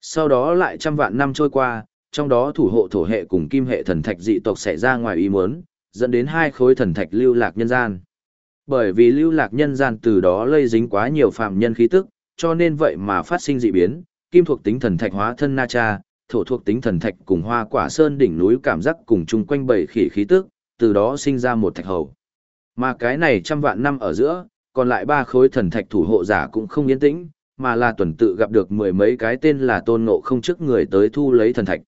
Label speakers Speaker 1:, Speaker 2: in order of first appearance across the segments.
Speaker 1: Sau đó lại trăm vạn năm trôi qua, trong đó thủ hộ thổ hệ cùng kim hệ thần thạch dị tộc xảy ra ngoài ý muốn, dẫn đến hai khối thần thạch lưu lạc nhân gian. Bởi vì lưu lạc nhân gian từ đó lây dính quá nhiều phạm nhân khí tức, cho nên vậy mà phát sinh dị biến, kim thuộc tính thần thạch hóa thân na cha, thổ thuộc tính thần thạch cùng hoa quả sơn đỉnh núi cảm giác cùng chung quanh bảy khỉ khí tức, từ đó sinh ra một thạch hầu. Mà cái này trăm vạn năm ở giữa, còn lại ba khối thần thạch thủ hộ giả cũng không yên tĩnh, mà là tuần tự gặp được mười mấy cái tên là tôn ngộ không trước người tới thu lấy thần thạch.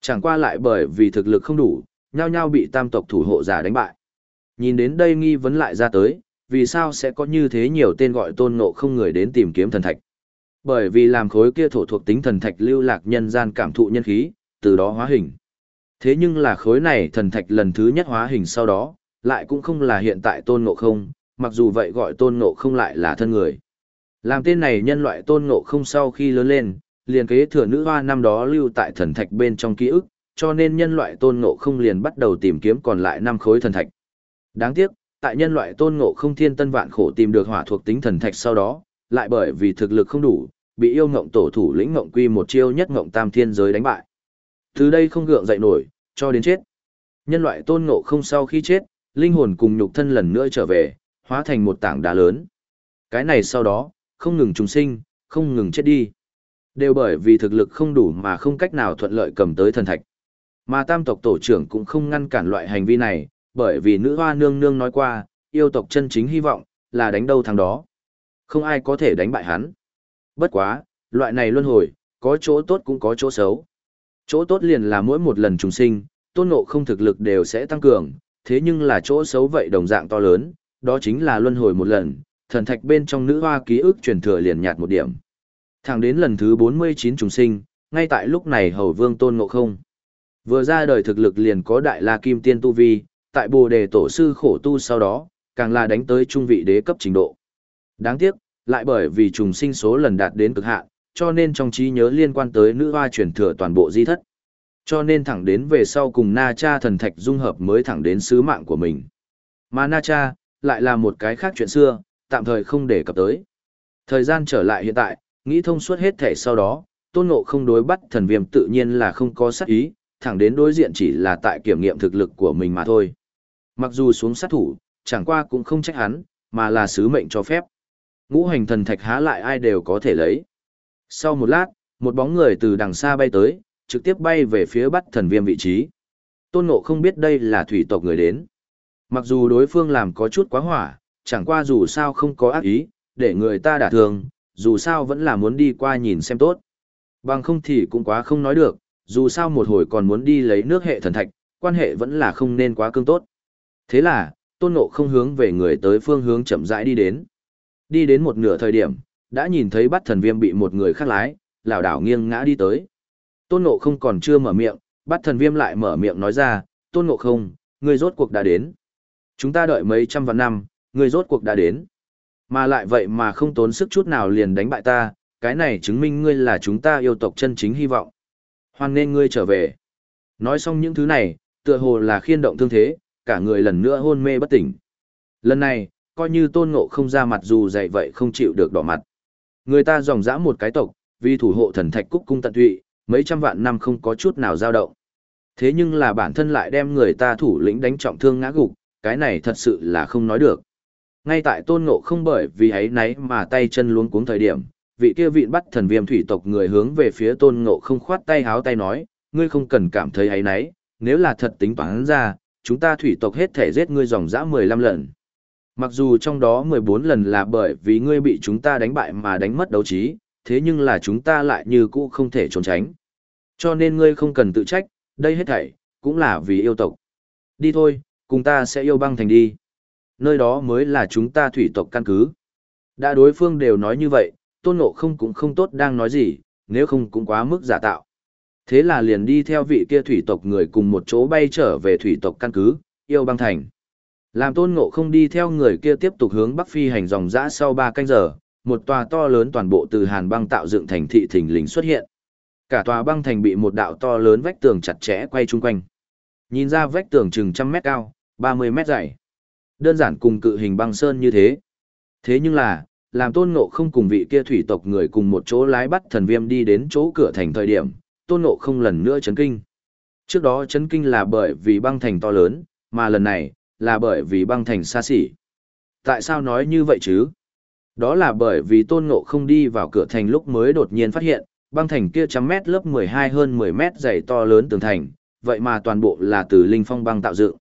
Speaker 1: Chẳng qua lại bởi vì thực lực không đủ, nhao nhao bị tam tộc thủ hộ giả đánh bại. Nhìn đến đây nghi vấn lại ra tới, vì sao sẽ có như thế nhiều tên gọi tôn ngộ không người đến tìm kiếm thần thạch. Bởi vì làm khối kia thổ thuộc tính thần thạch lưu lạc nhân gian cảm thụ nhân khí, từ đó hóa hình. Thế nhưng là khối này thần thạch lần thứ nhất hóa hình sau đó, lại cũng không là hiện tại tôn ngộ không, mặc dù vậy gọi tôn ngộ không lại là thân người. Làm tên này nhân loại tôn ngộ không sau khi lớn lên, liền kế thừa nữ hoa năm đó lưu tại thần thạch bên trong ký ức, cho nên nhân loại tôn ngộ không liền bắt đầu tìm kiếm còn lại năm khối thần thạch. Đáng tiếc, tại nhân loại tôn ngộ không thiên tân vạn khổ tìm được hỏa thuộc tính thần thạch sau đó, lại bởi vì thực lực không đủ, bị yêu ngộng tổ thủ lĩnh ngộng quy một chiêu nhất ngộng tam thiên giới đánh bại. Từ đây không gượng dậy nổi, cho đến chết. Nhân loại tôn ngộ không sau khi chết, linh hồn cùng nhục thân lần nữa trở về, hóa thành một tảng đá lớn. Cái này sau đó, không ngừng trùng sinh, không ngừng chết đi. Đều bởi vì thực lực không đủ mà không cách nào thuận lợi cầm tới thần thạch. Mà tam tộc tổ trưởng cũng không ngăn cản loại hành vi này, bởi vì nữ hoa nương nương nói qua, yêu tộc chân chính hy vọng, là đánh đâu thằng đó. Không ai có thể đánh bại hắn. Bất quá, loại này luân hồi, có chỗ tốt cũng có chỗ xấu. Chỗ tốt liền là mỗi một lần trùng sinh, tôn ngộ không thực lực đều sẽ tăng cường, thế nhưng là chỗ xấu vậy đồng dạng to lớn, đó chính là luân hồi một lần, thần thạch bên trong nữ hoa ký ức truyền thừa liền nhạt một điểm. Thẳng đến lần thứ 49 trùng sinh, ngay tại lúc này hầu vương tôn ngộ không. Vừa ra đời thực lực liền có đại la kim tiên tu vi, tại bồ đề tổ sư khổ tu sau đó, càng là đánh tới trung vị đế cấp trình độ. Đáng tiếc, lại bởi vì trùng sinh số lần đạt đến cực hạn, cho nên trong trí nhớ liên quan tới nữ hoa truyền thừa toàn bộ di thất. Cho nên thẳng đến về sau cùng Na Cha thần thạch dung hợp mới thẳng đến sứ mạng của mình. Mà Na Cha, lại là một cái khác chuyện xưa, tạm thời không để cập tới. Thời gian trở lại hiện tại, nghĩ thông suốt hết thể sau đó, tôn ngộ không đối bắt thần viêm tự nhiên là không có sát ý, thẳng đến đối diện chỉ là tại kiểm nghiệm thực lực của mình mà thôi. Mặc dù xuống sát thủ, chẳng qua cũng không trách hắn, mà là sứ mệnh cho phép. Ngũ hành thần thạch há lại ai đều có thể lấy. Sau một lát, một bóng người từ đằng xa bay tới, trực tiếp bay về phía bắt thần viêm vị trí. Tôn Ngộ không biết đây là thủy tộc người đến. Mặc dù đối phương làm có chút quá hỏa, chẳng qua dù sao không có ác ý, để người ta đả thương, dù sao vẫn là muốn đi qua nhìn xem tốt. Bằng không thì cũng quá không nói được, dù sao một hồi còn muốn đi lấy nước hệ thần thạch, quan hệ vẫn là không nên quá cương tốt. Thế là, tôn ngộ không hướng về người tới phương hướng chậm rãi đi đến. Đi đến một nửa thời điểm, đã nhìn thấy bắt thần viêm bị một người khác lái, lảo đảo nghiêng ngã đi tới. Tôn ngộ không còn chưa mở miệng, bắt thần viêm lại mở miệng nói ra, tôn ngộ không, người rốt cuộc đã đến. Chúng ta đợi mấy trăm vạn năm, người rốt cuộc đã đến. Mà lại vậy mà không tốn sức chút nào liền đánh bại ta, cái này chứng minh ngươi là chúng ta yêu tộc chân chính hy vọng. Hoan nên ngươi trở về. Nói xong những thứ này, tựa hồ là khiên động thương thế, cả người lần nữa hôn mê bất tỉnh. Lần này, coi như tôn ngộ không ra mặt dù dạy vậy không chịu được đỏ mặt. Người ta dòng dã một cái tộc, vì thủ hộ thần thạch cúc cung tận tụy, mấy trăm vạn năm không có chút nào dao động. Thế nhưng là bản thân lại đem người ta thủ lĩnh đánh trọng thương ngã gục, cái này thật sự là không nói được. Ngay tại tôn ngộ không bởi vì ấy nấy mà tay chân luống cuống thời điểm, vị kia vịn bắt thần viêm thủy tộc người hướng về phía tôn ngộ không khoát tay háo tay nói, ngươi không cần cảm thấy ấy nấy, nếu là thật tính toán ra, chúng ta thủy tộc hết thể giết ngươi dòng dã 15 lần. Mặc dù trong đó 14 lần là bởi vì ngươi bị chúng ta đánh bại mà đánh mất đấu trí, thế nhưng là chúng ta lại như cũ không thể trốn tránh. Cho nên ngươi không cần tự trách, đây hết thảy, cũng là vì yêu tộc. Đi thôi, cùng ta sẽ yêu băng thành đi. Nơi đó mới là chúng ta thủy tộc căn cứ. Đã đối phương đều nói như vậy, tôn ngộ không cũng không tốt đang nói gì, nếu không cũng quá mức giả tạo. Thế là liền đi theo vị kia thủy tộc người cùng một chỗ bay trở về thủy tộc căn cứ, yêu băng thành. Làm tôn ngộ không đi theo người kia tiếp tục hướng bắc phi hành dòng dã sau 3 canh giờ, một tòa to lớn toàn bộ từ hàn băng tạo dựng thành thị thình lình xuất hiện. Cả tòa băng thành bị một đạo to lớn vách tường chặt chẽ quay chung quanh. Nhìn ra vách tường chừng trăm mét cao, 30 mét dày. Đơn giản cùng cự hình băng sơn như thế. Thế nhưng là, làm tôn ngộ không cùng vị kia thủy tộc người cùng một chỗ lái bắt thần viêm đi đến chỗ cửa thành thời điểm, tôn ngộ không lần nữa chấn kinh. Trước đó chấn kinh là bởi vì băng thành to lớn, mà lần này, là bởi vì băng thành xa xỉ. Tại sao nói như vậy chứ? Đó là bởi vì tôn ngộ không đi vào cửa thành lúc mới đột nhiên phát hiện, băng thành kia trăm mét lớp 12 hơn 10 mét dày to lớn tường thành, vậy mà toàn bộ là từ linh phong băng tạo dựng.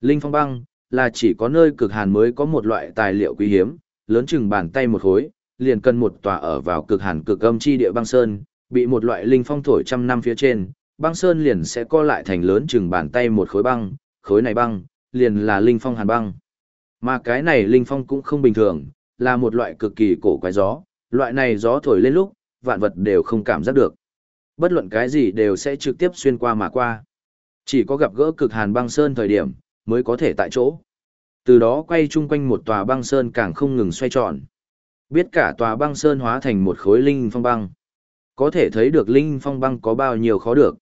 Speaker 1: Linh phong băng là chỉ có nơi cực hàn mới có một loại tài liệu quý hiếm, lớn chừng bàn tay một khối, liền cần một tòa ở vào cực hàn cực âm chi địa băng sơn, bị một loại linh phong thổi trăm năm phía trên, băng sơn liền sẽ co lại thành lớn chừng bàn tay một khối băng, khối này băng, liền là linh phong hàn băng. Mà cái này linh phong cũng không bình thường, là một loại cực kỳ cổ quái gió, loại này gió thổi lên lúc, vạn vật đều không cảm giác được. Bất luận cái gì đều sẽ trực tiếp xuyên qua mà qua. Chỉ có gặp gỡ cực hàn băng sơn thời điểm, mới có thể tại chỗ. Từ đó quay chung quanh một tòa băng sơn càng không ngừng xoay tròn. Biết cả tòa băng sơn hóa thành một khối linh phong băng. Có thể thấy được linh phong băng có bao nhiêu khó được.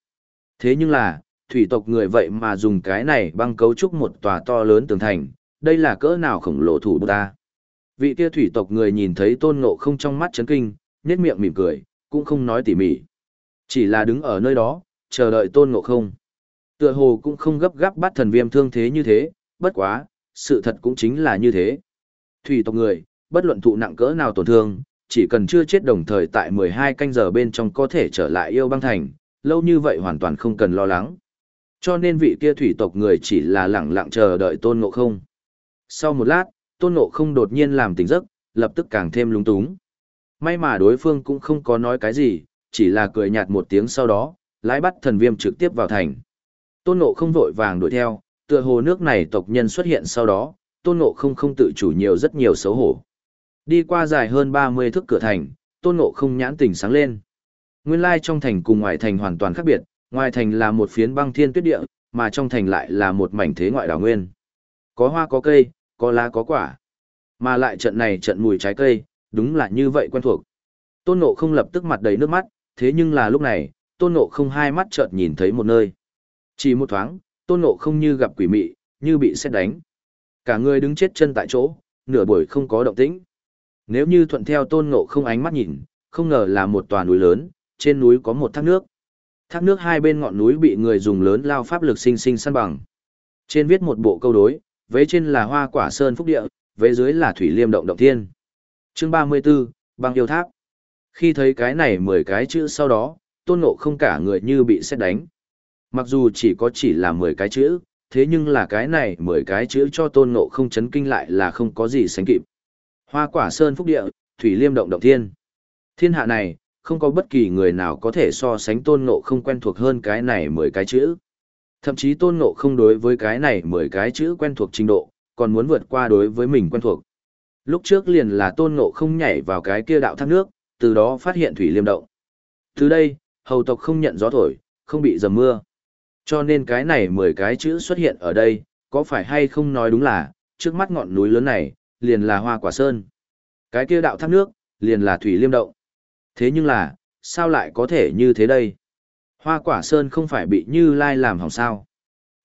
Speaker 1: Thế nhưng là, thủy tộc người vậy mà dùng cái này băng cấu trúc một tòa to lớn tường thành, đây là cỡ nào khổng lồ thủ ta. Vị kia thủy tộc người nhìn thấy tôn ngộ không trong mắt chấn kinh, nhét miệng mỉm cười, cũng không nói tỉ mỉ. Chỉ là đứng ở nơi đó, chờ đợi tôn ngộ không. Tựa hồ cũng không gấp gáp bắt thần viêm thương thế như thế, bất quá, sự thật cũng chính là như thế. Thủy tộc người, bất luận thụ nặng cỡ nào tổn thương, chỉ cần chưa chết đồng thời tại 12 canh giờ bên trong có thể trở lại yêu băng thành, lâu như vậy hoàn toàn không cần lo lắng. Cho nên vị kia thủy tộc người chỉ là lặng lặng chờ đợi tôn ngộ không. Sau một lát, tôn ngộ không đột nhiên làm tỉnh giấc, lập tức càng thêm lung túng. May mà đối phương cũng không có nói cái gì, chỉ là cười nhạt một tiếng sau đó, lái bắt thần viêm trực tiếp vào thành. Tôn ngộ không vội vàng đuổi theo, tựa hồ nước này tộc nhân xuất hiện sau đó, tôn ngộ không không tự chủ nhiều rất nhiều xấu hổ. Đi qua dài hơn 30 thước cửa thành, tôn ngộ không nhãn tỉnh sáng lên. Nguyên lai trong thành cùng ngoài thành hoàn toàn khác biệt, ngoài thành là một phiến băng thiên tuyết địa, mà trong thành lại là một mảnh thế ngoại đảo nguyên. Có hoa có cây, có lá có quả. Mà lại trận này trận mùi trái cây, đúng là như vậy quen thuộc. Tôn Ngộ không lập tức mặt đầy nước mắt, thế nhưng là lúc này, Tôn Ngộ không hai mắt chợt nhìn thấy một nơi. Chỉ một thoáng, Tôn Ngộ không như gặp quỷ mị, như bị xét đánh. Cả người đứng chết chân tại chỗ, nửa buổi không có động tĩnh. Nếu như thuận theo Tôn Ngộ không ánh mắt nhìn, không ngờ là một tòa núi lớn, trên núi có một thác nước. Thác nước hai bên ngọn núi bị người dùng lớn lao pháp lực sinh sinh săn bằng. Trên viết một bộ câu đối, vế trên là hoa quả sơn phúc địa, vế dưới là thủy liêm động động thiên. Chương 34, băng yêu tháp. Khi thấy cái này 10 cái chữ sau đó, tôn ngộ không cả người như bị xét đánh. Mặc dù chỉ có chỉ là 10 cái chữ, thế nhưng là cái này 10 cái chữ cho tôn ngộ không chấn kinh lại là không có gì sánh kịp. Hoa quả sơn phúc địa, thủy liêm động động thiên. Thiên hạ này, không có bất kỳ người nào có thể so sánh tôn ngộ không quen thuộc hơn cái này 10 cái chữ. Thậm chí tôn ngộ không đối với cái này 10 cái chữ quen thuộc trình độ, còn muốn vượt qua đối với mình quen thuộc. Lúc trước liền là tôn ngộ không nhảy vào cái kia đạo thác nước, từ đó phát hiện thủy liêm động. Từ đây, hầu tộc không nhận gió thổi, không bị dầm mưa. Cho nên cái này 10 cái chữ xuất hiện ở đây, có phải hay không nói đúng là, trước mắt ngọn núi lớn này, liền là hoa quả sơn. Cái kia đạo thác nước, liền là thủy liêm động. Thế nhưng là, sao lại có thể như thế đây? Hoa quả sơn không phải bị Như Lai làm hỏng sao.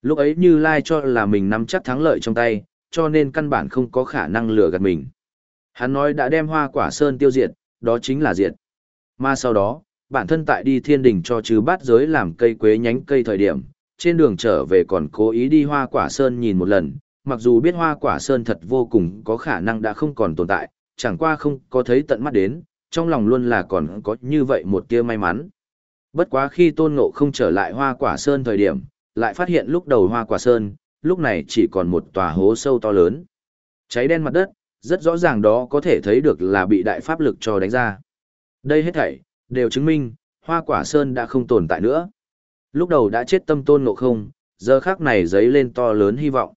Speaker 1: Lúc ấy Như Lai cho là mình nắm chắc thắng lợi trong tay, cho nên căn bản không có khả năng lừa gạt mình. Hắn nói đã đem hoa quả sơn tiêu diệt, đó chính là diệt. Mà sau đó, bản thân tại đi thiên đình cho chứ bát giới làm cây quế nhánh cây thời điểm, trên đường trở về còn cố ý đi hoa quả sơn nhìn một lần, mặc dù biết hoa quả sơn thật vô cùng có khả năng đã không còn tồn tại, chẳng qua không có thấy tận mắt đến, trong lòng luôn là còn có như vậy một tia may mắn. Bất quá khi tôn ngộ không trở lại hoa quả sơn thời điểm, lại phát hiện lúc đầu hoa quả sơn, lúc này chỉ còn một tòa hố sâu to lớn. Cháy đen mặt đất, rất rõ ràng đó có thể thấy được là bị đại pháp lực cho đánh ra. Đây hết thảy, đều chứng minh, hoa quả sơn đã không tồn tại nữa. Lúc đầu đã chết tâm tôn ngộ không, giờ khác này giấy lên to lớn hy vọng.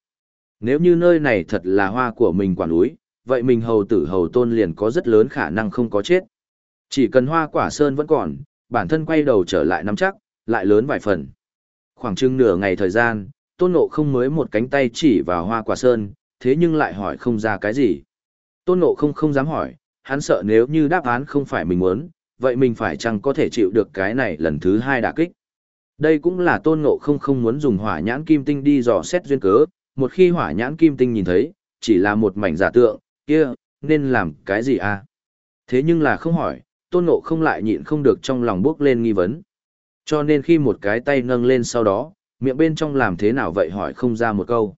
Speaker 1: Nếu như nơi này thật là hoa của mình quản núi, vậy mình hầu tử hầu tôn liền có rất lớn khả năng không có chết. Chỉ cần hoa quả sơn vẫn còn, bản thân quay đầu trở lại nắm chắc, lại lớn vài phần. Khoảng chừng nửa ngày thời gian, tôn ngộ không mới một cánh tay chỉ vào hoa quả sơn, thế nhưng lại hỏi không ra cái gì. Tôn ngộ không không dám hỏi, hắn sợ nếu như đáp án không phải mình muốn, vậy mình phải chăng có thể chịu được cái này lần thứ hai đả kích. Đây cũng là tôn ngộ không không muốn dùng hỏa nhãn kim tinh đi dò xét duyên cớ, một khi hỏa nhãn kim tinh nhìn thấy, chỉ là một mảnh giả tượng, kia, nên làm cái gì à? Thế nhưng là không hỏi, tôn ngộ không lại nhịn không được trong lòng bước lên nghi vấn. Cho nên khi một cái tay nâng lên sau đó, miệng bên trong làm thế nào vậy hỏi không ra một câu.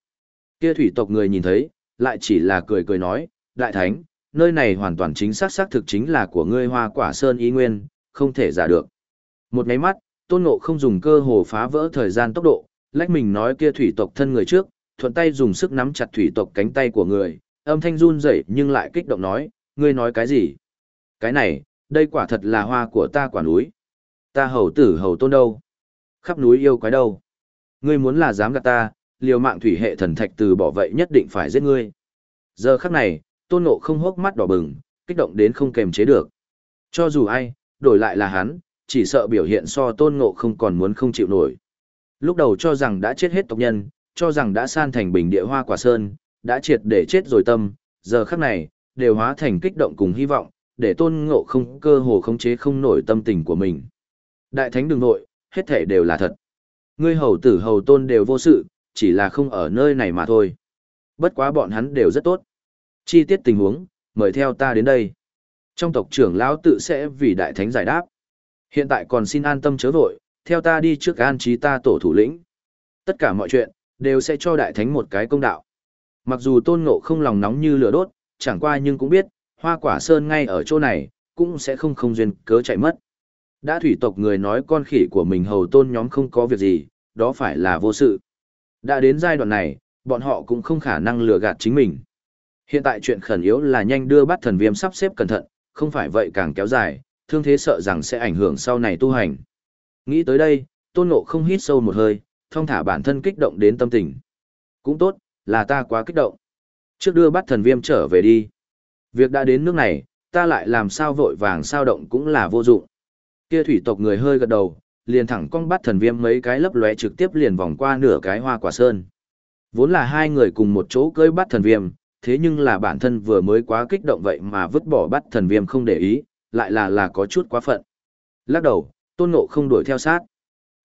Speaker 1: Kia thủy tộc người nhìn thấy, lại chỉ là cười cười nói, đại thánh, nơi này hoàn toàn chính xác xác thực chính là của ngươi hoa quả sơn ý nguyên, không thể giả được. Một nháy mắt, tôn ngộ không dùng cơ hồ phá vỡ thời gian tốc độ, lách mình nói kia thủy tộc thân người trước, thuận tay dùng sức nắm chặt thủy tộc cánh tay của người, âm thanh run rẩy nhưng lại kích động nói, ngươi nói cái gì? Cái này, đây quả thật là hoa của ta quả núi. Ta hầu tử hầu tôn đâu? Khắp núi yêu quái đâu? Ngươi muốn là dám gạt ta, liều mạng thủy hệ thần thạch từ bỏ vậy nhất định phải giết ngươi. Giờ khắc này, tôn nộ không hốc mắt đỏ bừng, kích động đến không kềm chế được. Cho dù ai, đổi lại là hắn, chỉ sợ biểu hiện so tôn ngộ không còn muốn không chịu nổi. Lúc đầu cho rằng đã chết hết tộc nhân, cho rằng đã san thành bình địa hoa quả sơn, đã triệt để chết rồi tâm, giờ khắc này, đều hóa thành kích động cùng hy vọng, để tôn ngộ không cơ hồ khống chế không nổi tâm tình của mình. Đại thánh đường nội, hết thể đều là thật. Ngươi hầu tử hầu tôn đều vô sự, chỉ là không ở nơi này mà thôi. Bất quá bọn hắn đều rất tốt. Chi tiết tình huống, mời theo ta đến đây. Trong tộc trưởng lão tự sẽ vì đại thánh giải đáp. Hiện tại còn xin an tâm chớ vội, theo ta đi trước an trí ta tổ thủ lĩnh. Tất cả mọi chuyện, đều sẽ cho đại thánh một cái công đạo. Mặc dù tôn ngộ không lòng nóng như lửa đốt, chẳng qua nhưng cũng biết, hoa quả sơn ngay ở chỗ này, cũng sẽ không không duyên cớ chạy mất. Đã thủy tộc người nói con khỉ của mình hầu tôn nhóm không có việc gì, đó phải là vô sự. Đã đến giai đoạn này, bọn họ cũng không khả năng lừa gạt chính mình. Hiện tại chuyện khẩn yếu là nhanh đưa bắt thần viêm sắp xếp cẩn thận, không phải vậy càng kéo dài, thương thế sợ rằng sẽ ảnh hưởng sau này tu hành. Nghĩ tới đây, tôn ngộ không hít sâu một hơi, thông thả bản thân kích động đến tâm tình. Cũng tốt, là ta quá kích động. Trước đưa bắt thần viêm trở về đi. Việc đã đến nước này, ta lại làm sao vội vàng sao động cũng là vô dụng. Kia thủy tộc người hơi gật đầu, liền thẳng cong bắt thần viêm mấy cái lấp lóe trực tiếp liền vòng qua nửa cái hoa quả sơn. Vốn là hai người cùng một chỗ cưỡi bắt thần viêm, thế nhưng là bản thân vừa mới quá kích động vậy mà vứt bỏ bắt thần viêm không để ý, lại là là có chút quá phận. Lắc đầu, tôn ngộ không đuổi theo sát.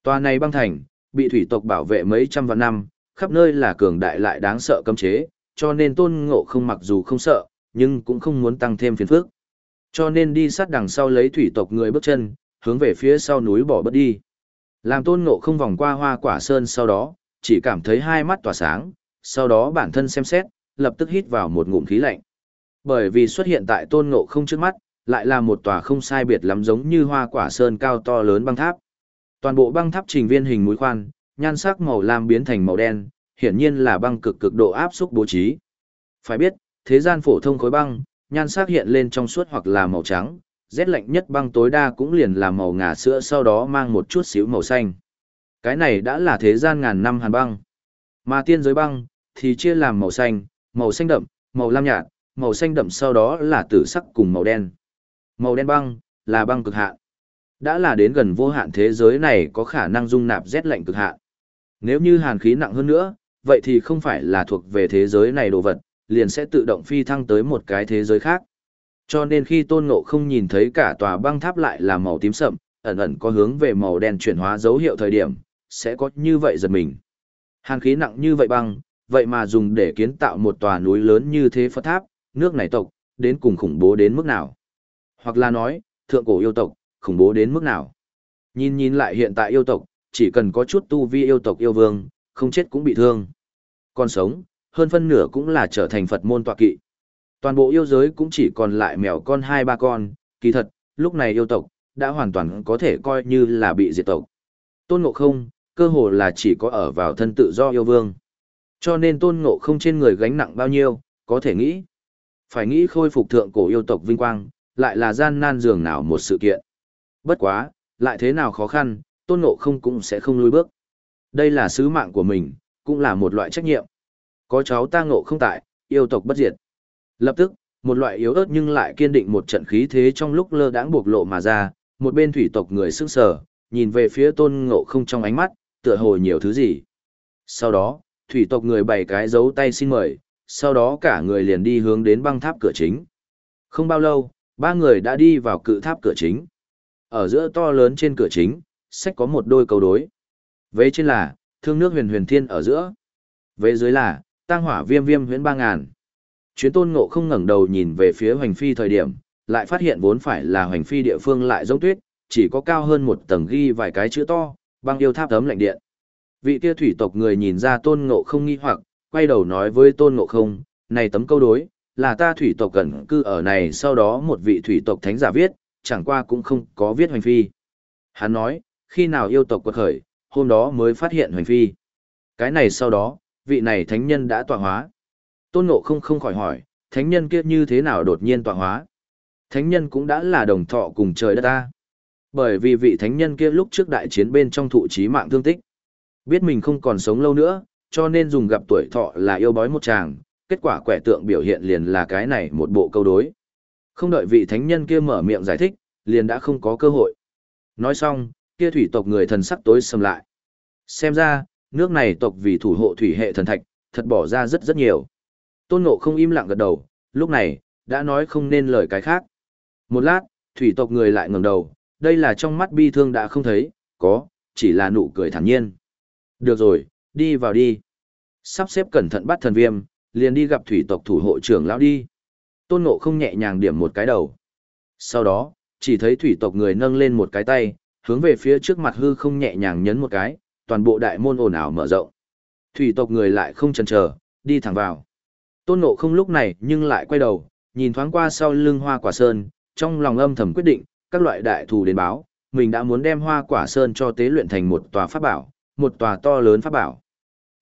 Speaker 1: Tòa này băng thành, bị thủy tộc bảo vệ mấy trăm vạn năm, khắp nơi là cường đại lại đáng sợ cấm chế, cho nên tôn ngộ không mặc dù không sợ, nhưng cũng không muốn tăng thêm phiền phức. Cho nên đi sát đằng sau lấy thủy tộc người bước chân, hướng về phía sau núi bỏ bất đi. Làm tôn ngộ không vòng qua hoa quả sơn sau đó, chỉ cảm thấy hai mắt tỏa sáng, sau đó bản thân xem xét, lập tức hít vào một ngụm khí lạnh. Bởi vì xuất hiện tại tôn ngộ không trước mắt, lại là một tòa không sai biệt lắm giống như hoa quả sơn cao to lớn băng tháp. Toàn bộ băng tháp trình viên hình mũi khoan, nhan sắc màu lam biến thành màu đen, hiển nhiên là băng cực cực độ áp xúc bố trí. Phải biết, thế gian phổ thông khối băng, nhan sắc hiện lên trong suốt hoặc là màu trắng, rét lạnh nhất băng tối đa cũng liền là màu ngà sữa sau đó mang một chút xíu màu xanh. Cái này đã là thế gian ngàn năm hàn băng. Mà tiên giới băng, thì chia làm màu xanh, màu xanh đậm, màu lam nhạt, màu xanh đậm sau đó là tử sắc cùng màu đen. Màu đen băng, là băng cực hạn. Đã là đến gần vô hạn thế giới này có khả năng dung nạp rét lạnh cực hạn. Nếu như hàn khí nặng hơn nữa, vậy thì không phải là thuộc về thế giới này đồ vật, liền sẽ tự động phi thăng tới một cái thế giới khác. Cho nên khi tôn ngộ không nhìn thấy cả tòa băng tháp lại là màu tím sậm, ẩn ẩn có hướng về màu đen chuyển hóa dấu hiệu thời điểm, sẽ có như vậy giật mình. Hàn khí nặng như vậy băng, vậy mà dùng để kiến tạo một tòa núi lớn như thế Phật tháp, nước này tộc, đến cùng khủng bố đến mức nào. Hoặc là nói, thượng cổ yêu tộc, khủng bố đến mức nào. Nhìn nhìn lại hiện tại yêu tộc, chỉ cần có chút tu vi yêu tộc yêu vương, không chết cũng bị thương. Còn sống, hơn phân nửa cũng là trở thành Phật môn tọa kỵ. Toàn bộ yêu giới cũng chỉ còn lại mèo con hai ba con, kỳ thật, lúc này yêu tộc, đã hoàn toàn có thể coi như là bị diệt tộc. Tôn ngộ không, cơ hồ là chỉ có ở vào thân tự do yêu vương. Cho nên tôn ngộ không trên người gánh nặng bao nhiêu, có thể nghĩ. Phải nghĩ khôi phục thượng cổ yêu tộc vinh quang, lại là gian nan dường nào một sự kiện. Bất quá, lại thế nào khó khăn, tôn ngộ không cũng sẽ không lùi bước. Đây là sứ mạng của mình, cũng là một loại trách nhiệm. Có cháu ta ngộ không tại, yêu tộc bất diệt. Lập tức, một loại yếu ớt nhưng lại kiên định một trận khí thế trong lúc lơ đãng buộc lộ mà ra, một bên thủy tộc người sức sở, nhìn về phía tôn ngộ không trong ánh mắt, tựa hồ nhiều thứ gì. Sau đó, thủy tộc người bày cái dấu tay xin mời, sau đó cả người liền đi hướng đến băng tháp cửa chính. Không bao lâu, ba người đã đi vào cự tháp cửa chính. Ở giữa to lớn trên cửa chính, sách có một đôi cầu đối. Vế trên là, thương nước huyền huyền thiên ở giữa. Vế dưới là, tăng hỏa viêm viêm huyễn ba ngàn. Chuyến tôn ngộ không ngẩng đầu nhìn về phía hoành phi thời điểm, lại phát hiện vốn phải là hoành phi địa phương lại giống tuyết, chỉ có cao hơn một tầng ghi vài cái chữ to, băng yêu tháp tấm lạnh điện. Vị kia thủy tộc người nhìn ra tôn ngộ không nghi hoặc, quay đầu nói với tôn ngộ không, này tấm câu đối, là ta thủy tộc cẩn cư ở này sau đó một vị thủy tộc thánh giả viết, chẳng qua cũng không có viết hoành phi. Hắn nói, khi nào yêu tộc quật khởi, hôm đó mới phát hiện hoành phi. Cái này sau đó, vị này thánh nhân đã tọa hóa. Tôn ngộ không không khỏi hỏi, thánh nhân kia như thế nào đột nhiên tọa hóa? Thánh nhân cũng đã là đồng thọ cùng trời đất ta. Bởi vì vị thánh nhân kia lúc trước đại chiến bên trong thụ trí mạng thương tích. Biết mình không còn sống lâu nữa, cho nên dùng gặp tuổi thọ là yêu bói một chàng, kết quả quẻ tượng biểu hiện liền là cái này một bộ câu đối. Không đợi vị thánh nhân kia mở miệng giải thích, liền đã không có cơ hội. Nói xong, kia thủy tộc người thần sắc tối sầm lại. Xem ra, nước này tộc vì thủ hộ thủy hệ thần thạch, thật bỏ ra rất rất nhiều. Tôn Ngộ không im lặng gật đầu, lúc này, đã nói không nên lời cái khác. Một lát, thủy tộc người lại ngẩng đầu, đây là trong mắt bi thương đã không thấy, có, chỉ là nụ cười thản nhiên. Được rồi, đi vào đi. Sắp xếp cẩn thận bắt thần viêm, liền đi gặp thủy tộc thủ hộ trưởng lão đi. Tôn Ngộ không nhẹ nhàng điểm một cái đầu. Sau đó, chỉ thấy thủy tộc người nâng lên một cái tay, hướng về phía trước mặt hư không nhẹ nhàng nhấn một cái, toàn bộ đại môn ồn ào mở rộng. Thủy tộc người lại không chần chờ, đi thẳng vào. Tôn Ngộ không lúc này nhưng lại quay đầu, nhìn thoáng qua sau lưng hoa quả sơn, trong lòng âm thầm quyết định, các loại đại thù đến báo, mình đã muốn đem hoa quả sơn cho tế luyện thành một tòa pháp bảo, một tòa to lớn pháp bảo.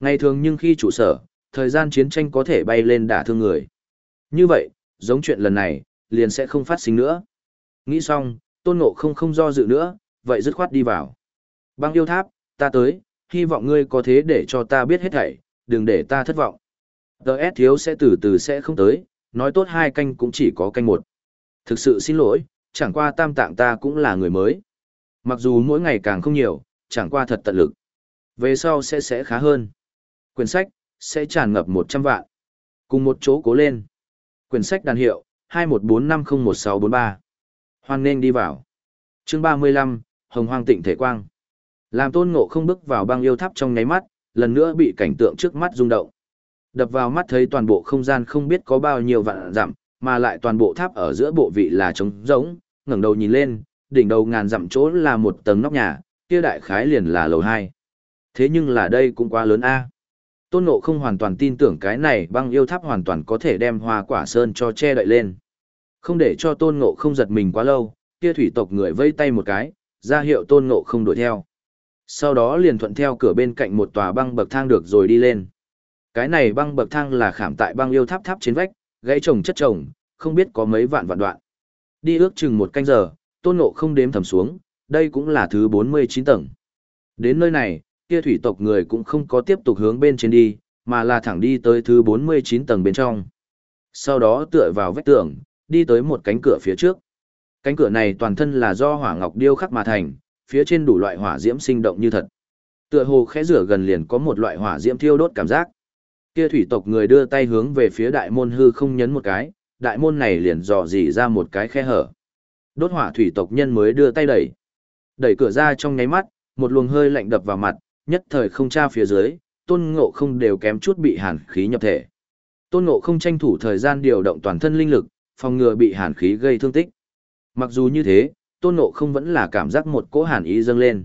Speaker 1: Ngày thường nhưng khi trụ sở, thời gian chiến tranh có thể bay lên đả thương người. Như vậy, giống chuyện lần này, liền sẽ không phát sinh nữa. Nghĩ xong, tôn ngộ không không do dự nữa, vậy dứt khoát đi vào. Băng yêu tháp, ta tới, hy vọng ngươi có thế để cho ta biết hết thảy, đừng để ta thất vọng. Đợt thiếu sẽ từ từ sẽ không tới, nói tốt hai canh cũng chỉ có canh một. Thực sự xin lỗi, chẳng qua tam tạng ta cũng là người mới. Mặc dù mỗi ngày càng không nhiều, chẳng qua thật tận lực. Về sau sẽ sẽ khá hơn. Quyển sách, sẽ tràn ngập 100 vạn. Cùng một chỗ cố lên. Quyển sách đàn hiệu, 2145011643. Hoan nên đi vào. chương 35, Hồng Hoang Tịnh Thể Quang. Làm tôn ngộ không bước vào băng yêu tháp trong nháy mắt, lần nữa bị cảnh tượng trước mắt rung động. Đập vào mắt thấy toàn bộ không gian không biết có bao nhiêu vạn dặm, mà lại toàn bộ tháp ở giữa bộ vị là trống rỗng, ngẩng đầu nhìn lên, đỉnh đầu ngàn dặm chỗ là một tầng nóc nhà, kia đại khái liền là lầu 2. Thế nhưng là đây cũng quá lớn a. Tôn Ngộ không hoàn toàn tin tưởng cái này băng yêu tháp hoàn toàn có thể đem hoa quả sơn cho che đậy lên. Không để cho Tôn Ngộ không giật mình quá lâu, kia thủy tộc người vây tay một cái, ra hiệu Tôn Ngộ không đuổi theo. Sau đó liền thuận theo cửa bên cạnh một tòa băng bậc thang được rồi đi lên. Cái này băng bậc thang là khảm tại băng yêu tháp tháp trên vách, gãy trồng chất trồng, không biết có mấy vạn vạn đoạn. Đi ước chừng một canh giờ, Tôn Ngộ không đếm thầm xuống, đây cũng là thứ 49 tầng. Đến nơi này, kia thủy tộc người cũng không có tiếp tục hướng bên trên đi, mà là thẳng đi tới thứ 49 tầng bên trong. Sau đó tựa vào vách tường, đi tới một cánh cửa phía trước. Cánh cửa này toàn thân là do hỏa ngọc điêu khắc mà thành, phía trên đủ loại hỏa diễm sinh động như thật. Tựa hồ khẽ rửa gần liền có một loại hỏa diễm thiêu đốt cảm giác. Kia thủy tộc người đưa tay hướng về phía đại môn hư không nhấn một cái, đại môn này liền dò dỉ ra một cái khe hở. Đốt hỏa thủy tộc nhân mới đưa tay đẩy. Đẩy cửa ra trong nháy mắt, một luồng hơi lạnh đập vào mặt, nhất thời không tra phía dưới, tôn ngộ không đều kém chút bị hàn khí nhập thể. Tôn ngộ không tranh thủ thời gian điều động toàn thân linh lực, phòng ngừa bị hàn khí gây thương tích. Mặc dù như thế, tôn ngộ không vẫn là cảm giác một cỗ hàn ý dâng lên.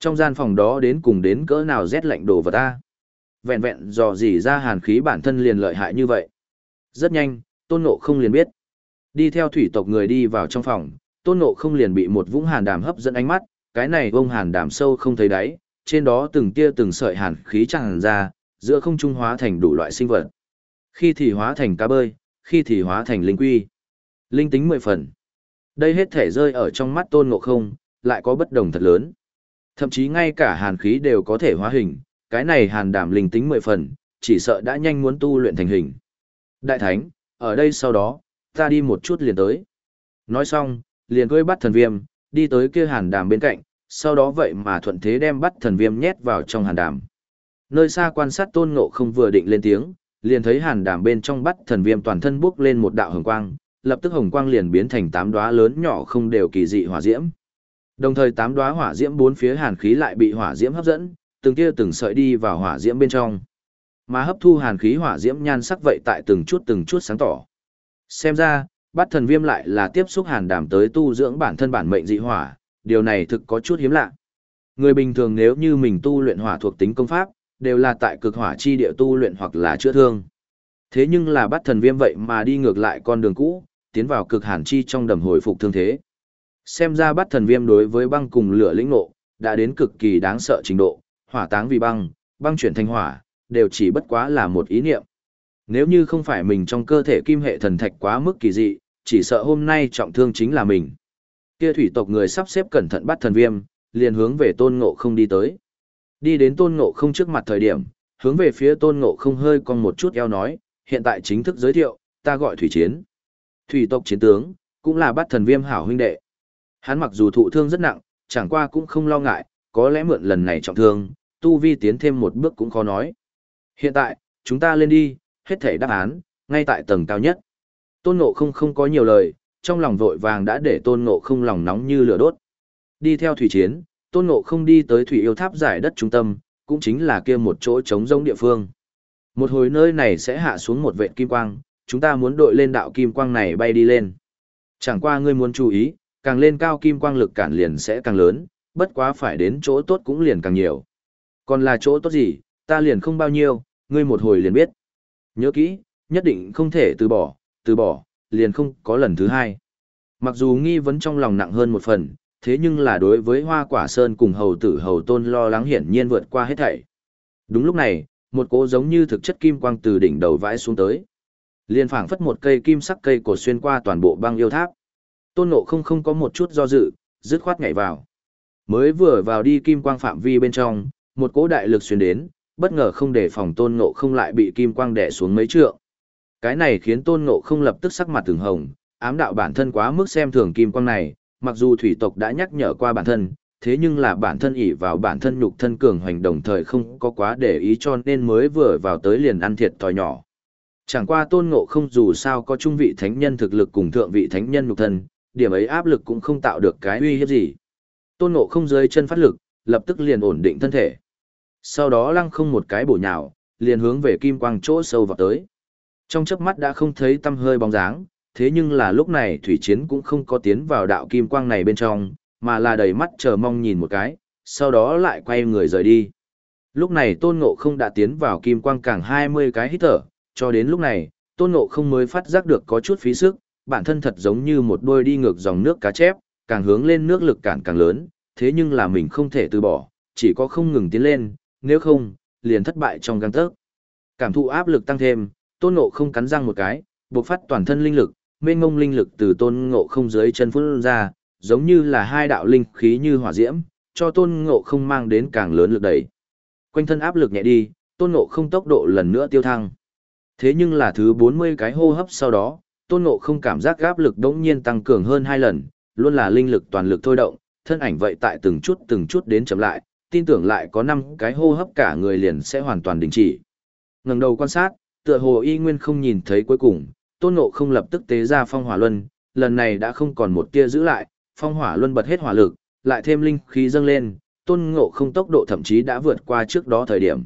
Speaker 1: Trong gian phòng đó đến cùng đến cỡ nào rét lạnh đồ vật ta. Vẹn vẹn dò dỉ ra hàn khí bản thân liền lợi hại như vậy. Rất nhanh, tôn ngộ không liền biết. Đi theo thủy tộc người đi vào trong phòng, tôn ngộ không liền bị một vũng hàn đàm hấp dẫn ánh mắt, cái này vông hàn đàm sâu không thấy đáy, trên đó từng tia từng sợi hàn khí tràn ra, giữa không trung hóa thành đủ loại sinh vật. Khi thì hóa thành cá bơi, khi thì hóa thành linh quy. Linh tính mười phần. Đây hết thể rơi ở trong mắt tôn ngộ không, lại có bất đồng thật lớn. Thậm chí ngay cả hàn khí đều có thể hóa hình, cái này hàn đảm linh tính mười phần, chỉ sợ đã nhanh muốn tu luyện thành hình. Đại thánh, ở đây sau đó, ta đi một chút liền tới. Nói xong, liền cưỡi bắt thần viêm, đi tới kia hàn đàm bên cạnh, sau đó vậy mà thuận thế đem bắt thần viêm nhét vào trong hàn đàm. Nơi xa quan sát tôn ngộ không vừa định lên tiếng, liền thấy hàn đàm bên trong bắt thần viêm toàn thân bước lên một đạo hồng quang, lập tức hồng quang liền biến thành tám đóa lớn nhỏ không đều kỳ dị hỏa diễm. Đồng thời tám đóa hỏa diễm bốn phía hàn khí lại bị hỏa diễm hấp dẫn, từng tia từng sợi đi vào hỏa diễm bên trong. Mà hấp thu hàn khí hỏa diễm nhan sắc vậy tại từng chút từng chút sáng tỏ. Xem ra, bắt thần viêm lại là tiếp xúc hàn đàm tới tu dưỡng bản thân bản mệnh dị hỏa, điều này thực có chút hiếm lạ. Người bình thường nếu như mình tu luyện hỏa thuộc tính công pháp, đều là tại cực hỏa chi địa tu luyện hoặc là chữa thương. Thế nhưng là bắt thần viêm vậy mà đi ngược lại con đường cũ, tiến vào cực hàn chi trong đầm hồi phục thương thế. Xem ra bắt thần viêm đối với băng cùng lửa lĩnh nộ, đã đến cực kỳ đáng sợ trình độ, hỏa táng vì băng, băng chuyển thành hỏa, đều chỉ bất quá là một ý niệm. Nếu như không phải mình trong cơ thể kim hệ thần thạch quá mức kỳ dị, chỉ sợ hôm nay trọng thương chính là mình. Kia thủy tộc người sắp xếp cẩn thận bắt thần viêm, liền hướng về tôn ngộ không đi tới. Đi đến tôn ngộ không trước mặt thời điểm, hướng về phía tôn ngộ không hơi còn một chút eo nói, hiện tại chính thức giới thiệu, ta gọi thủy chiến. Thủy tộc chiến tướng, cũng là bắt thần viêm hảo huynh đệ. Hắn mặc dù thụ thương rất nặng, chẳng qua cũng không lo ngại, có lẽ mượn lần này trọng thương, tu vi tiến thêm một bước cũng khó nói. Hiện tại, chúng ta lên đi, hết thể đáp án, ngay tại tầng cao nhất. Tôn Ngộ không không có nhiều lời, trong lòng vội vàng đã để Tôn Ngộ không lòng nóng như lửa đốt. Đi theo thủy chiến, Tôn Ngộ không đi tới thủy yêu tháp giải đất trung tâm, cũng chính là kia một chỗ trống rỗng địa phương. Một hồi nơi này sẽ hạ xuống một vệt kim quang, chúng ta muốn đội lên đạo kim quang này bay đi lên. Chẳng qua ngươi muốn chú ý, càng lên cao kim quang lực cản liền sẽ càng lớn, bất quá phải đến chỗ tốt cũng liền càng nhiều. Còn là chỗ tốt gì, ta liền không bao nhiêu, ngươi một hồi liền biết. Nhớ kỹ, nhất định không thể từ bỏ, từ bỏ, liền không có lần thứ hai. Mặc dù nghi vấn trong lòng nặng hơn một phần, thế nhưng là đối với hoa quả sơn cùng hầu tử hầu tôn lo lắng hiển nhiên vượt qua hết thảy. Đúng lúc này, một cỗ giống như thực chất kim quang từ đỉnh đầu vãi xuống tới. Liên phảng phất một cây kim sắc cây cột xuyên qua toàn bộ băng yêu tháp. Tôn Ngộ không không có một chút do dự, dứt khoát nhảy vào. Mới vừa vào đi kim quang phạm vi bên trong, một cỗ đại lực xuyên đến, bất ngờ không để phòng Tôn Ngộ không lại bị kim quang đè xuống mấy trượng. Cái này khiến Tôn Ngộ không lập tức sắc mặt từng hồng, ám đạo bản thân quá mức xem thường kim quang này, mặc dù thủy tộc đã nhắc nhở qua bản thân, thế nhưng là bản thân ỷ vào bản thân nhục thân cường hoành đồng thời không có quá để ý cho nên mới vừa vào tới liền ăn thiệt thòi nhỏ. Chẳng qua tôn ngộ không dù sao có trung vị thánh nhân thực lực cùng thượng vị thánh nhân nhục thân, điểm ấy áp lực cũng không tạo được cái uy hiếp gì. Tôn ngộ không dưới chân phát lực, lập tức liền ổn định thân thể. Sau đó lăng không một cái bổ nhào, liền hướng về kim quang chỗ sâu vào tới. Trong chớp mắt đã không thấy tâm hơi bóng dáng, thế nhưng là lúc này thủy chiến cũng không có tiến vào đạo kim quang này bên trong, mà là đầy mắt chờ mong nhìn một cái, sau đó lại quay người rời đi. Lúc này tôn ngộ không đã tiến vào kim quang càng 20 cái hít thở, cho đến lúc này, tôn ngộ không mới phát giác được có chút phí sức, bản thân thật giống như một đôi đi ngược dòng nước cá chép, càng hướng lên nước lực cản càng lớn, thế nhưng là mình không thể từ bỏ, chỉ có không ngừng tiến lên, nếu không, liền thất bại trong găng tớc. Cảm thụ áp lực tăng thêm, tôn ngộ không cắn răng một cái, buộc phát toàn thân linh lực, mênh ngông linh lực từ tôn ngộ không dưới chân phun ra, giống như là hai đạo linh khí như hỏa diễm, cho tôn ngộ không mang đến càng lớn lực đẩy. Quanh thân áp lực nhẹ đi, tôn ngộ không tốc độ lần nữa tiêu thăng. Thế nhưng là thứ 40 cái hô hấp sau đó, tôn ngộ không cảm giác áp lực đống nhiên tăng cường hơn hai lần, luôn là linh lực toàn lực thôi động, thân ảnh vậy tại từng chút từng chút đến chậm lại, tin tưởng lại có năm cái hô hấp cả người liền sẽ hoàn toàn đình chỉ. Ngẩng đầu quan sát, tựa hồ y nguyên không nhìn thấy cuối cùng, tôn ngộ không lập tức tế ra phong hỏa luân, lần này đã không còn một tia giữ lại, phong hỏa luân bật hết hỏa lực, lại thêm linh khí dâng lên, tôn ngộ không tốc độ thậm chí đã vượt qua trước đó thời điểm.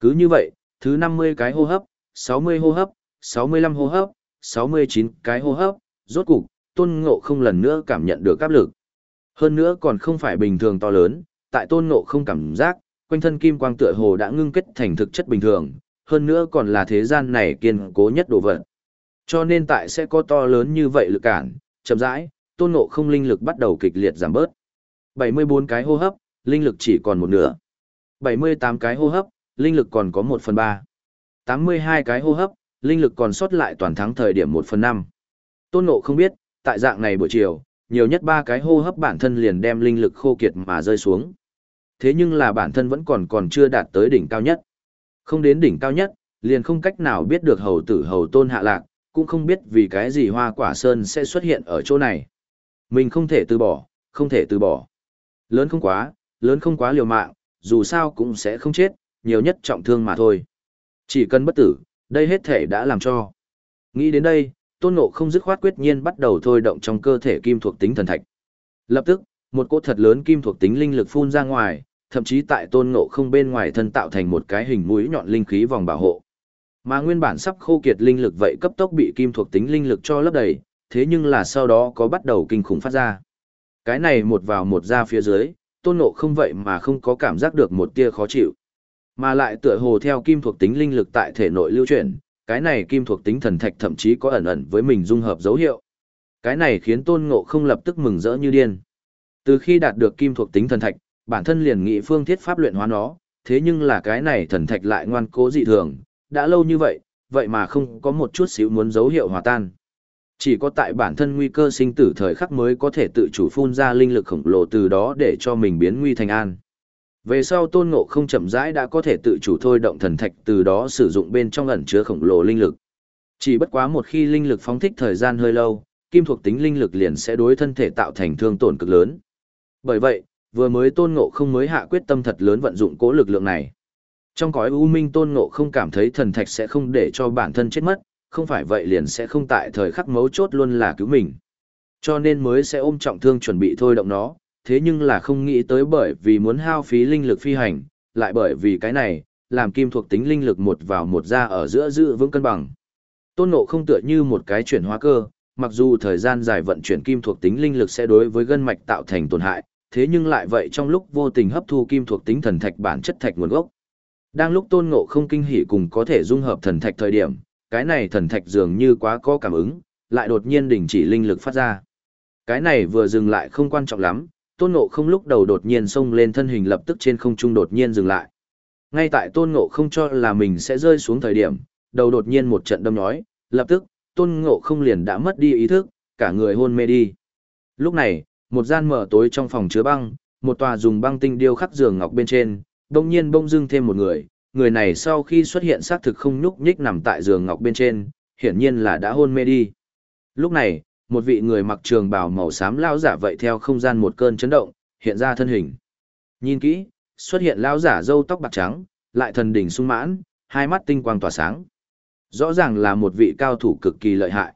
Speaker 1: Cứ như vậy, thứ 50 cái hô hấp, 60 hô hấp, 65 hô hấp, 69 cái hô hấp, rốt cục, tôn ngộ không lần nữa cảm nhận được áp lực. Hơn nữa còn không phải bình thường to lớn, tại tôn ngộ không cảm giác, quanh thân kim quang tựa hồ đã ngưng kết thành thực chất bình thường, hơn nữa còn là thế gian này kiên cố nhất đồ vật. Cho nên tại sẽ có to lớn như vậy lực cản, chậm rãi, tôn ngộ không linh lực bắt đầu kịch liệt giảm bớt. 74 cái hô hấp, linh lực chỉ còn một nửa. 78 cái hô hấp, linh lực còn có 1 phần 3. 82 cái hô hấp, linh lực còn sót lại toàn thắng thời điểm 1 phần 5. Tôn ngộ không biết, tại dạng này buổi chiều, nhiều nhất 3 cái hô hấp bản thân liền đem linh lực khô kiệt mà rơi xuống. Thế nhưng là bản thân vẫn còn còn chưa đạt tới đỉnh cao nhất. Không đến đỉnh cao nhất, liền không cách nào biết được hầu tử hầu tôn hạ lạc, cũng không biết vì cái gì hoa quả sơn sẽ xuất hiện ở chỗ này. Mình không thể từ bỏ, không thể từ bỏ. Lớn không quá, lớn không quá liều mạng, dù sao cũng sẽ không chết, nhiều nhất trọng thương mà thôi. Chỉ cần bất tử, đây hết thể đã làm cho. Nghĩ đến đây, tôn ngộ không dứt khoát quyết nhiên bắt đầu thôi động trong cơ thể kim thuộc tính thần thạch. Lập tức, một cỗ thật lớn kim thuộc tính linh lực phun ra ngoài, thậm chí tại tôn ngộ không bên ngoài thân tạo thành một cái hình mũi nhọn linh khí vòng bảo hộ. Mà nguyên bản sắp khô kiệt linh lực vậy cấp tốc bị kim thuộc tính linh lực cho lấp đầy, thế nhưng là sau đó có bắt đầu kinh khủng phát ra. Cái này một vào một ra phía dưới, tôn ngộ không vậy mà không có cảm giác được một tia khó chịu. Mà lại tựa hồ theo kim thuộc tính linh lực tại thể nội lưu chuyển, cái này kim thuộc tính thần thạch thậm chí có ẩn ẩn với mình dung hợp dấu hiệu. Cái này khiến tôn ngộ không lập tức mừng rỡ như điên. Từ khi đạt được kim thuộc tính thần thạch, bản thân liền nghị phương thiết pháp luyện hóa nó, thế nhưng là cái này thần thạch lại ngoan cố dị thường, đã lâu như vậy, vậy mà không có một chút xíu muốn dấu hiệu hòa tan. Chỉ có tại bản thân nguy cơ sinh tử thời khắc mới có thể tự chủ phun ra linh lực khổng lồ từ đó để cho mình biến nguy thành an. Về sau tôn ngộ không chậm rãi đã có thể tự chủ thôi động thần thạch từ đó sử dụng bên trong ẩn chứa khổng lồ linh lực. Chỉ bất quá một khi linh lực phóng thích thời gian hơi lâu, kim thuộc tính linh lực liền sẽ đối thân thể tạo thành thương tổn cực lớn. Bởi vậy, vừa mới tôn ngộ không mới hạ quyết tâm thật lớn vận dụng cố lực lượng này. Trong cõi u minh tôn ngộ không cảm thấy thần thạch sẽ không để cho bản thân chết mất, không phải vậy liền sẽ không tại thời khắc mấu chốt luôn là cứu mình. Cho nên mới sẽ ôm trọng thương chuẩn bị thôi động nó, thế nhưng là không nghĩ tới bởi vì muốn hao phí linh lực phi hành, lại bởi vì cái này, làm kim thuộc tính linh lực một vào một ra ở giữa giữ vững cân bằng. Tôn ngộ không tựa như một cái chuyển hóa cơ, mặc dù thời gian dài vận chuyển kim thuộc tính linh lực sẽ đối với gân mạch tạo thành tổn hại, thế nhưng lại vậy trong lúc vô tình hấp thu kim thuộc tính thần thạch bản chất thạch nguồn gốc. Đang lúc Tôn Ngộ không kinh hỉ cùng có thể dung hợp thần thạch thời điểm, cái này thần thạch dường như quá có cảm ứng, lại đột nhiên đình chỉ linh lực phát ra. Cái này vừa dừng lại không quan trọng lắm, Tôn Ngộ không lúc đầu đột nhiên xông lên thân hình lập tức trên không trung đột nhiên dừng lại. Ngay tại Tôn Ngộ không cho là mình sẽ rơi xuống thời điểm, đầu đột nhiên một trận đâm nhói, lập tức, Tôn Ngộ không liền đã mất đi ý thức, cả người hôn mê đi. Lúc này, một gian mở tối trong phòng chứa băng, một tòa dùng băng tinh điêu khắc giường ngọc bên trên, đông nhiên bông dưng thêm một người, người này sau khi xuất hiện xác thực không nhúc nhích nằm tại giường ngọc bên trên, hiển nhiên là đã hôn mê đi. Lúc này, một vị người mặc trường bào màu xám lao giả vậy theo không gian một cơn chấn động, hiện ra thân hình. Nhìn kỹ, xuất hiện lao giả râu tóc bạc trắng, lại thần đỉnh sung mãn, hai mắt tinh quang tỏa sáng. Rõ ràng là một vị cao thủ cực kỳ lợi hại.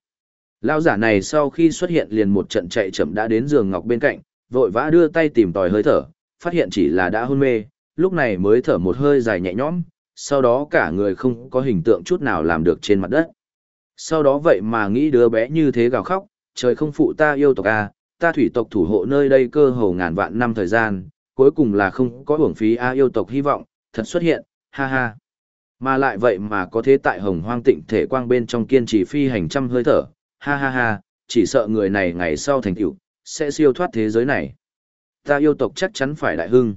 Speaker 1: Lão giả này sau khi xuất hiện liền một trận chạy chậm đã đến giường ngọc bên cạnh, vội vã đưa tay tìm tòi hơi thở, phát hiện chỉ là đã hôn mê, lúc này mới thở một hơi dài nhẹ nhõm, sau đó cả người không có hình tượng chút nào làm được trên mặt đất. Sau đó vậy mà nghĩ đứa bé như thế gào khóc, trời không phụ ta yêu tộc A, ta thủy tộc thủ hộ nơi đây cơ hồ ngàn vạn năm thời gian, cuối cùng là không có hưởng phí A yêu tộc hy vọng, thật xuất hiện, ha ha. Mà lại vậy mà có thế tại hồng hoang tịnh thể quang bên trong kiên trì phi hành trăm hơi thở, ha ha ha, chỉ sợ người này ngày sau thành tựu sẽ siêu thoát thế giới này. Ta yêu tộc chắc chắn phải đại hưng.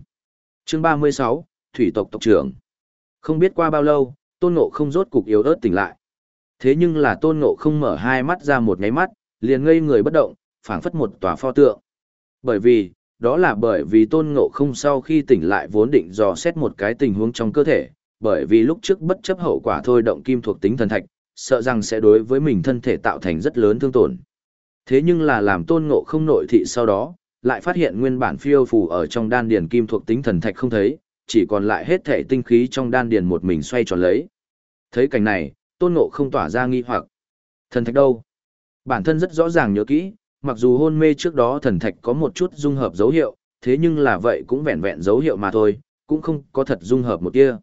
Speaker 1: Chương 36, Thủy tộc tộc trưởng. Không biết qua bao lâu, Tôn Ngộ không rốt cục yếu ớt tỉnh lại. Thế nhưng là Tôn Ngộ không mở hai mắt ra một nháy mắt, liền ngây người bất động, phảng phất một tòa pho tượng. Bởi vì, đó là bởi vì Tôn Ngộ không sau khi tỉnh lại vốn định dò xét một cái tình huống trong cơ thể, bởi vì lúc trước bất chấp hậu quả thôi động kim thuộc tính thần thạch, sợ rằng sẽ đối với mình thân thể tạo thành rất lớn thương tổn. Thế nhưng là làm tôn ngộ không nội thị sau đó, lại phát hiện nguyên bản phiêu phù ở trong đan điền kim thuộc tính thần thạch không thấy, chỉ còn lại hết thể tinh khí trong đan điền một mình xoay tròn lấy. Thấy cảnh này, tôn ngộ không tỏa ra nghi hoặc. Thần thạch đâu? Bản thân rất rõ ràng nhớ kỹ, mặc dù hôn mê trước đó thần thạch có một chút dung hợp dấu hiệu, thế nhưng là vậy cũng vẹn vẹn dấu hiệu mà thôi, cũng không có thật dung hợp một kia.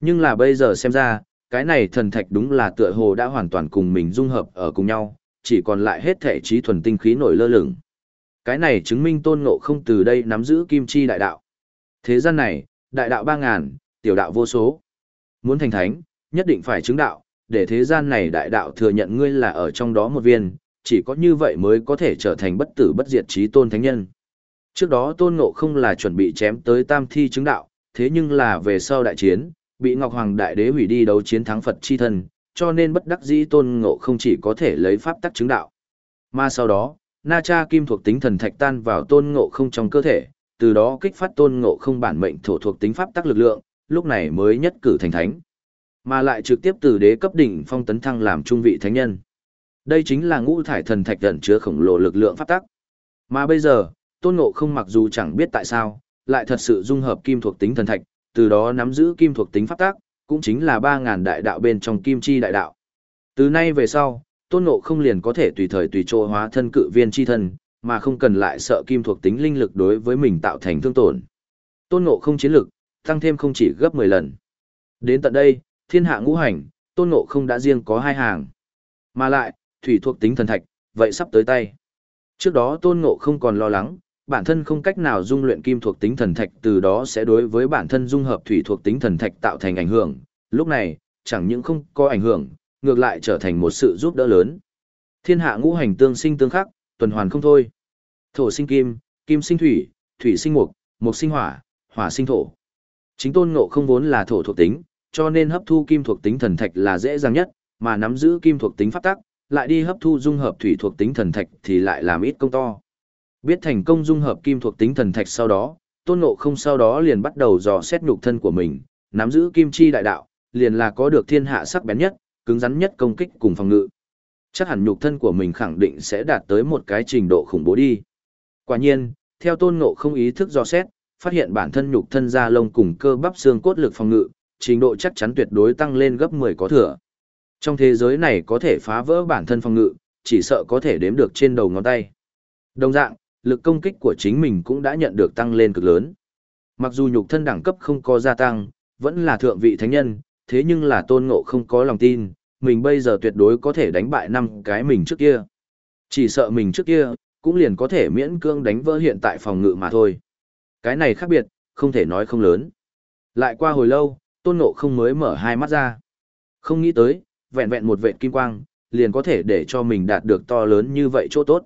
Speaker 1: Nhưng là bây giờ xem ra, cái này thần thạch đúng là tựa hồ đã hoàn toàn cùng mình dung hợp ở cùng nhau, chỉ còn lại hết thể trí thuần tinh khí nổi lơ lửng. Cái này chứng minh tôn ngộ không từ đây nắm giữ kim chi đại đạo. Thế gian này, đại đạo ba ngàn, tiểu đạo vô số. Muốn thành thánh, nhất định phải chứng đạo, để thế gian này đại đạo thừa nhận ngươi là ở trong đó một viên, chỉ có như vậy mới có thể trở thành bất tử bất diệt trí tôn thánh nhân. Trước đó tôn ngộ không là chuẩn bị chém tới tam thi chứng đạo, thế nhưng là về sau đại chiến, bị Ngọc Hoàng Đại Đế hủy đi đấu chiến thắng Phật chi thân, cho nên bất đắc dĩ tôn ngộ không chỉ có thể lấy pháp tắc chứng đạo. Mà sau đó, Na Cha Kim thuộc tính thần thạch tan vào tôn ngộ không trong cơ thể, từ đó kích phát tôn ngộ không bản mệnh thổ thuộc tính pháp tắc lực lượng, lúc này mới nhất cử thành thánh. Mà lại trực tiếp từ đế cấp đỉnh phong tấn thăng làm trung vị thánh nhân. Đây chính là ngũ thải thần thạch ẩn chứa khổng lồ lực lượng pháp tắc. Mà bây giờ, tôn ngộ không mặc dù chẳng biết tại sao, lại thật sự dung hợp kim thuộc tính thần thạch, từ đó nắm giữ kim thuộc tính pháp tác, cũng chính là 3.000 đại đạo bên trong kim chi đại đạo. Từ nay về sau, tôn ngộ không liền có thể tùy thời tùy chỗ hóa thân cự viên chi thân, mà không cần lại sợ kim thuộc tính linh lực đối với mình tạo thành thương tổn. Tôn ngộ không chiến lực, tăng thêm không chỉ gấp 10 lần. Đến tận đây, thiên hạ ngũ hành, tôn ngộ không đã riêng có hai hàng. Mà lại, thủy thuộc tính thần thạch, vậy sắp tới tay. Trước đó tôn ngộ không còn lo lắng, bản thân không cách nào dung luyện kim thuộc tính thần thạch từ đó sẽ đối với bản thân dung hợp thủy thuộc tính thần thạch tạo thành ảnh hưởng. Lúc này, chẳng những không có ảnh hưởng, ngược lại trở thành một sự giúp đỡ lớn. Thiên hạ ngũ hành tương sinh tương khắc, tuần hoàn không thôi. Thổ sinh kim, kim sinh thủy, thủy sinh mục, mục sinh hỏa, hỏa sinh thổ. Chính tôn ngộ không vốn là thổ thuộc tính, cho nên hấp thu kim thuộc tính thần thạch là dễ dàng nhất, mà nắm giữ kim thuộc tính pháp tắc, lại đi hấp thu dung hợp thủy thuộc tính thần thạch thì lại làm ít công to. Biết thành công dung hợp kim thuộc tính thần thạch sau đó, tôn ngộ không sau đó liền bắt đầu dò xét nhục thân của mình, nắm giữ kim chi đại đạo, liền là có được thiên hạ sắc bén nhất, cứng rắn nhất công kích cùng phòng ngự. Chắc hẳn nhục thân của mình khẳng định sẽ đạt tới một cái trình độ khủng bố đi. Quả nhiên, theo tôn ngộ không ý thức dò xét, phát hiện bản thân nhục thân da lông cùng cơ bắp xương cốt lực phòng ngự, trình độ chắc chắn tuyệt đối tăng lên gấp 10 có thừa. Trong thế giới này có thể phá vỡ bản thân phòng ngự, chỉ sợ có thể đếm được trên đầu ngón tay. Đồng dạng, lực công kích của chính mình cũng đã nhận được tăng lên cực lớn. Mặc dù nhục thân đẳng cấp không có gia tăng, vẫn là thượng vị thánh nhân, thế nhưng là tôn ngộ không có lòng tin, mình bây giờ tuyệt đối có thể đánh bại năm cái mình trước kia. Chỉ sợ mình trước kia, cũng liền có thể miễn cương đánh vỡ hiện tại phòng ngự mà thôi. Cái này khác biệt, không thể nói không lớn. Lại qua hồi lâu, tôn ngộ không mới mở hai mắt ra. Không nghĩ tới, vẹn vẹn một vệ kim quang, liền có thể để cho mình đạt được to lớn như vậy chỗ tốt.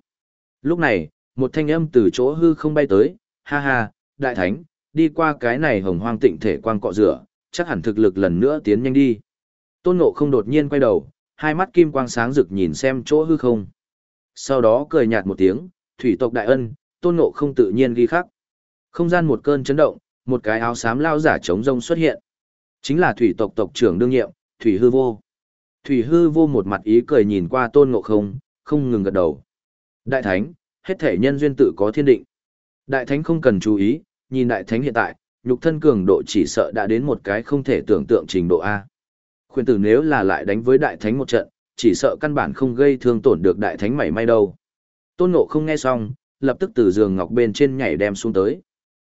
Speaker 1: Lúc này, một thanh âm từ chỗ hư không bay tới, ha ha, đại thánh, đi qua cái này hồng hoang tịnh thể quang cọ rửa, chắc hẳn thực lực lần nữa tiến nhanh đi. Tôn ngộ không đột nhiên quay đầu, hai mắt kim quang sáng rực nhìn xem chỗ hư không. Sau đó cười nhạt một tiếng, thủy tộc đại ân, tôn ngộ không tự nhiên ghi khắc. Không gian một cơn chấn động, một cái áo xám lao giả trống rông xuất hiện. Chính là thủy tộc tộc trưởng đương nhiệm, thủy hư vô. Thủy hư vô một mặt ý cười nhìn qua tôn ngộ không, không ngừng gật đầu. Đại thánh, hết thể nhân duyên tự có thiên định. Đại thánh không cần chú ý, nhìn đại thánh hiện tại, nhục thân cường độ chỉ sợ đã đến một cái không thể tưởng tượng trình độ A. Khuyên tử nếu là lại đánh với đại thánh một trận, chỉ sợ căn bản không gây thương tổn được đại thánh mảy may đâu. Tôn ngộ không nghe xong, lập tức từ giường ngọc bên trên nhảy đem xuống tới.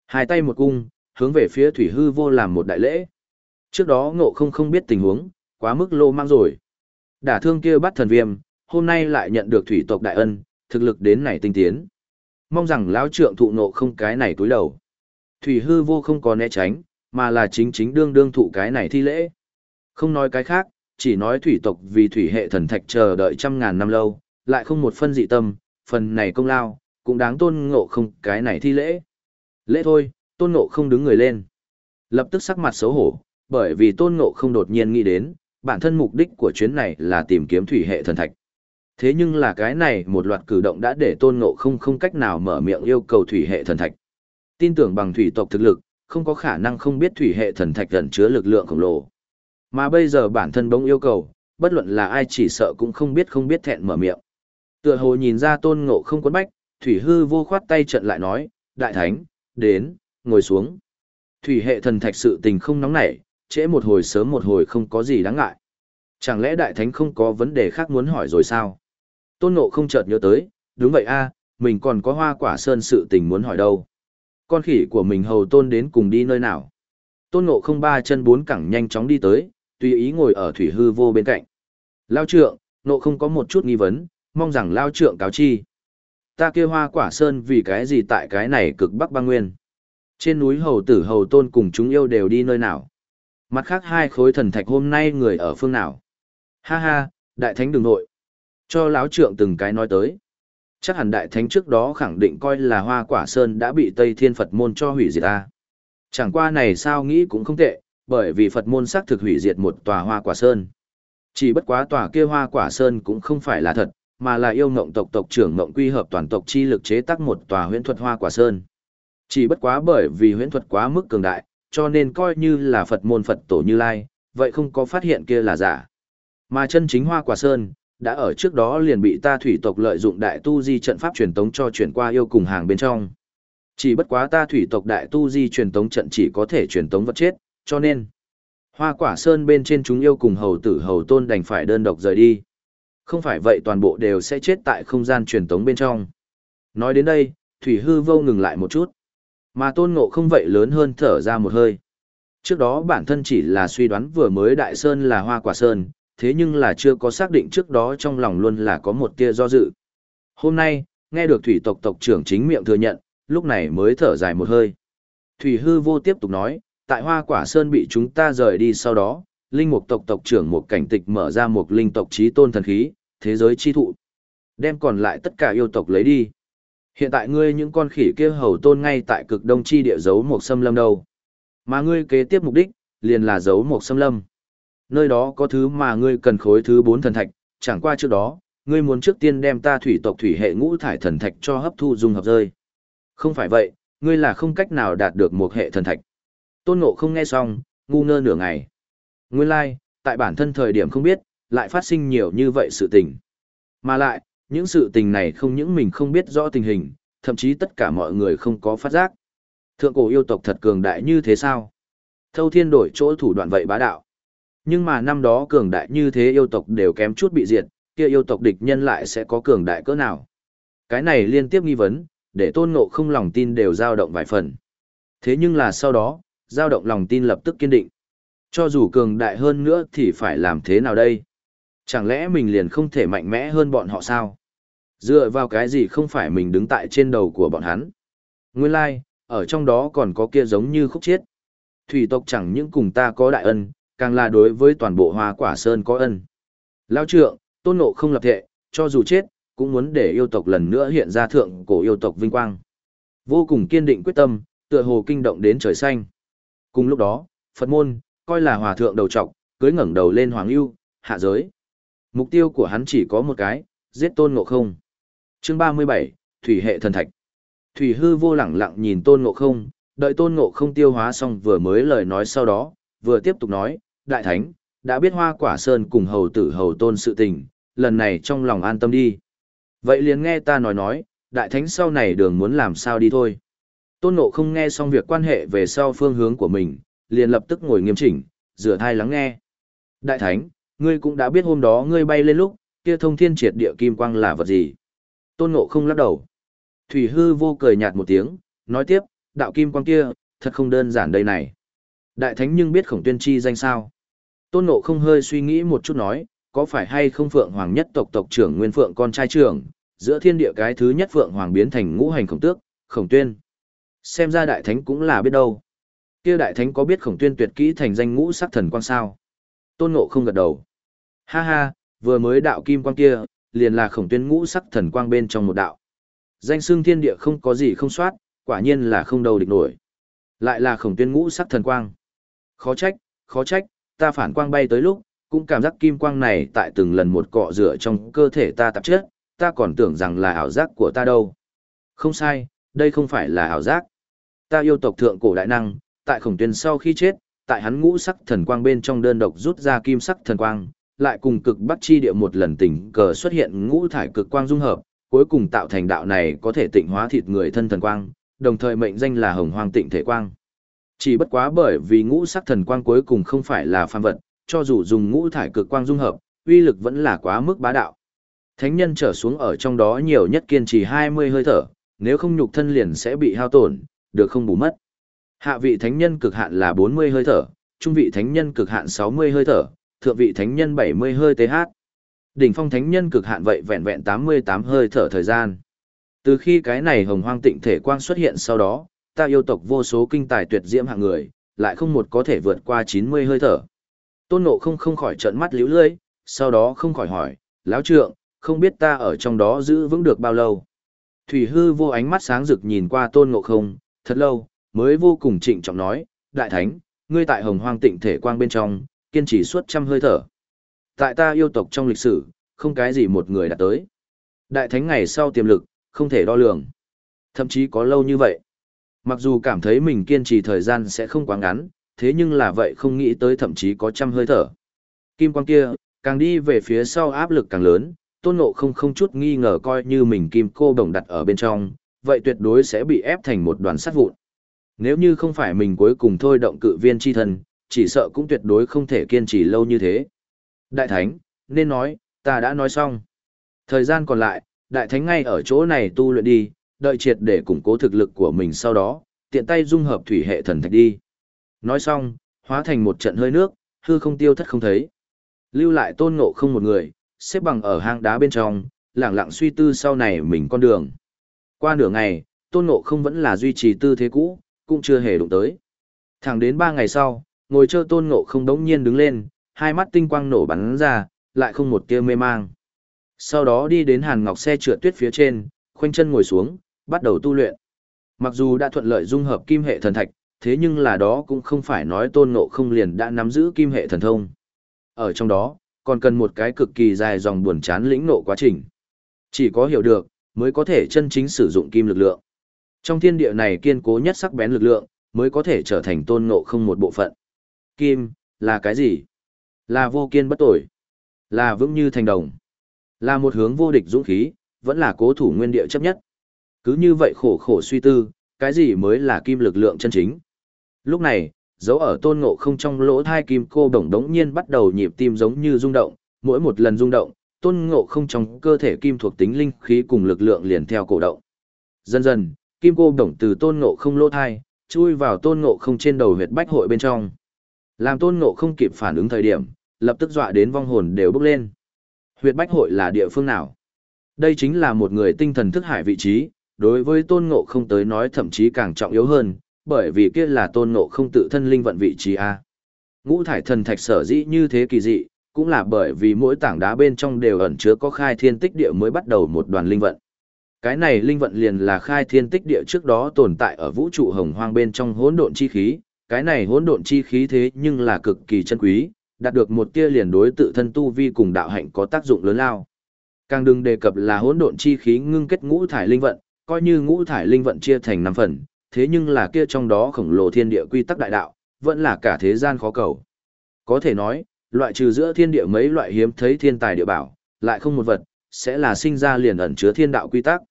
Speaker 1: Hai tay một cung, hướng về phía thủy hư vô làm một đại lễ. Trước đó ngộ không không biết tình huống, quá mức lô mang rồi. Đả thương kia bắt thần viêm, hôm nay lại nhận được thủy tộc đại ân, thực lực đến này tinh tiến. Mong rằng lão trượng thụ nộ không cái này túi đầu. Thủy hư vô không có né tránh, mà là chính chính đương đương thụ cái này thi lễ. Không nói cái khác, chỉ nói thủy tộc vì thủy hệ thần thạch chờ đợi trăm ngàn năm lâu, lại không một phân dị tâm, phần này công lao, cũng đáng tôn ngộ không cái này thi lễ. Lễ thôi, tôn ngộ không đứng người lên. Lập tức sắc mặt xấu hổ, bởi vì tôn ngộ không đột nhiên nghĩ đến, bản thân mục đích của chuyến này là tìm kiếm thủy hệ thần thạch. Thế nhưng là cái này một loạt cử động đã để tôn ngộ không không cách nào mở miệng yêu cầu thủy hệ thần thạch. Tin tưởng bằng thủy tộc thực lực, không có khả năng không biết thủy hệ thần thạch gần chứa lực lượng khổng lồ. Mà bây giờ bản thân bỗng yêu cầu, bất luận là ai chỉ sợ cũng không biết không biết thẹn mở miệng. Tựa hồ nhìn ra tôn ngộ không quấn bách, thủy hư vô khoát tay trận lại nói, đại thánh, đến, ngồi xuống. Thủy hệ thần thạch sự tình không nóng nảy, trễ một hồi sớm một hồi không có gì đáng ngại. Chẳng lẽ đại thánh không có vấn đề khác muốn hỏi rồi sao? Tôn Nộ không chợt nhớ tới, đúng vậy a, mình còn có hoa quả sơn sự tình muốn hỏi đâu. Con khỉ của mình hầu tôn đến cùng đi nơi nào? Tôn Nộ không ba chân bốn cẳng nhanh chóng đi tới, tùy ý ngồi ở thủy hư vô bên cạnh. Lao trượng, Nộ không có một chút nghi vấn, mong rằng Lao trượng cáo chi. Ta kia hoa quả sơn vì cái gì tại cái này cực bắc băng nguyên? Trên núi hầu tử hầu tôn cùng chúng yêu đều đi nơi nào? Mặt khác hai khối thần thạch hôm nay người ở phương nào? Ha ha, đại thánh đừng nội. Cho lão trượng từng cái nói tới. Chắc hẳn đại thánh trước đó khẳng định coi là hoa quả sơn đã bị Tây Thiên Phật môn cho hủy diệt ta. Chẳng qua này sao nghĩ cũng không tệ, bởi vì Phật môn xác thực hủy diệt một tòa hoa quả sơn. Chỉ bất quá tòa kia hoa quả sơn cũng không phải là thật, mà là yêu ngộng tộc tộc trưởng ngộng quy hợp toàn tộc chi lực chế tác một tòa huyễn thuật hoa quả sơn. Chỉ bất quá bởi vì huyễn thuật quá mức cường đại, cho nên coi như là Phật môn Phật tổ Như Lai, vậy không có phát hiện kia là giả. Mà chân chính hoa quả sơn, đã ở trước đó liền bị ta thủy tộc lợi dụng đại tu di trận pháp truyền tống cho chuyển qua yêu cùng hàng bên trong. Chỉ bất quá ta thủy tộc đại tu di truyền tống trận chỉ có thể truyền tống vật chết, cho nên hoa quả sơn bên trên chúng yêu cùng hầu tử hầu tôn đành phải đơn độc rời đi. Không phải vậy toàn bộ đều sẽ chết tại không gian truyền tống bên trong. Nói đến đây, thủy hư vô ngừng lại một chút. Mà tôn ngộ không vậy lớn hơn thở ra một hơi. Trước đó bản thân chỉ là suy đoán vừa mới đại sơn là hoa quả sơn, thế nhưng là chưa có xác định trước đó trong lòng luôn là có một tia do dự. Hôm nay, nghe được thủy tộc tộc trưởng chính miệng thừa nhận, lúc này mới thở dài một hơi. Thủy hư vô tiếp tục nói, tại hoa quả sơn bị chúng ta rời đi sau đó, linh mục tộc tộc trưởng một cảnh tịch mở ra một linh tộc trí tôn thần khí, thế giới chi thụ. Đem còn lại tất cả yêu tộc lấy đi. Hiện tại ngươi những con khỉ kia hầu tôn ngay tại cực đông chi địa giấu một xâm lâm đâu. Mà ngươi kế tiếp mục đích, liền là giấu một xâm lâm. Nơi đó có thứ mà ngươi cần khối thứ bốn thần thạch, chẳng qua trước đó, ngươi muốn trước tiên đem ta thủy tộc thủy hệ ngũ thải thần thạch cho hấp thu dung hợp rơi. Không phải vậy, ngươi là không cách nào đạt được một hệ thần thạch. Tôn Ngộ không nghe xong, ngu ngơ nửa ngày. Nguyên lai, like, tại bản thân thời điểm không biết, lại phát sinh nhiều như vậy sự tình. Mà lại, những sự tình này không những mình không biết rõ tình hình, thậm chí tất cả mọi người không có phát giác. Thượng cổ yêu tộc thật cường đại như thế sao? Thâu thiên đổi chỗ thủ đoạn vậy bá đạo. Nhưng mà năm đó cường đại như thế yêu tộc đều kém chút bị diệt, kia yêu tộc địch nhân lại sẽ có cường đại cỡ nào? Cái này liên tiếp nghi vấn, để tôn ngộ không lòng tin đều dao động vài phần. Thế nhưng là sau đó, dao động lòng tin lập tức kiên định. Cho dù cường đại hơn nữa thì phải làm thế nào đây? Chẳng lẽ mình liền không thể mạnh mẽ hơn bọn họ sao? Dựa vào cái gì không phải mình đứng tại trên đầu của bọn hắn? Nguyên lai, like, ở trong đó còn có kia giống như khúc chiết. Thủy tộc chẳng những cùng ta có đại ân, càng là đối với toàn bộ hoa quả sơn có ân. Lao trượng, tôn nộ không lập thệ, cho dù chết, cũng muốn để yêu tộc lần nữa hiện ra thượng cổ yêu tộc vinh quang. Vô cùng kiên định quyết tâm, tựa hồ kinh động đến trời xanh. Cùng lúc đó, Phật môn, coi là hòa thượng đầu trọc, cưới ngẩng đầu lên hoàng ưu hạ giới. Mục tiêu của hắn chỉ có một cái, giết tôn ngộ không. Chương 37, Thủy hệ thần thạch. Thủy hư vô lẳng lặng nhìn tôn ngộ không, đợi tôn ngộ không tiêu hóa xong vừa mới lời nói sau đó, vừa tiếp tục nói, Đại Thánh, đã biết hoa quả sơn cùng hầu tử hầu tôn sự tình, lần này trong lòng an tâm đi. Vậy liền nghe ta nói nói, Đại Thánh sau này đường muốn làm sao đi thôi. Tôn ngộ không nghe xong việc quan hệ về sau phương hướng của mình, liền lập tức ngồi nghiêm chỉnh, rửa thai lắng nghe. Đại Thánh, ngươi cũng đã biết hôm đó ngươi bay lên lúc, kia thông thiên triệt địa kim quang là vật gì. Tôn ngộ không lắc đầu. Thủy hư vô cười nhạt một tiếng, nói tiếp, đạo kim quang kia, thật không đơn giản đây này. Đại thánh nhưng biết khổng tuyên chi danh sao. Tôn ngộ không hơi suy nghĩ một chút nói, có phải hay không phượng hoàng nhất tộc tộc trưởng nguyên phượng con trai trưởng, giữa thiên địa cái thứ nhất phượng hoàng biến thành ngũ hành khổng tước, khổng tuyên. Xem ra đại thánh cũng là biết đâu. kia đại thánh có biết khổng tuyên tuyệt kỹ thành danh ngũ sắc thần quang sao? Tôn ngộ không gật đầu. Ha ha, vừa mới đạo kim quang kia, liền là khổng tuyên ngũ sắc thần quang bên trong một đạo. Danh xương thiên địa không có gì không soát, quả nhiên là không đầu địch nổi. Lại là khổng tuyên ngũ sắc thần quang. Khó trách, khó trách, ta phản quang bay tới lúc, cũng cảm giác kim quang này tại từng lần một cọ rửa trong cơ thể ta tạp chất, ta còn tưởng rằng là ảo giác của ta đâu. Không sai, đây không phải là ảo giác. Ta yêu tộc thượng cổ đại năng, tại khổng tuyên sau khi chết, tại hắn ngũ sắc thần quang bên trong đơn độc rút ra kim sắc thần quang, lại cùng cực bắc chi địa một lần tình cờ xuất hiện ngũ thải cực quang dung hợp, cuối cùng tạo thành đạo này có thể tịnh hóa thịt người thân thần quang, đồng thời mệnh danh là hồng hoang tịnh thể quang. Chỉ bất quá bởi vì ngũ sắc thần quang cuối cùng không phải là phàm vật, cho dù dùng ngũ thải cực quang dung hợp, uy lực vẫn là quá mức bá đạo. Thánh nhân trở xuống ở trong đó nhiều nhất kiên trì 20 hơi thở, nếu không nhục thân liền sẽ bị hao tổn, được không bù mất. Hạ vị thánh nhân cực hạn là 40 hơi thở, trung vị thánh nhân cực hạn 60 hơi thở, thượng vị thánh nhân 70 hơi TH. Đỉnh phong thánh nhân cực hạn vậy vẹn vẹn 88 hơi thở thời gian. Từ khi cái này hồng hoang tịnh thể quang xuất hiện sau đó, ta yêu tộc vô số kinh tài tuyệt diễm hạng người, lại không một có thể vượt qua 90 hơi thở. Tôn nộ không không khỏi trợn mắt liễu lưỡi, sau đó không khỏi hỏi, lão trượng, không biết ta ở trong đó giữ vững được bao lâu. Thủy hư vô ánh mắt sáng rực nhìn qua tôn ngộ không, thật lâu, mới vô cùng trịnh trọng nói, đại thánh, ngươi tại hồng hoang tịnh thể quang bên trong, kiên trì suốt trăm hơi thở. Tại ta yêu tộc trong lịch sử, không cái gì một người đã tới. Đại thánh ngày sau tiềm lực, không thể đo lường. Thậm chí có lâu như vậy. Mặc dù cảm thấy mình kiên trì thời gian sẽ không quá ngắn, thế nhưng là vậy không nghĩ tới thậm chí có trăm hơi thở. Kim quang kia, càng đi về phía sau áp lực càng lớn, tôn ngộ không không chút nghi ngờ coi như mình kim cô đồng đặt ở bên trong, vậy tuyệt đối sẽ bị ép thành một đoàn sắt vụn. Nếu như không phải mình cuối cùng thôi động cự viên chi thần, chỉ sợ cũng tuyệt đối không thể kiên trì lâu như thế. Đại Thánh, nên nói, ta đã nói xong. Thời gian còn lại, Đại Thánh ngay ở chỗ này tu luyện đi, đợi triệt để củng cố thực lực của mình sau đó, tiện tay dung hợp thủy hệ thần thạch đi. Nói xong, hóa thành một trận hơi nước, hư không tiêu thất không thấy. Lưu lại tôn ngộ không một người, xếp bằng ở hang đá bên trong, lặng lặng suy tư sau này mình con đường. Qua nửa ngày, tôn ngộ không vẫn là duy trì tư thế cũ, cũng chưa hề đụng tới. Thẳng đến ba ngày sau, ngồi chơi tôn ngộ không đống nhiên đứng lên, hai mắt tinh quang nổ bắn ra, lại không một tia mê mang. Sau đó đi đến hàn ngọc xe trượt tuyết phía trên, khoanh chân ngồi xuống, bắt đầu tu luyện. Mặc dù đã thuận lợi dung hợp kim hệ thần thạch, thế nhưng là đó cũng không phải nói tôn ngộ không liền đã nắm giữ kim hệ thần thông. Ở trong đó, còn cần một cái cực kỳ dài dòng buồn chán lĩnh nộ quá trình. Chỉ có hiểu được, mới có thể chân chính sử dụng kim lực lượng. Trong thiên địa này kiên cố nhất sắc bén lực lượng, mới có thể trở thành tôn ngộ không một bộ phận. Kim, là cái gì? Là vô kiên bất tội. Là vững như thành đồng. Là một hướng vô địch dũng khí, vẫn là cố thủ nguyên địa chấp nhất. Cứ như vậy khổ khổ suy tư, cái gì mới là kim lực lượng chân chính. Lúc này, dấu ở tôn ngộ không trong lỗ thai kim cô đồng đống nhiên bắt đầu nhịp tim giống như rung động, mỗi một lần rung động, tôn ngộ không trong cơ thể kim thuộc tính linh khí cùng lực lượng liền theo cổ động. Dần dần, kim cô đồng từ tôn ngộ không lỗ thai, chui vào tôn ngộ không trên đầu huyệt bách hội bên trong. Làm tôn ngộ không kịp phản ứng thời điểm, lập tức dọa đến vong hồn đều bốc lên. Huyệt bách hội là địa phương nào? Đây chính là một người tinh thần thức hải vị trí, đối với tôn ngộ không tới nói thậm chí càng trọng yếu hơn, bởi vì kia là tôn ngộ không tự thân linh vận vị trí A. Ngũ thải thần thạch sở dĩ như thế kỳ dị, cũng là bởi vì mỗi tảng đá bên trong đều ẩn chứa có khai thiên tích địa mới bắt đầu một đoàn linh vận. Cái này linh vận liền là khai thiên tích địa trước đó tồn tại ở vũ trụ hồng hoang bên trong hỗn độn chi khí, cái này hỗn độn chi khí thế nhưng là cực kỳ chân quý, đạt được một tia liền đối tự thân tu vi cùng đạo hạnh có tác dụng lớn lao. Càng đừng đề cập là hỗn độn chi khí ngưng kết ngũ thải linh vận, coi như ngũ thải linh vận chia thành năm phần, thế nhưng là kia trong đó khổng lồ thiên địa quy tắc đại đạo, vẫn là cả thế gian khó cầu. Có thể nói, loại trừ giữa thiên địa mấy loại hiếm thấy thiên tài địa bảo, lại không một vật, sẽ là sinh ra liền ẩn chứa thiên đạo quy tắc.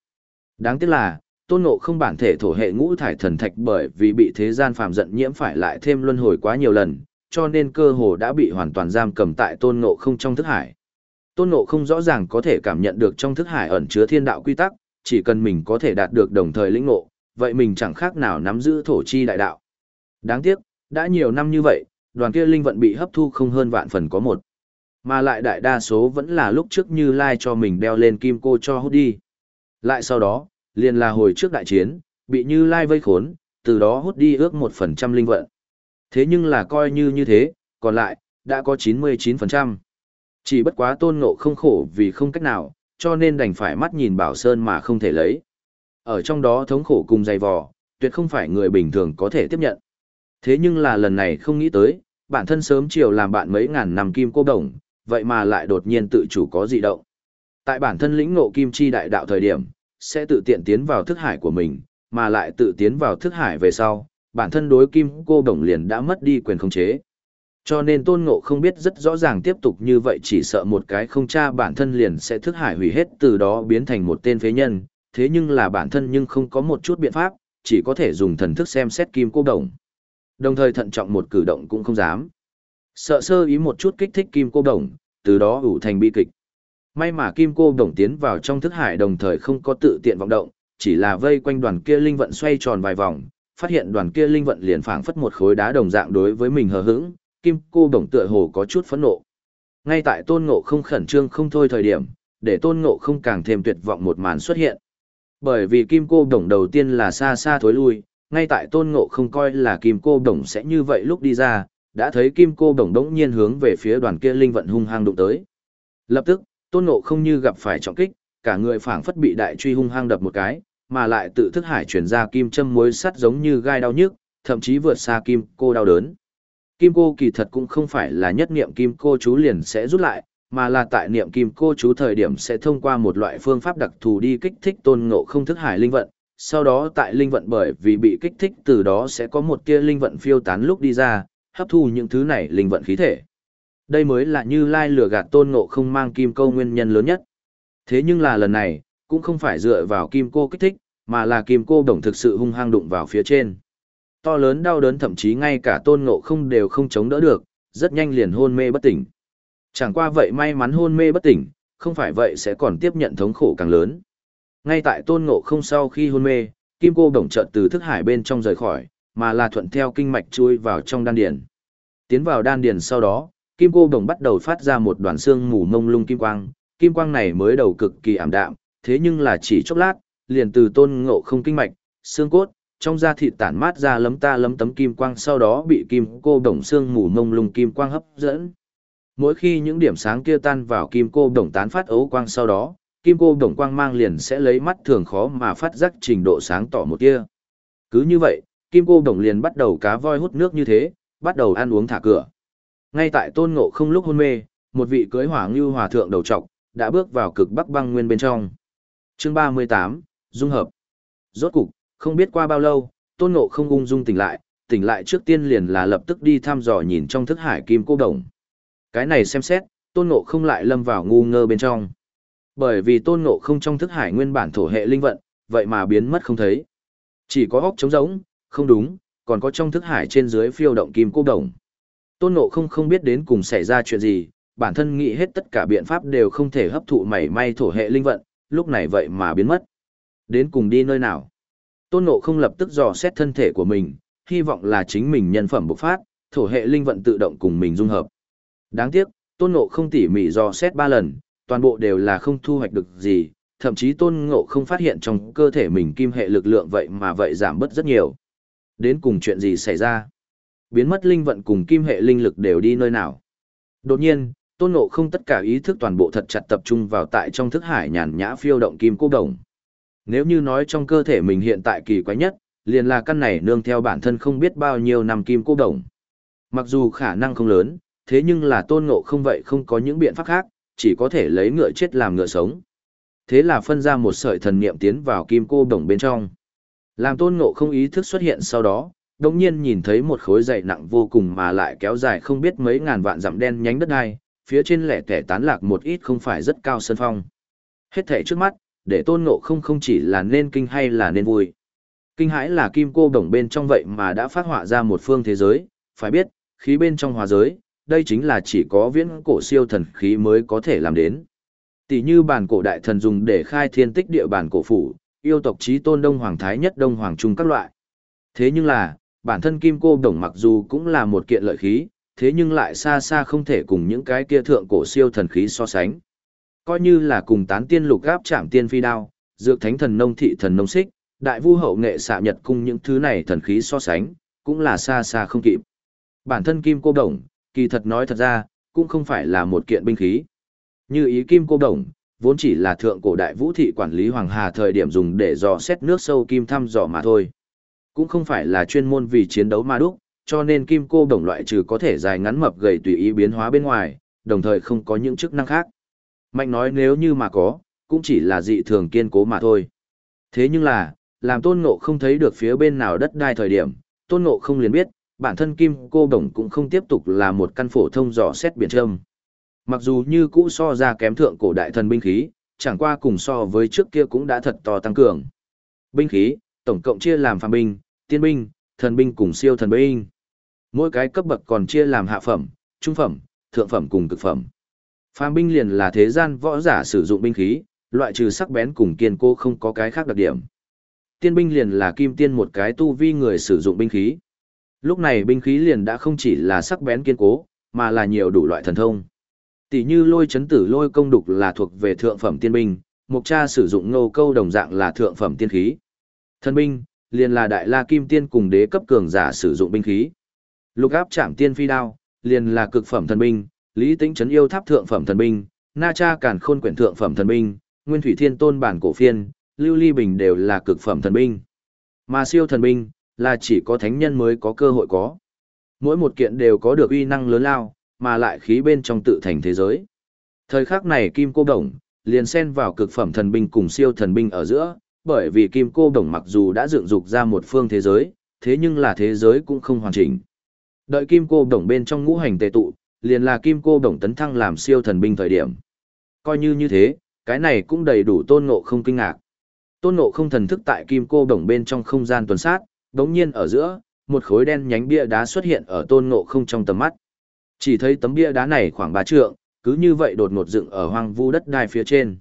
Speaker 1: Đáng tiếc là, tôn ngộ không bản thể thổ hệ ngũ thải thần thạch bởi vì bị thế gian phàm giận nhiễm phải lại thêm luân hồi quá nhiều lần, cho nên cơ hồ đã bị hoàn toàn giam cầm tại tôn ngộ không trong thức hải. Tôn ngộ không rõ ràng có thể cảm nhận được trong thức hải ẩn chứa thiên đạo quy tắc, chỉ cần mình có thể đạt được đồng thời lĩnh ngộ, vậy mình chẳng khác nào nắm giữ thổ chi đại đạo. Đáng tiếc, đã nhiều năm như vậy, đoàn kia linh vận bị hấp thu không hơn vạn phần có một. Mà lại đại đa số vẫn là lúc trước như lai cho mình đeo lên kim cô cho hút đi. Lại sau đó, liền là hồi trước đại chiến, bị như lai vây khốn, từ đó hút đi ước một phần trăm linh vận. Thế nhưng là coi như như thế, còn lại, đã có 99%. Chỉ bất quá tôn ngộ không khổ vì không cách nào, cho nên đành phải mắt nhìn bảo sơn mà không thể lấy. Ở trong đó thống khổ cùng dày vò, tuyệt không phải người bình thường có thể tiếp nhận. Thế nhưng là lần này không nghĩ tới, bản thân sớm chiều làm bạn mấy ngàn năm kim cô đồng, vậy mà lại đột nhiên tự chủ có dị động. Tại bản thân lĩnh ngộ kim chi đại đạo thời điểm, sẽ tự tiện tiến vào thức hải của mình, mà lại tự tiến vào thức hải về sau, bản thân đối kim cô đồng liền đã mất đi quyền khống chế. Cho nên tôn ngộ không biết rất rõ ràng tiếp tục như vậy chỉ sợ một cái không cha bản thân liền sẽ thức hải hủy hết từ đó biến thành một tên phế nhân, thế nhưng là bản thân nhưng không có một chút biện pháp, chỉ có thể dùng thần thức xem xét kim cô đồng. Đồng thời thận trọng một cử động cũng không dám. Sợ sơ ý một chút kích thích kim cô đồng, từ đó ủ thành bi kịch. May mà kim cô đồng tiến vào trong thức hải đồng thời không có tự tiện vọng động, chỉ là vây quanh đoàn kia linh vận xoay tròn vài vòng, phát hiện đoàn kia linh vận liền phảng phất một khối đá đồng dạng đối với mình hờ hững, kim cô đồng tựa hồ có chút phẫn nộ. Ngay tại tôn ngộ không khẩn trương không thôi thời điểm, để tôn ngộ không càng thêm tuyệt vọng một màn xuất hiện. Bởi vì kim cô đồng đầu tiên là xa xa thối lui, ngay tại tôn ngộ không coi là kim cô đồng sẽ như vậy lúc đi ra, đã thấy kim cô đồng đống nhiên hướng về phía đoàn kia linh vận hung hăng đụng tới. Lập tức, tôn ngộ không như gặp phải trọng kích, cả người phảng phất bị đại truy hung hăng đập một cái, mà lại tự thức hải chuyển ra kim châm muối sắt giống như gai đau nhức, thậm chí vượt xa kim cô đau đớn. Kim cô kỳ thật cũng không phải là nhất niệm kim cô chú liền sẽ rút lại, mà là tại niệm kim cô chú thời điểm sẽ thông qua một loại phương pháp đặc thù đi kích thích tôn ngộ không thức hải linh vận, sau đó tại linh vận bởi vì bị kích thích từ đó sẽ có một tia linh vận phiêu tán lúc đi ra, hấp thu những thứ này linh vận khí thể. Đây mới là như lai lửa gạt tôn ngộ không mang kim câu nguyên nhân lớn nhất. Thế nhưng là lần này, cũng không phải dựa vào kim cô kích thích, mà là kim cô đồng thực sự hung hăng đụng vào phía trên. To lớn đau đớn thậm chí ngay cả tôn ngộ không đều không chống đỡ được, rất nhanh liền hôn mê bất tỉnh. Chẳng qua vậy may mắn hôn mê bất tỉnh, không phải vậy sẽ còn tiếp nhận thống khổ càng lớn. Ngay tại tôn ngộ không sau khi hôn mê, Kim cô đồng chợt từ thức hải bên trong rời khỏi, mà là thuận theo kinh mạch chui vào trong đan điền. Tiến vào đan điền sau đó, kim cô đồng bắt đầu phát ra một đoàn xương mù mông lung kim quang, kim quang này mới đầu cực kỳ ảm đạm, thế nhưng là chỉ chốc lát, liền từ tôn ngộ không kinh mạch, xương cốt, trong da thịt tản mát ra lấm ta lấm tấm kim quang sau đó bị kim cô đồng xương mù mông lung kim quang hấp dẫn. Mỗi khi những điểm sáng kia tan vào kim cô đồng tán phát ấu quang sau đó, kim cô đồng quang mang liền sẽ lấy mắt thường khó mà phát giác trình độ sáng tỏ một kia. Cứ như vậy, kim cô đồng liền bắt đầu cá voi hút nước như thế, bắt đầu ăn uống thả cửa. Ngay tại tôn ngộ không lúc hôn mê, một vị cưới hỏa ngưu hòa thượng đầu trọc, đã bước vào cực bắc băng nguyên bên trong. Chương 38, Dung hợp. Rốt cục, không biết qua bao lâu, tôn ngộ không ung dung tỉnh lại, tỉnh lại trước tiên liền là lập tức đi thăm dò nhìn trong thức hải kim cô đồng. Cái này xem xét, tôn ngộ không lại lâm vào ngu ngơ bên trong. Bởi vì tôn ngộ không trong thức hải nguyên bản thổ hệ linh vận, vậy mà biến mất không thấy. Chỉ có hốc trống rỗng, không đúng, còn có trong thức hải trên dưới phiêu động kim cô đồng. Tôn ngộ không không biết đến cùng xảy ra chuyện gì, bản thân nghĩ hết tất cả biện pháp đều không thể hấp thụ mảy may thổ hệ linh vận, lúc này vậy mà biến mất. Đến cùng đi nơi nào? Tôn Ngộ không lập tức dò xét thân thể của mình, hy vọng là chính mình nhân phẩm bộc phát, thổ hệ linh vận tự động cùng mình dung hợp. Đáng tiếc, Tôn Ngộ không tỉ mỉ dò xét ba lần, toàn bộ đều là không thu hoạch được gì, thậm chí Tôn Ngộ không phát hiện trong cơ thể mình kim hệ lực lượng vậy mà vậy giảm bớt rất nhiều. Đến cùng chuyện gì xảy ra? Biến mất linh vận cùng kim hệ linh lực đều đi nơi nào? Đột nhiên, Tôn Ngộ không tất cả ý thức toàn bộ thật chặt tập trung vào tại trong thức hải nhàn nhã phiêu động kim cô đồng. Nếu như nói trong cơ thể mình hiện tại kỳ quái nhất, liền là căn này nương theo bản thân không biết bao nhiêu năm kim cô đồng. Mặc dù khả năng không lớn, thế nhưng là tôn ngộ không vậy không có những biện pháp khác, chỉ có thể lấy ngựa chết làm ngựa sống. Thế là phân ra một sợi thần niệm tiến vào kim cô đồng bên trong. Làm tôn ngộ không ý thức xuất hiện sau đó, đồng nhiên nhìn thấy một khối dày nặng vô cùng mà lại kéo dài không biết mấy ngàn vạn dặm đen nhánh đất đai, phía trên lẻ tẻ tán lạc một ít không phải rất cao sân phong. Hết thể trước mắt, để tôn ngộ không không chỉ là nên kinh hay là nên vui. Kinh hãi là kim cô đồng bên trong vậy mà đã phát họa ra một phương thế giới, phải biết, khí bên trong hòa giới, đây chính là chỉ có viễn cổ siêu thần khí mới có thể làm đến. Tỷ như bản cổ đại thần dùng để khai thiên tích địa bản cổ phủ, yêu tộc trí tôn đông hoàng thái nhất đông hoàng trung các loại. Thế nhưng là, bản thân kim cô đồng mặc dù cũng là một kiện lợi khí, thế nhưng lại xa xa không thể cùng những cái kia thượng cổ siêu thần khí so sánh coi như là cùng tán tiên lục gáp chạm tiên phi đao, dược thánh thần nông thị thần nông xích, đại vu hậu nghệ xạ nhật cung những thứ này thần khí so sánh, cũng là xa xa không kịp. Bản thân kim cô đồng, kỳ thật nói thật ra, cũng không phải là một kiện binh khí. Như ý kim cô đồng, vốn chỉ là thượng cổ đại vũ thị quản lý Hoàng Hà thời điểm dùng để dò xét nước sâu kim thăm dò mà thôi. Cũng không phải là chuyên môn vì chiến đấu ma đúc, cho nên kim cô đồng loại trừ có thể dài ngắn mập gầy tùy ý biến hóa bên ngoài, đồng thời không có những chức năng khác. Mạnh nói nếu như mà có, cũng chỉ là dị thường kiên cố mà thôi. Thế nhưng là, làm tôn ngộ không thấy được phía bên nào đất đai thời điểm, tôn ngộ không liền biết, bản thân kim cô đồng cũng không tiếp tục là một căn phổ thông dò xét biển trâm. Mặc dù như cũ so ra kém thượng cổ đại thần binh khí, chẳng qua cùng so với trước kia cũng đã thật to tăng cường. Binh khí, tổng cộng chia làm phàm binh, tiên binh, thần binh cùng siêu thần binh. Mỗi cái cấp bậc còn chia làm hạ phẩm, trung phẩm, thượng phẩm cùng cực phẩm. Phàm binh liền là thế gian võ giả sử dụng binh khí, loại trừ sắc bén cùng kiên cố không có cái khác đặc điểm. Tiên binh liền là kim tiên một cái tu vi người sử dụng binh khí. Lúc này binh khí liền đã không chỉ là sắc bén kiên cố, mà là nhiều đủ loại thần thông. Tỷ như lôi chấn tử lôi công đục là thuộc về thượng phẩm tiên binh, mục cha sử dụng ngô câu đồng dạng là thượng phẩm tiên khí. Thần binh, liền là đại la kim tiên cùng đế cấp cường giả sử dụng binh khí. Lục áp chạm tiên phi đao, liền là cực phẩm thần binh, Lý Tĩnh Trấn yêu tháp thượng phẩm thần binh, Na Cha Càn Khôn quyển thượng phẩm thần binh, Nguyên Thủy Thiên Tôn bản cổ phiên, Lưu Ly Bình đều là cực phẩm thần binh. Mà siêu thần binh là chỉ có thánh nhân mới có cơ hội có. Mỗi một kiện đều có được uy năng lớn lao, mà lại khí bên trong tự thành thế giới. Thời khắc này Kim Cô Đồng liền xen vào cực phẩm thần binh cùng siêu thần binh ở giữa, bởi vì Kim Cô Đồng mặc dù đã dựng dục ra một phương thế giới, thế nhưng là thế giới cũng không hoàn chỉnh. Đợi Kim Cô Đồng bên trong ngũ hành tề tụ, liền là kim cô đồng tấn thăng làm siêu thần binh thời điểm. Coi như như thế, cái này cũng đầy đủ tôn ngộ không kinh ngạc. Tôn ngộ không thần thức tại kim cô đồng bên trong không gian tuần sát, đống nhiên ở giữa, một khối đen nhánh bia đá xuất hiện ở tôn ngộ không trong tầm mắt. Chỉ thấy tấm bia đá này khoảng ba trượng, cứ như vậy đột ngột dựng ở hoang vu đất đai phía trên.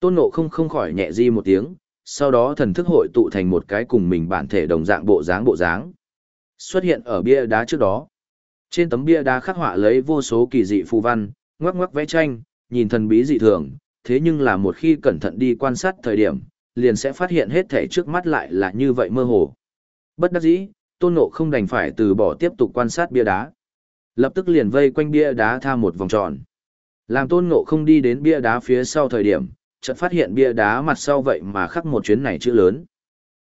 Speaker 1: Tôn ngộ không không khỏi nhẹ di một tiếng, sau đó thần thức hội tụ thành một cái cùng mình bản thể đồng dạng bộ dáng bộ dáng. Xuất hiện ở bia đá trước đó. Trên tấm bia đá khắc họa lấy vô số kỳ dị phù văn, ngoắc ngoắc vẽ tranh, nhìn thần bí dị thường, thế nhưng là một khi cẩn thận đi quan sát thời điểm, liền sẽ phát hiện hết thể trước mắt lại là như vậy mơ hồ. Bất đắc dĩ, tôn ngộ không đành phải từ bỏ tiếp tục quan sát bia đá. Lập tức liền vây quanh bia đá tha một vòng tròn. Làm tôn ngộ không đi đến bia đá phía sau thời điểm, chợt phát hiện bia đá mặt sau vậy mà khắc một chuyến này chữ lớn.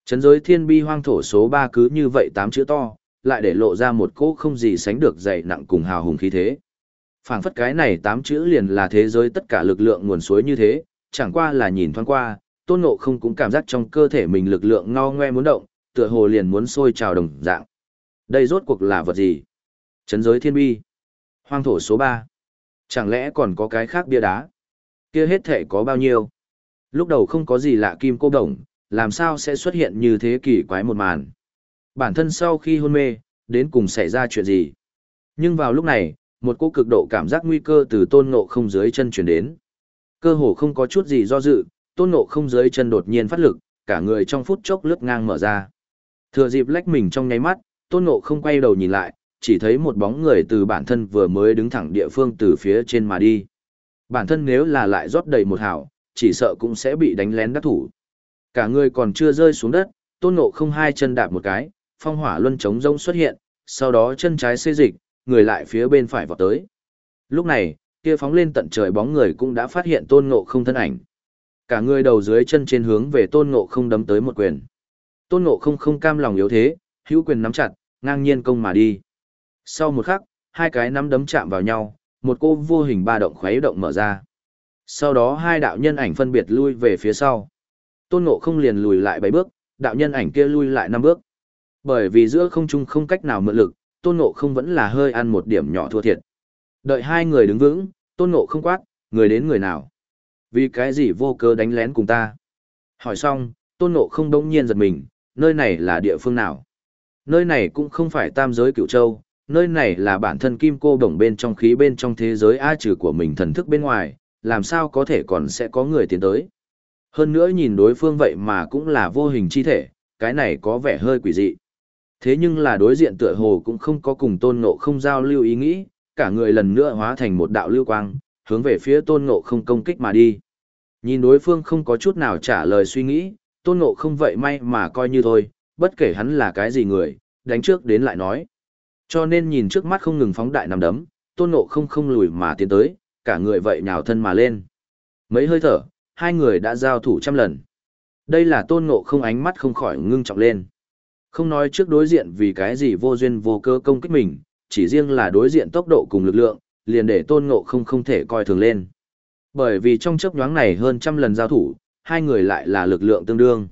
Speaker 1: Trấn giới thiên bi hoang thổ số 3 cứ như vậy tám chữ to, lại để lộ ra một cỗ không gì sánh được dày nặng cùng hào hùng khí thế. phảng phất cái này tám chữ liền là thế giới tất cả lực lượng nguồn suối như thế, chẳng qua là nhìn thoáng qua, tôn ngộ không cũng cảm giác trong cơ thể mình lực lượng ngao ngoe muốn động, tựa hồ liền muốn sôi trào đồng dạng. Đây rốt cuộc là vật gì? Trấn giới thiên bi. Hoang thổ số 3. Chẳng lẽ còn có cái khác bia đá? Kia hết thể có bao nhiêu? Lúc đầu không có gì lạ kim cô đồng, làm sao sẽ xuất hiện như thế kỳ quái một màn? Bản thân sau khi hôn mê, đến cùng xảy ra chuyện gì? Nhưng vào lúc này, một cô cực độ cảm giác nguy cơ từ tôn ngộ không dưới chân chuyển đến. Cơ hồ không có chút gì do dự, tôn ngộ không dưới chân đột nhiên phát lực, cả người trong phút chốc lướt ngang mở ra. Thừa dịp lách mình trong nháy mắt, tôn ngộ không quay đầu nhìn lại, chỉ thấy một bóng người từ bản thân vừa mới đứng thẳng địa phương từ phía trên mà đi. Bản thân nếu là lại rót đầy một hảo, chỉ sợ cũng sẽ bị đánh lén đắc thủ. Cả người còn chưa rơi xuống đất, tôn ngộ không hai chân đạp một cái, phong hỏa luân chống rông xuất hiện, sau đó chân trái xê dịch, người lại phía bên phải vọt tới. Lúc này, kia phóng lên tận trời bóng người cũng đã phát hiện tôn ngộ không thân ảnh. Cả người đầu dưới chân trên hướng về tôn ngộ không đấm tới một quyền. Tôn ngộ không không cam lòng yếu thế, hữu quyền nắm chặt, ngang nhiên công mà đi. Sau một khắc, hai cái nắm đấm chạm vào nhau, một cô vô hình ba động khuấy động mở ra. Sau đó hai đạo nhân ảnh phân biệt lui về phía sau. Tôn ngộ không liền lùi lại bảy bước, đạo nhân ảnh kia lui lại năm bước. Bởi vì giữa không trung không cách nào mượn lực, tôn ngộ không vẫn là hơi ăn một điểm nhỏ thua thiệt. Đợi hai người đứng vững, tôn ngộ không quát, người đến người nào. Vì cái gì vô cớ đánh lén cùng ta? Hỏi xong, tôn ngộ không đông nhiên giật mình, nơi này là địa phương nào? Nơi này cũng không phải tam giới cựu châu, nơi này là bản thân kim cô đồng bên trong khí bên trong thế giới a trừ của mình thần thức bên ngoài, làm sao có thể còn sẽ có người tiến tới. Hơn nữa nhìn đối phương vậy mà cũng là vô hình chi thể, cái này có vẻ hơi quỷ dị. Thế nhưng là đối diện tựa hồ cũng không có cùng tôn ngộ không giao lưu ý nghĩ, cả người lần nữa hóa thành một đạo lưu quang, hướng về phía tôn ngộ không công kích mà đi. Nhìn đối phương không có chút nào trả lời suy nghĩ, tôn ngộ không vậy may mà coi như thôi, bất kể hắn là cái gì người, đánh trước đến lại nói. Cho nên nhìn trước mắt không ngừng phóng đại nằm đấm, tôn ngộ không không lùi mà tiến tới, cả người vậy nhào thân mà lên. Mấy hơi thở, hai người đã giao thủ trăm lần. Đây là tôn ngộ không ánh mắt không khỏi ngưng trọng lên. Không nói trước đối diện vì cái gì vô duyên vô cơ công kích mình, chỉ riêng là đối diện tốc độ cùng lực lượng, liền để tôn ngộ không không thể coi thường lên. Bởi vì trong chấp nhoáng này hơn trăm lần giao thủ, hai người lại là lực lượng tương đương.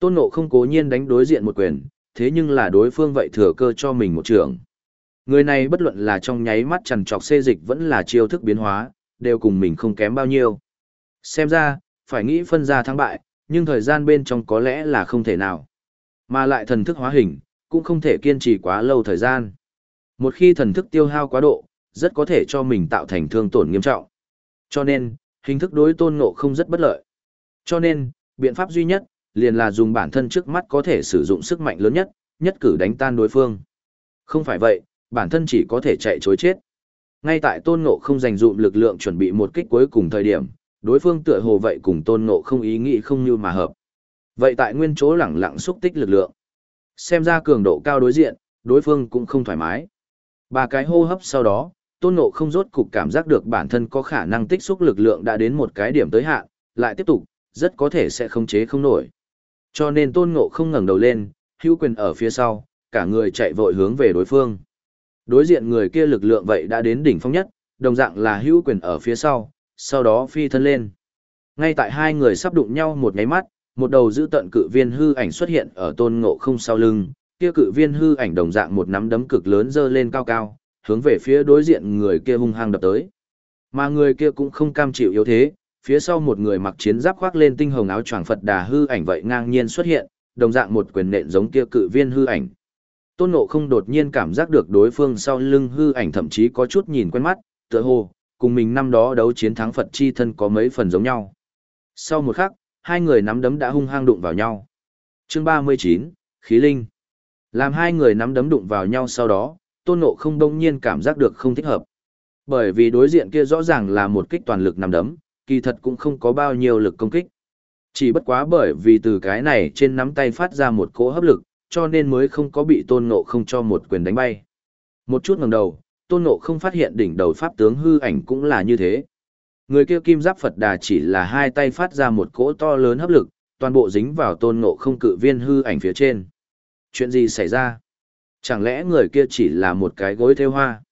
Speaker 1: Tôn ngộ không cố nhiên đánh đối diện một quyền, thế nhưng là đối phương vậy thừa cơ cho mình một trường. Người này bất luận là trong nháy mắt trằn trọc xê dịch vẫn là chiêu thức biến hóa, đều cùng mình không kém bao nhiêu. Xem ra, phải nghĩ phân ra thắng bại, nhưng thời gian bên trong có lẽ là không thể nào. Mà lại thần thức hóa hình, cũng không thể kiên trì quá lâu thời gian. Một khi thần thức tiêu hao quá độ, rất có thể cho mình tạo thành thương tổn nghiêm trọng. Cho nên, hình thức đối tôn ngộ không rất bất lợi. Cho nên, biện pháp duy nhất, liền là dùng bản thân trước mắt có thể sử dụng sức mạnh lớn nhất, nhất cử đánh tan đối phương. Không phải vậy, bản thân chỉ có thể chạy chối chết. Ngay tại tôn ngộ không dành dụm lực lượng chuẩn bị một kích cuối cùng thời điểm, đối phương tựa hồ vậy cùng tôn ngộ không ý nghĩ không như mà hợp. Vậy tại nguyên chỗ lẳng lặng xúc tích lực lượng. Xem ra cường độ cao đối diện, đối phương cũng không thoải mái. Ba cái hô hấp sau đó, tôn ngộ không rốt cục cảm giác được bản thân có khả năng tích xúc lực lượng đã đến một cái điểm tới hạn, lại tiếp tục, rất có thể sẽ không chế không nổi. Cho nên tôn ngộ không ngẩng đầu lên, hữu quyền ở phía sau, cả người chạy vội hướng về đối phương. Đối diện người kia lực lượng vậy đã đến đỉnh phong nhất, đồng dạng là hữu quyền ở phía sau, sau đó phi thân lên. Ngay tại hai người sắp đụng nhau một nháy mắt, một đầu giữ tận cự viên hư ảnh xuất hiện ở tôn ngộ không sau lưng, kia cự viên hư ảnh đồng dạng một nắm đấm cực lớn dơ lên cao cao, hướng về phía đối diện người kia hung hăng đập tới. Mà người kia cũng không cam chịu yếu thế, phía sau một người mặc chiến giáp khoác lên tinh hồng áo choàng Phật Đà hư ảnh vậy ngang nhiên xuất hiện, đồng dạng một quyền nện giống kia cự viên hư ảnh. Tôn Ngộ không đột nhiên cảm giác được đối phương sau lưng hư ảnh thậm chí có chút nhìn quen mắt, tựa hồ, cùng mình năm đó đấu chiến thắng Phật chi thân có mấy phần giống nhau. Sau một khắc, hai người nắm đấm đã hung hăng đụng vào nhau. Chương 39, Khí Linh. Làm hai người nắm đấm đụng vào nhau sau đó, Tôn Ngộ không đông nhiên cảm giác được không thích hợp. Bởi vì đối diện kia rõ ràng là một kích toàn lực nắm đấm, kỳ thật cũng không có bao nhiêu lực công kích. Chỉ bất quá bởi vì từ cái này trên nắm tay phát ra một cỗ hấp lực, cho nên mới không có bị Tôn Ngộ không cho một quyền đánh bay. Một chút ngẩng đầu, Tôn Ngộ không phát hiện đỉnh đầu pháp tướng hư ảnh cũng là như thế. Người kia kim giáp Phật đà chỉ là hai tay phát ra một cỗ to lớn hấp lực, toàn bộ dính vào Tôn Ngộ không cự viên hư ảnh phía trên. Chuyện gì xảy ra? Chẳng lẽ người kia chỉ là một cái gối theo hoa?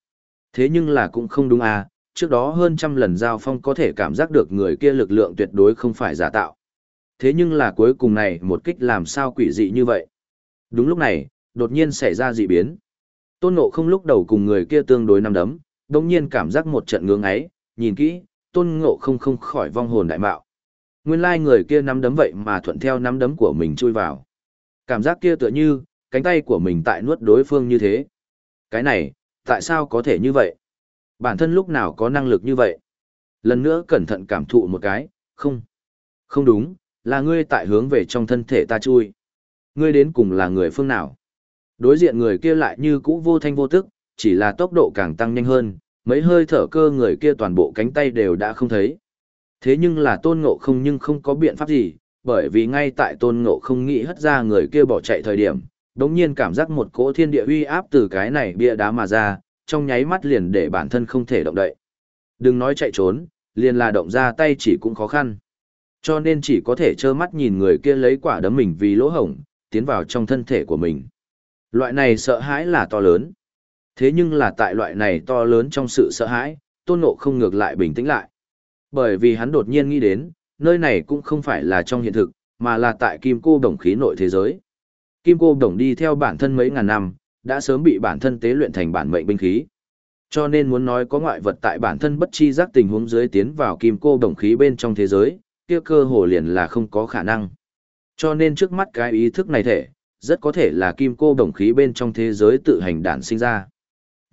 Speaker 1: Thế nhưng là cũng không đúng à, trước đó hơn trăm lần giao phong có thể cảm giác được người kia lực lượng tuyệt đối không phải giả tạo. Thế nhưng là cuối cùng này một kích làm sao quỷ dị như vậy? Đúng lúc này, đột nhiên xảy ra dị biến. Tôn Ngộ không lúc đầu cùng người kia tương đối năm đấm, đồng nhiên cảm giác một trận ngưỡng ấy, nhìn kỹ, Tôn Ngộ không không khỏi vong hồn đại mạo. Nguyên lai người kia nắm đấm vậy mà thuận theo nắm đấm của mình chui vào. Cảm giác kia tựa như, cánh tay của mình tại nuốt đối phương như thế. Cái này, tại sao có thể như vậy? Bản thân lúc nào có năng lực như vậy? Lần nữa cẩn thận cảm thụ một cái, không. Không đúng, là ngươi tại hướng về trong thân thể ta chui. Ngươi đến cùng là người phương nào? Đối diện người kia lại như cũ vô thanh vô tức, chỉ là tốc độ càng tăng nhanh hơn, mấy hơi thở cơ người kia toàn bộ cánh tay đều đã không thấy. Thế nhưng là tôn ngộ không nhưng không có biện pháp gì, bởi vì ngay tại tôn ngộ không nghĩ hất ra người kia bỏ chạy thời điểm, đống nhiên cảm giác một cỗ thiên địa uy áp từ cái này bia đá mà ra, trong nháy mắt liền để bản thân không thể động đậy. Đừng nói chạy trốn, liền là động ra tay chỉ cũng khó khăn. Cho nên chỉ có thể trơ mắt nhìn người kia lấy quả đấm mình vì lỗ hổng, tiến vào trong thân thể của mình. Loại này sợ hãi là to lớn. Thế nhưng là tại loại này to lớn trong sự sợ hãi, tôn ngộ không ngược lại bình tĩnh lại. Bởi vì hắn đột nhiên nghĩ đến, nơi này cũng không phải là trong hiện thực, mà là tại kim cô đồng khí nội thế giới. Kim cô đồng đi theo bản thân mấy ngàn năm, đã sớm bị bản thân tế luyện thành bản mệnh binh khí. Cho nên muốn nói có ngoại vật tại bản thân bất chi giác tình huống dưới tiến vào kim cô đồng khí bên trong thế giới, kia cơ hồ liền là không có khả năng. Cho nên trước mắt cái ý thức này thể, rất có thể là kim cô đồng khí bên trong thế giới tự hành đản sinh ra.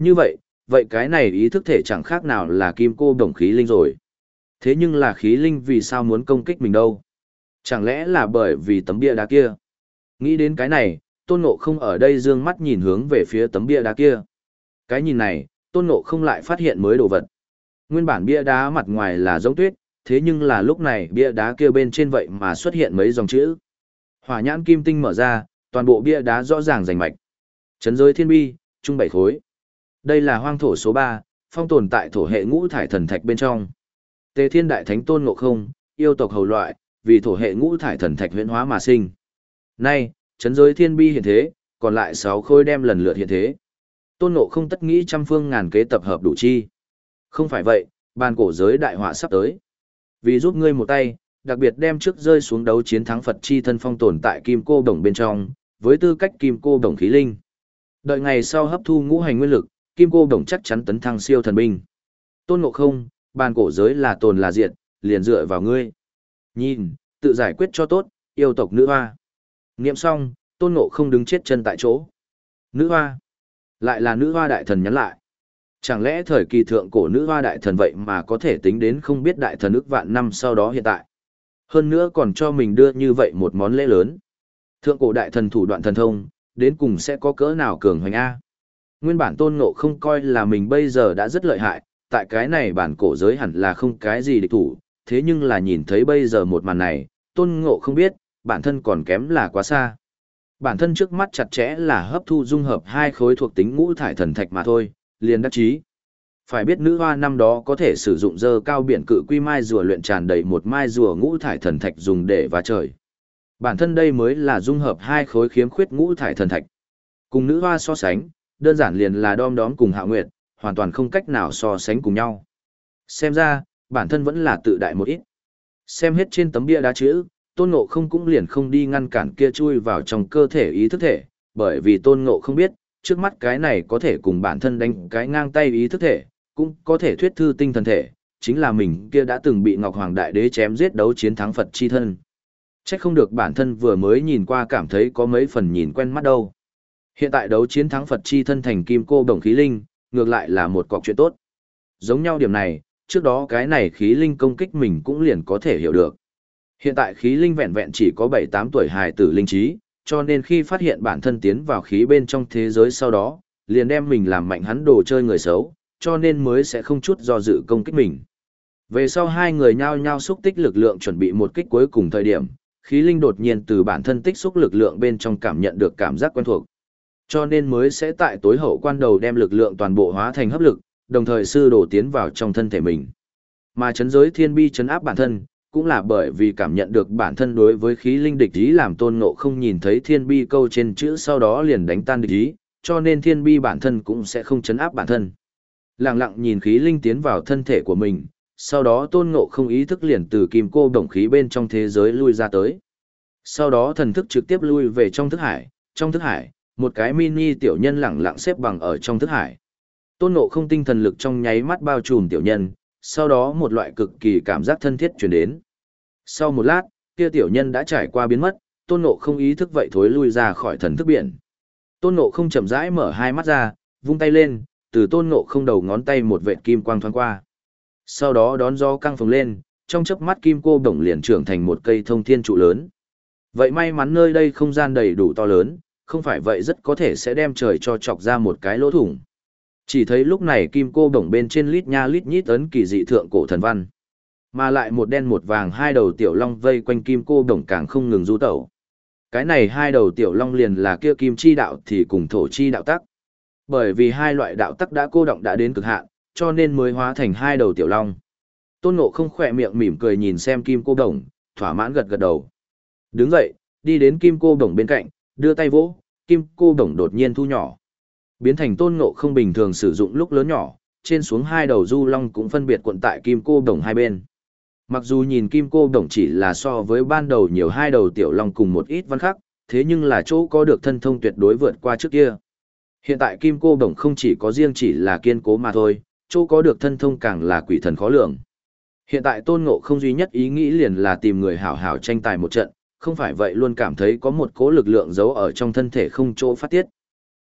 Speaker 1: Như vậy, vậy cái này ý thức thể chẳng khác nào là kim cô đồng khí linh rồi. Thế nhưng là khí linh vì sao muốn công kích mình đâu? Chẳng lẽ là bởi vì tấm bia đá kia? Nghĩ đến cái này, tôn ngộ không ở đây dương mắt nhìn hướng về phía tấm bia đá kia. Cái nhìn này, tôn ngộ không lại phát hiện mới đồ vật. Nguyên bản bia đá mặt ngoài là giống tuyết, thế nhưng là lúc này bia đá kia bên trên vậy mà xuất hiện mấy dòng chữ. Hỏa nhãn kim tinh mở ra, toàn bộ bia đá rõ ràng rành mạch. Chấn giới thiên bi, trung bảy khối. Đây là hoang thổ số 3, phong tồn tại thổ hệ ngũ thải thần thạch bên trong. Tề Thiên Đại Thánh Tôn Ngộ Không, yêu tộc hầu loại, vì thổ hệ ngũ thải thần thạch huyễn hóa mà sinh. Nay, chấn giới thiên bi hiện thế, còn lại 6 khối đem lần lượt hiện thế. Tôn Ngộ Không tất nghĩ trăm phương ngàn kế tập hợp đủ chi. Không phải vậy, bàn cổ giới đại họa sắp tới. Vì giúp ngươi một tay, đặc biệt đem trước rơi xuống đấu chiến thắng Phật chi thân phong tồn tại kim cô đồng bên trong, với tư cách kim cô đồng khí linh. Đợi ngày sau hấp thu ngũ hành nguyên lực, kim cô đồng chắc chắn tấn thăng siêu thần binh. Tôn Ngộ Không, bàn cổ giới là tồn là diệt, liền dựa vào ngươi. Nhìn, tự giải quyết cho tốt, yêu tộc nữ hoa. Niệm xong, Tôn Ngộ Không đứng chết chân tại chỗ. Nữ hoa. Lại là nữ hoa đại thần nhắn lại. Chẳng lẽ thời kỳ thượng cổ nữ hoa đại thần vậy mà có thể tính đến không biết đại thần ức vạn năm sau đó hiện tại. Hơn nữa còn cho mình đưa như vậy một món lễ lớn. Thượng cổ đại thần thủ đoạn thần thông, đến cùng sẽ có cỡ nào cường hoành A. Nguyên bản tôn ngộ không coi là mình bây giờ đã rất lợi hại, tại cái này bản cổ giới hẳn là không cái gì địch thủ, thế nhưng là nhìn thấy bây giờ một màn này, tôn ngộ không biết, bản thân còn kém là quá xa. Bản thân trước mắt chặt chẽ là hấp thu dung hợp hai khối thuộc tính ngũ thải thần thạch mà thôi, liền đắc chí. Phải biết nữ hoa năm đó có thể sử dụng dơ cao biển cự quy mai rùa luyện tràn đầy một mai rùa ngũ thải thần thạch dùng để và trời. Bản thân đây mới là dung hợp hai khối khiếm khuyết ngũ thải thần thạch. Cùng nữ hoa so sánh, đơn giản liền là đom đóm cùng hạ nguyệt, hoàn toàn không cách nào so sánh cùng nhau. Xem ra, bản thân vẫn là tự đại một ít. Xem hết trên tấm bia đá chữ, tôn ngộ không cũng liền không đi ngăn cản kia chui vào trong cơ thể ý thức thể, bởi vì tôn ngộ không biết, trước mắt cái này có thể cùng bản thân đánh cái ngang tay ý thức thể, cũng có thể thuyết thư tinh thần thể, chính là mình kia đã từng bị Ngọc Hoàng Đại Đế chém giết đấu chiến thắng Phật chi thân. Chắc không được bản thân vừa mới nhìn qua cảm thấy có mấy phần nhìn quen mắt đâu. Hiện tại đấu chiến thắng Phật chi thân thành kim cô đồng khí linh, ngược lại là một cọc chuyện tốt. Giống nhau điểm này, trước đó cái này khí linh công kích mình cũng liền có thể hiểu được. Hiện tại khí linh vẹn vẹn chỉ có 7-8 tuổi hài tử linh trí, cho nên khi phát hiện bản thân tiến vào khí bên trong thế giới sau đó, liền đem mình làm mạnh hắn đồ chơi người xấu, cho nên mới sẽ không chút do dự công kích mình. Về sau hai người nhao nhao xúc tích lực lượng chuẩn bị một kích cuối cùng thời điểm, khí linh đột nhiên từ bản thân tích xúc lực lượng bên trong cảm nhận được cảm giác quen thuộc. Cho nên mới sẽ tại tối hậu quan đầu đem lực lượng toàn bộ hóa thành hấp lực, đồng thời sư đổ tiến vào trong thân thể mình. Mà chấn giới thiên bi chấn áp bản thân, cũng là bởi vì cảm nhận được bản thân đối với khí linh địch ý làm tôn ngộ không nhìn thấy thiên bi câu trên chữ sau đó liền đánh tan địch ý, cho nên thiên bi bản thân cũng sẽ không chấn áp bản thân. Lặng lặng nhìn khí linh tiến vào thân thể của mình, sau đó tôn ngộ không ý thức liền từ kim cô đồng khí bên trong thế giới lui ra tới. Sau đó thần thức trực tiếp lui về trong thức hải, trong thức hải, một cái mini tiểu nhân lẳng lặng xếp bằng ở trong thức hải. Tôn ngộ không tinh thần lực trong nháy mắt bao trùm tiểu nhân, sau đó một loại cực kỳ cảm giác thân thiết truyền đến. Sau một lát, kia tiểu nhân đã trải qua biến mất, tôn ngộ không ý thức vậy thối lui ra khỏi thần thức biển. Tôn ngộ không chậm rãi mở hai mắt ra, vung tay lên, từ tôn ngộ không đầu ngón tay một vệt kim quang thoáng qua. Sau đó đón gió căng phồng lên, trong chớp mắt kim cô đồng liền trưởng thành một cây thông thiên trụ lớn. Vậy may mắn nơi đây không gian đầy đủ to lớn, không phải vậy rất có thể sẽ đem trời cho chọc ra một cái lỗ thủng. Chỉ thấy lúc này kim cô đồng bên trên lít nha lít nhít ấn kỳ dị thượng cổ thần văn. Mà lại một đen một vàng hai đầu tiểu long vây quanh kim cô đồng càng không ngừng du tẩu. Cái này hai đầu tiểu long liền là kia kim chi đạo thì cùng thổ chi đạo tắc. Bởi vì hai loại đạo tắc đã cô động đã đến cực hạn, cho nên mới hóa thành hai đầu tiểu long. Tôn Ngộ không khỏe miệng mỉm cười nhìn xem kim cô đồng, thỏa mãn gật gật đầu. Đứng dậy, đi đến kim cô đồng bên cạnh, đưa tay vỗ, kim cô đồng đột nhiên thu nhỏ. Biến thành tôn ngộ không bình thường sử dụng lúc lớn nhỏ, trên xuống hai đầu du long cũng phân biệt quận tại kim cô đồng hai bên. Mặc dù nhìn kim cô đồng chỉ là so với ban đầu nhiều hai đầu tiểu long cùng một ít văn khắc, thế nhưng là chỗ có được thân thông tuyệt đối vượt qua trước kia. Hiện tại kim cô đồng không chỉ có riêng chỉ là kiên cố mà thôi, chỗ có được thân thông càng là quỷ thần khó lường. Hiện tại tôn ngộ không duy nhất ý nghĩ liền là tìm người hảo hảo tranh tài một trận, không phải vậy luôn cảm thấy có một cố lực lượng giấu ở trong thân thể không chỗ phát tiết.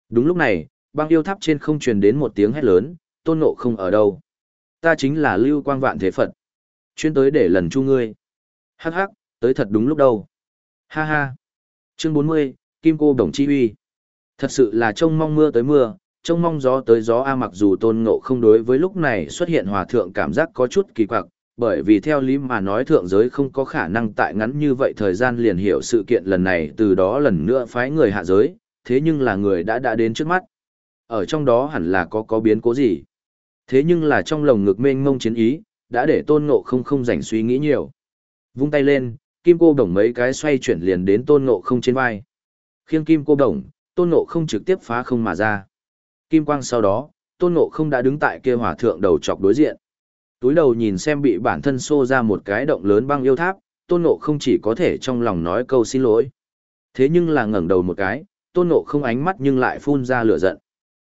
Speaker 1: Đúng lúc này, băng yêu tháp trên không truyền đến một tiếng hét lớn, tôn ngộ không ở đâu. Ta chính là lưu quang vạn thế Phật. Chuyên tới để lần chu ngươi. Hắc hắc, tới thật đúng lúc đâu. Ha ha. Chương 40, Kim Cô Đồng Chi Huy. Thật sự là trông mong mưa tới mưa, trông mong gió tới gió a mặc dù tôn ngộ không đối với lúc này xuất hiện hòa thượng cảm giác có chút kỳ quặc, bởi vì theo lý mà nói thượng giới không có khả năng tại ngắn như vậy thời gian liền hiểu sự kiện lần này từ đó lần nữa phái người hạ giới, thế nhưng là người đã đã đến trước mắt. Ở trong đó hẳn là có có biến cố gì. Thế nhưng là trong lồng ngực mênh mông chiến ý, đã để tôn ngộ không không rảnh suy nghĩ nhiều. Vung tay lên, kim cô đồng mấy cái xoay chuyển liền đến tôn ngộ không trên vai. Khiêng kim cô đồng, tôn ngộ không trực tiếp phá không mà ra. Kim quang sau đó, tôn ngộ không đã đứng tại kia hỏa thượng đầu chọc đối diện. Túi đầu nhìn xem bị bản thân xô ra một cái động lớn băng yêu tháp, tôn nộ không chỉ có thể trong lòng nói câu xin lỗi. Thế nhưng là ngẩng đầu một cái, tôn nộ không ánh mắt nhưng lại phun ra lửa giận.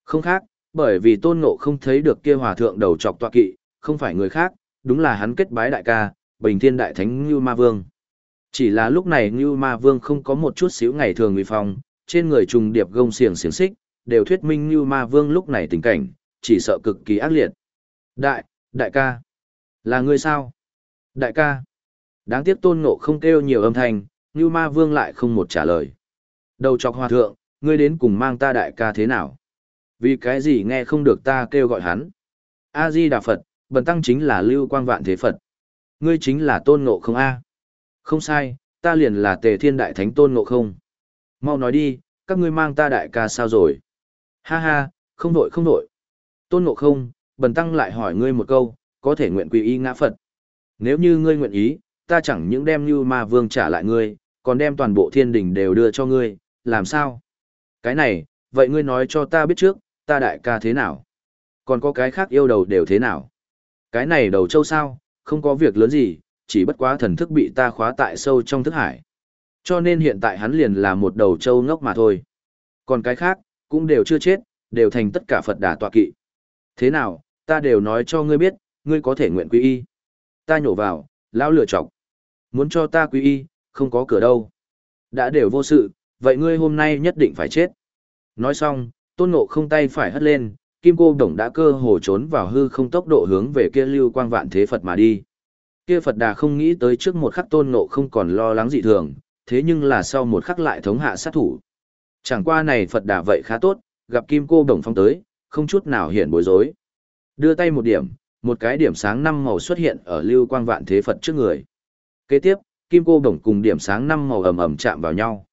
Speaker 1: Không khác, bởi vì tôn nộ không thấy được kia hòa thượng đầu chọc tọa kỵ, không phải người khác, đúng là hắn kết bái đại ca, bình thiên đại thánh Ngưu Ma Vương. Chỉ là lúc này Ngưu Ma Vương không có một chút xíu ngày thường uy phong, trên người trùng điệp gông xiềng xiềng xích, đều thuyết minh Ngưu Ma Vương lúc này tình cảnh, chỉ sợ cực kỳ ác liệt. Đại, đại ca, là ngươi sao? Đại ca, đáng tiếc tôn ngộ không kêu nhiều âm thanh, như Ma Vương lại không một trả lời. Đầu chọc hòa thượng, ngươi đến cùng mang ta đại ca thế nào? Vì cái gì nghe không được ta kêu gọi hắn? A-di Đà Phật, bần tăng chính là lưu quang vạn thế Phật. Ngươi chính là tôn ngộ không A. Không sai, ta liền là tề thiên đại thánh tôn ngộ không. Mau nói đi, các ngươi mang ta đại ca sao rồi? Ha ha, không đội không đội. Tôn ngộ không, bần tăng lại hỏi ngươi một câu, có thể nguyện quy y ngã Phật. Nếu như ngươi nguyện ý, ta chẳng những đem như ma vương trả lại ngươi, còn đem toàn bộ thiên đình đều đưa cho ngươi, làm sao? Cái này, vậy ngươi nói cho ta biết trước, ta đại ca thế nào? Còn có cái khác yêu đầu đều thế nào? Cái này đầu châu sao, không có việc lớn gì, chỉ bất quá thần thức bị ta khóa tại sâu trong thức hải. Cho nên hiện tại hắn liền là một đầu châu ngốc mà thôi. Còn cái khác, cũng đều chưa chết, đều thành tất cả Phật đà tọa kỵ. Thế nào, ta đều nói cho ngươi biết, ngươi có thể nguyện quy y. Ta nhổ vào, lão lựa chọc. Muốn cho ta quy y, không có cửa đâu. Đã đều vô sự, vậy ngươi hôm nay nhất định phải chết. Nói xong, tôn ngộ không tay phải hất lên, kim cô đồng đã cơ hồ trốn vào hư không tốc độ hướng về kia lưu quang vạn thế Phật mà đi. Kia Phật Đà không nghĩ tới trước một khắc tôn ngộ không còn lo lắng dị thường, thế nhưng là sau một khắc lại thống hạ sát thủ. Chẳng qua này Phật Đà vậy khá tốt, gặp kim cô đồng phong tới, không chút nào hiện bối rối. Đưa tay một điểm, một cái điểm sáng năm màu xuất hiện ở lưu quang vạn thế Phật trước người. Kế tiếp, kim cô đồng cùng điểm sáng năm màu ầm ầm chạm vào nhau.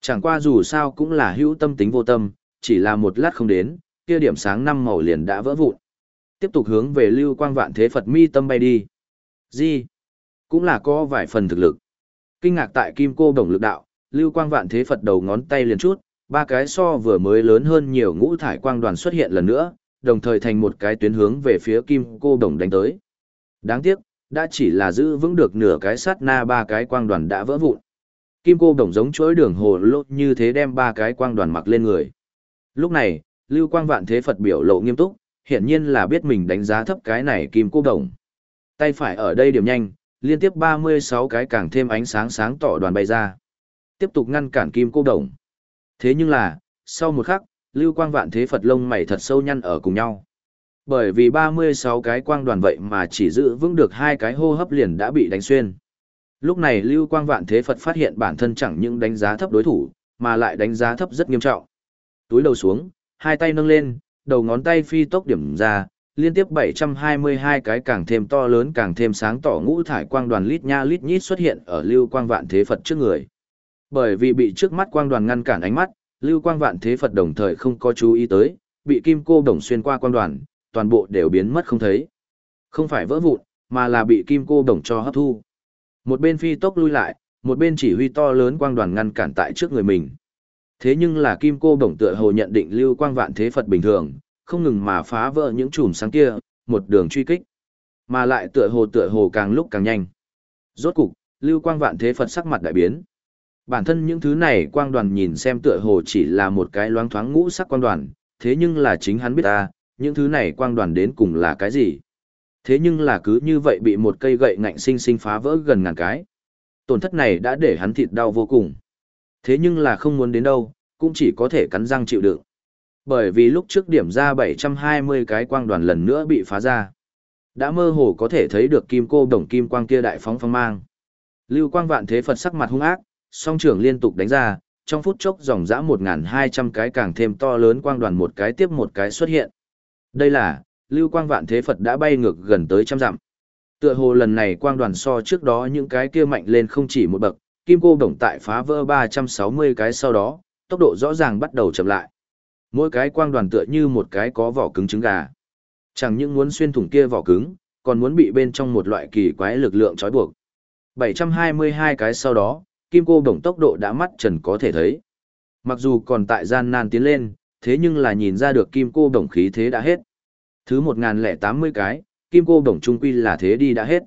Speaker 1: Chẳng qua dù sao cũng là hữu tâm tính vô tâm, chỉ là một lát không đến, kia điểm sáng năm màu liền đã vỡ vụn. Tiếp tục hướng về lưu quang vạn thế Phật mi tâm bay đi. Gì? Cũng là có vài phần thực lực. Kinh ngạc tại kim cô đồng lực đạo, lưu quang vạn thế Phật đầu ngón tay liền chút, ba cái so vừa mới lớn hơn nhiều ngũ thải quang đoàn xuất hiện lần nữa, đồng thời thành một cái tuyến hướng về phía kim cô đồng đánh tới. Đáng tiếc, đã chỉ là giữ vững được nửa cái sát na ba cái quang đoàn đã vỡ vụn. Kim cô đồng giống chuỗi đường hồ lốt như thế đem ba cái quang đoàn mặc lên người. Lúc này, lưu quang vạn thế Phật biểu lộ nghiêm túc, hiển nhiên là biết mình đánh giá thấp cái này kim cô đồng. Tay phải ở đây điểm nhanh, liên tiếp 36 cái càng thêm ánh sáng sáng tỏ đoàn bay ra. Tiếp tục ngăn cản kim cô đồng. Thế nhưng là, sau một khắc, lưu quang vạn thế Phật lông mày thật sâu nhăn ở cùng nhau. Bởi vì 36 cái quang đoàn vậy mà chỉ giữ vững được hai cái hô hấp liền đã bị đánh xuyên. Lúc này lưu quang vạn thế Phật phát hiện bản thân chẳng những đánh giá thấp đối thủ, mà lại đánh giá thấp rất nghiêm trọng. Túi đầu xuống, hai tay nâng lên, đầu ngón tay phi tốc điểm ra, liên tiếp 722 cái càng thêm to lớn càng thêm sáng tỏ ngũ thải quang đoàn lít nha lít nhít xuất hiện ở lưu quang vạn thế Phật trước người. Bởi vì bị trước mắt quang đoàn ngăn cản ánh mắt, lưu quang vạn thế Phật đồng thời không có chú ý tới, bị kim cô đồng xuyên qua quang đoàn, toàn bộ đều biến mất không thấy. Không phải vỡ vụn, mà là bị kim cô đồng cho hấp thu. Một bên phi tốc lui lại, một bên chỉ huy to lớn quang đoàn ngăn cản tại trước người mình. Thế nhưng là kim cô đồng tựa hồ nhận định lưu quang vạn thế Phật bình thường, không ngừng mà phá vỡ những chùm sáng kia, một đường truy kích. Mà lại tựa hồ tựa hồ càng lúc càng nhanh. Rốt cục, lưu quang vạn thế Phật sắc mặt đại biến. Bản thân những thứ này quang đoàn nhìn xem tựa hồ chỉ là một cái loáng thoáng ngũ sắc quang đoàn, thế nhưng là chính hắn biết ta, những thứ này quang đoàn đến cùng là cái gì. Thế nhưng là cứ như vậy bị một cây gậy ngạnh sinh sinh phá vỡ gần ngàn cái. Tổn thất này đã để hắn thịt đau vô cùng. Thế nhưng là không muốn đến đâu, cũng chỉ có thể cắn răng chịu đựng. Bởi vì lúc trước điểm ra 720 cái quang đoàn lần nữa bị phá ra. Đã mơ hồ có thể thấy được kim cô đồng kim quang kia đại phóng phong mang. Lưu quang vạn thế Phật sắc mặt hung ác, song trưởng liên tục đánh ra, trong phút chốc dòng dã 1.200 cái càng thêm to lớn quang đoàn một cái tiếp một cái xuất hiện. Đây là, lưu quang vạn thế Phật đã bay ngược gần tới trăm dặm. Tựa hồ lần này quang đoàn so trước đó những cái kia mạnh lên không chỉ một bậc, kim cô đồng tại phá vỡ 360 cái sau đó, tốc độ rõ ràng bắt đầu chậm lại. Mỗi cái quang đoàn tựa như một cái có vỏ cứng trứng gà. Chẳng những muốn xuyên thủng kia vỏ cứng, còn muốn bị bên trong một loại kỳ quái lực lượng trói buộc. 722 cái sau đó, kim cô đồng tốc độ đã mắt trần có thể thấy. Mặc dù còn tại gian nan tiến lên, thế nhưng là nhìn ra được kim cô đồng khí thế đã hết. Thứ 1080 cái, kim cô đồng trung quy là thế đi đã hết.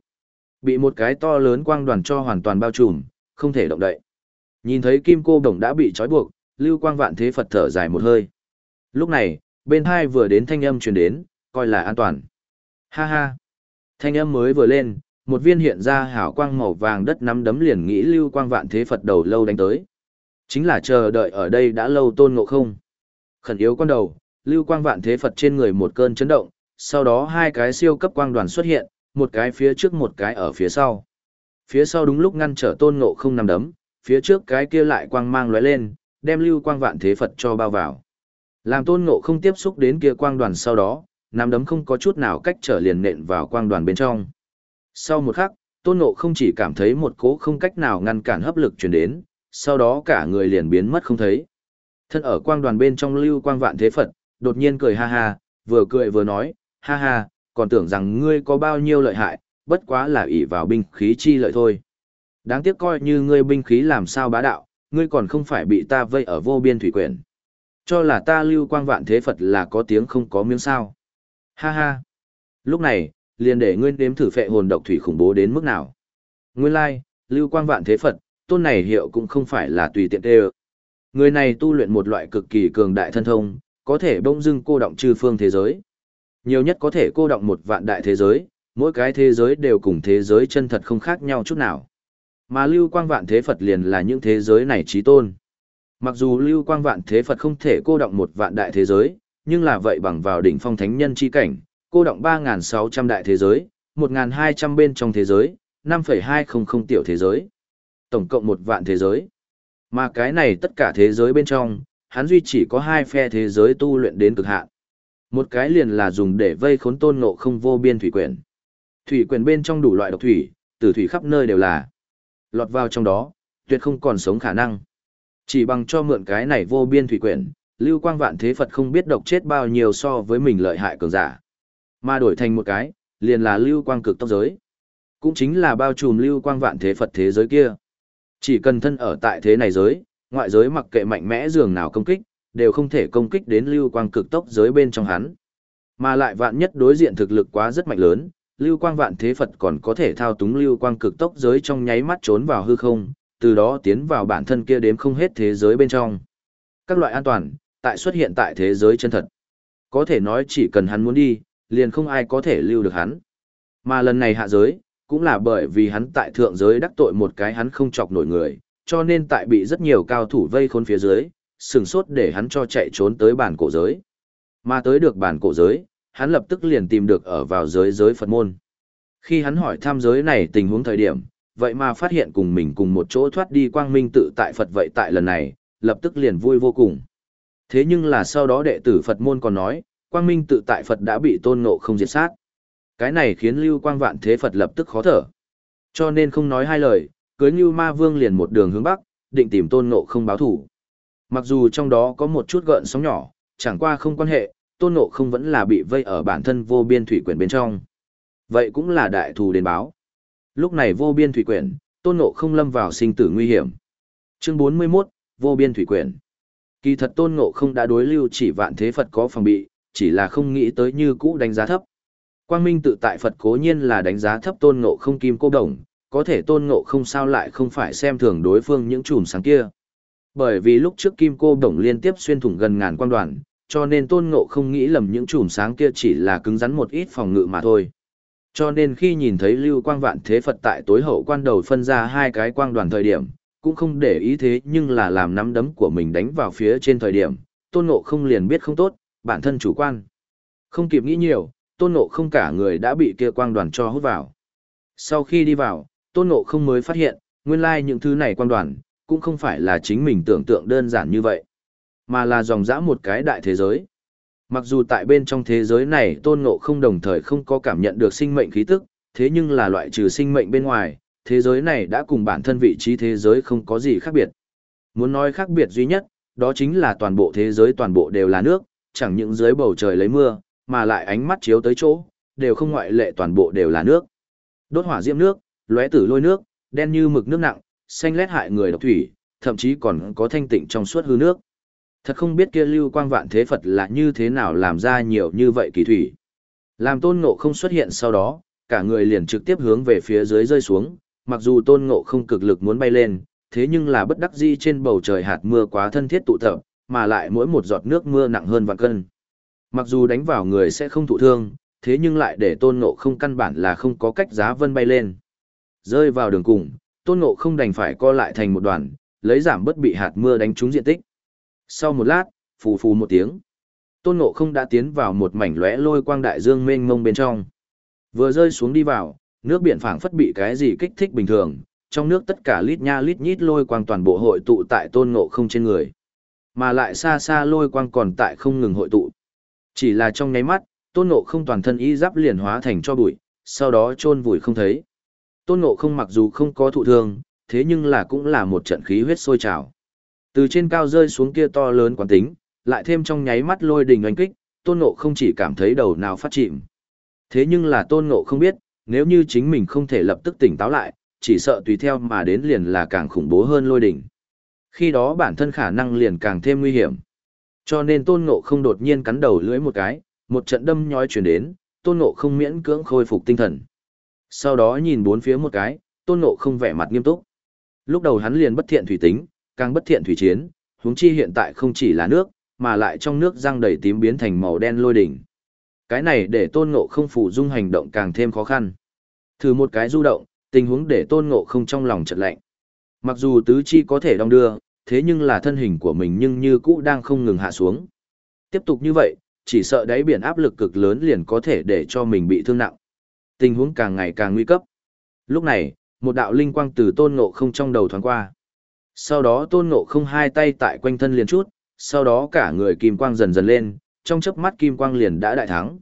Speaker 1: Bị một cái to lớn quang đoàn cho hoàn toàn bao trùm, không thể động đậy. Nhìn thấy kim cô đồng đã bị trói buộc, lưu quang vạn thế Phật thở dài một hơi. Lúc này, bên hai vừa đến thanh âm truyền đến, coi là an toàn. Ha ha. Thanh âm mới vừa lên, một viên hiện ra hảo quang màu vàng đất nắm đấm liền nghĩ lưu quang vạn thế Phật đầu lâu đánh tới. Chính là chờ đợi ở đây đã lâu tôn ngộ không. Khẩn yếu con đầu, lưu quang vạn thế Phật trên người một cơn chấn động, sau đó hai cái siêu cấp quang đoàn xuất hiện, một cái phía trước một cái ở phía sau. Phía sau đúng lúc ngăn trở tôn ngộ không nằm đấm, phía trước cái kia lại quang mang lóe lên, đem lưu quang vạn thế Phật cho bao vào. Làm tôn ngộ không tiếp xúc đến kia quang đoàn sau đó, nắm đấm không có chút nào cách trở liền nện vào quang đoàn bên trong. Sau một khắc, tôn ngộ không chỉ cảm thấy một cố không cách nào ngăn cản hấp lực truyền đến, sau đó cả người liền biến mất không thấy. Thân ở quang đoàn bên trong lưu quang vạn thế Phật, đột nhiên cười ha ha, vừa cười vừa nói, ha ha, còn tưởng rằng ngươi có bao nhiêu lợi hại, bất quá là ỷ vào binh khí chi lợi thôi. Đáng tiếc coi như ngươi binh khí làm sao bá đạo, ngươi còn không phải bị ta vây ở vô biên thủy quyển. Cho là ta lưu quang vạn thế Phật là có tiếng không có miếng sao. Ha ha. Lúc này, liền để ngươi đếm thử phệ hồn độc thủy khủng bố đến mức nào. Nguyên lai, like, lưu quang vạn thế Phật, tôn này hiệu cũng không phải là tùy tiện tê Người này tu luyện một loại cực kỳ cường đại thân thông, có thể bỗng dưng cô động trừ phương thế giới. Nhiều nhất có thể cô động một vạn đại thế giới, mỗi cái thế giới đều cùng thế giới chân thật không khác nhau chút nào. Mà lưu quang vạn thế Phật liền là những thế giới này trí tôn. Mặc dù lưu quang vạn thế Phật không thể cô động một vạn đại thế giới, nhưng là vậy bằng vào đỉnh phong thánh nhân chi cảnh, cô động 3.600 đại thế giới, 1.200 bên trong thế giới, 5,200 tiểu thế giới. Tổng cộng một vạn thế giới. Mà cái này tất cả thế giới bên trong, hắn duy chỉ có hai phe thế giới tu luyện đến cực hạn. Một cái liền là dùng để vây khốn tôn ngộ không vô biên thủy quyển. Thủy quyển bên trong đủ loại độc thủy, tử thủy khắp nơi đều là. Lọt vào trong đó, tuyệt không còn sống khả năng. Chỉ bằng cho mượn cái này vô biên thủy quyển, lưu quang vạn thế Phật không biết độc chết bao nhiêu so với mình lợi hại cường giả. Mà đổi thành một cái, liền là lưu quang cực tốc giới. Cũng chính là bao trùm lưu quang vạn thế Phật thế giới kia. Chỉ cần thân ở tại thế này giới, ngoại giới mặc kệ mạnh mẽ dường nào công kích, đều không thể công kích đến lưu quang cực tốc giới bên trong hắn. Mà lại vạn nhất đối diện thực lực quá rất mạnh lớn, lưu quang vạn thế Phật còn có thể thao túng lưu quang cực tốc giới trong nháy mắt trốn vào hư không, từ đó tiến vào bản thân kia đếm không hết thế giới bên trong. Các loại an toàn, tại xuất hiện tại thế giới chân thật. Có thể nói chỉ cần hắn muốn đi, liền không ai có thể lưu được hắn. Mà lần này hạ giới, cũng là bởi vì hắn tại thượng giới đắc tội một cái hắn không chọc nổi người, cho nên tại bị rất nhiều cao thủ vây khốn phía dưới, sừng sốt để hắn cho chạy trốn tới bản cổ giới. Mà tới được bản cổ giới, hắn lập tức liền tìm được ở vào giới giới Phật môn. Khi hắn hỏi tham giới này tình huống thời điểm, vậy mà phát hiện cùng mình cùng một chỗ thoát đi quang minh tự tại Phật vậy tại lần này, lập tức liền vui vô cùng. Thế nhưng là sau đó đệ tử Phật môn còn nói, quang minh tự tại Phật đã bị tôn ngộ không diệt sát. Cái này khiến lưu quang vạn thế Phật lập tức khó thở. Cho nên không nói hai lời, cưới như ma vương liền một đường hướng bắc, định tìm tôn ngộ không báo thủ. Mặc dù trong đó có một chút gợn sóng nhỏ, chẳng qua không quan hệ, tôn ngộ không vẫn là bị vây ở bản thân vô biên thủy quyển bên trong. Vậy cũng là đại thù đến báo. Lúc này vô biên thủy quyển, tôn ngộ không lâm vào sinh tử nguy hiểm. Chương 41, vô biên thủy quyển. Kỳ thật tôn ngộ không đã đối lưu chỉ vạn thế Phật có phòng bị, chỉ là không nghĩ tới như cũ đánh giá thấp. Quang Minh tự tại Phật cố nhiên là đánh giá thấp tôn ngộ không kim cô đồng, có thể tôn ngộ không sao lại không phải xem thường đối phương những chùm sáng kia. Bởi vì lúc trước kim cô đồng liên tiếp xuyên thủng gần ngàn quan đoàn, cho nên tôn ngộ không nghĩ lầm những chùm sáng kia chỉ là cứng rắn một ít phòng ngự mà thôi. Cho nên khi nhìn thấy lưu quang vạn thế Phật tại tối hậu quan đầu phân ra hai cái quang đoàn thời điểm, cũng không để ý thế nhưng là làm nắm đấm của mình đánh vào phía trên thời điểm, tôn ngộ không liền biết không tốt, bản thân chủ quan. Không kịp nghĩ nhiều, tôn ngộ không cả người đã bị kia quang đoàn cho hút vào. Sau khi đi vào, tôn ngộ không mới phát hiện, nguyên lai những thứ này quang đoàn, cũng không phải là chính mình tưởng tượng đơn giản như vậy, mà là dòng dã một cái đại thế giới. Mặc dù tại bên trong thế giới này tôn ngộ không đồng thời không có cảm nhận được sinh mệnh khí tức, thế nhưng là loại trừ sinh mệnh bên ngoài, thế giới này đã cùng bản thân vị trí thế giới không có gì khác biệt. Muốn nói khác biệt duy nhất, đó chính là toàn bộ thế giới toàn bộ đều là nước, chẳng những dưới bầu trời lấy mưa, mà lại ánh mắt chiếu tới chỗ, đều không ngoại lệ toàn bộ đều là nước. Đốt hỏa diễm nước, lóe tử lôi nước, đen như mực nước nặng, xanh lét hại người độc thủy, thậm chí còn có thanh tịnh trong suốt hư nước. Thật không biết kia lưu quang vạn thế Phật là như thế nào làm ra nhiều như vậy kỳ thủy. Làm tôn ngộ không xuất hiện sau đó, cả người liền trực tiếp hướng về phía dưới rơi xuống, mặc dù tôn ngộ không cực lực muốn bay lên, thế nhưng là bất đắc dĩ trên bầu trời hạt mưa quá thân thiết tụ tập, mà lại mỗi một giọt nước mưa nặng hơn vạn cân. Mặc dù đánh vào người sẽ không thụ thương, thế nhưng lại để tôn ngộ không căn bản là không có cách giá vân bay lên. Rơi vào đường cùng, tôn ngộ không đành phải co lại thành một đoàn, lấy giảm bất bị hạt mưa đánh trúng diện tích. Sau một lát, phù phù một tiếng, tôn ngộ không đã tiến vào một mảnh lóe lôi quang đại dương mênh mông bên trong. Vừa rơi xuống đi vào, nước biển phảng phất bị cái gì kích thích bình thường, trong nước tất cả lít nha lít nhít lôi quang toàn bộ hội tụ tại tôn ngộ không trên người. Mà lại xa xa lôi quang còn tại không ngừng hội tụ. Chỉ là trong nháy mắt, tôn ngộ không toàn thân y giáp liền hóa thành cho bụi, sau đó chôn vùi không thấy. Tôn ngộ không mặc dù không có thụ thương, thế nhưng là cũng là một trận khí huyết sôi trào. Từ trên cao rơi xuống kia to lớn quán tính, lại thêm trong nháy mắt lôi đình oanh kích, tôn ngộ không chỉ cảm thấy đầu nào phát chìm. Thế nhưng là tôn ngộ không biết, nếu như chính mình không thể lập tức tỉnh táo lại, chỉ sợ tùy theo mà đến liền là càng khủng bố hơn lôi đỉnh. Khi đó bản thân khả năng liền càng thêm nguy hiểm. Cho nên tôn ngộ không đột nhiên cắn đầu lưỡi một cái, một trận đâm nhói chuyển đến, tôn ngộ không miễn cưỡng khôi phục tinh thần. Sau đó nhìn bốn phía một cái, tôn ngộ không vẻ mặt nghiêm túc. Lúc đầu hắn liền bất thiện thủy tính, càng bất thiện thủy chiến, huống chi hiện tại không chỉ là nước, mà lại trong nước răng đầy tím biến thành màu đen lôi đỉnh. Cái này để tôn ngộ không phủ dung hành động càng thêm khó khăn. Thử một cái du động, tình huống để tôn ngộ không trong lòng chợt lạnh. Mặc dù tứ chi có thể đong đưa, thế nhưng là thân hình của mình nhưng như cũ đang không ngừng hạ xuống. Tiếp tục như vậy, chỉ sợ đáy biển áp lực cực lớn liền có thể để cho mình bị thương nặng. Tình huống càng ngày càng nguy cấp. Lúc này, một đạo linh quang từ tôn ngộ không trong đầu thoáng qua. Sau đó tôn ngộ không hai tay tại quanh thân liền chút, sau đó cả người kim quang dần dần lên, trong chớp mắt kim quang liền đã đại thắng.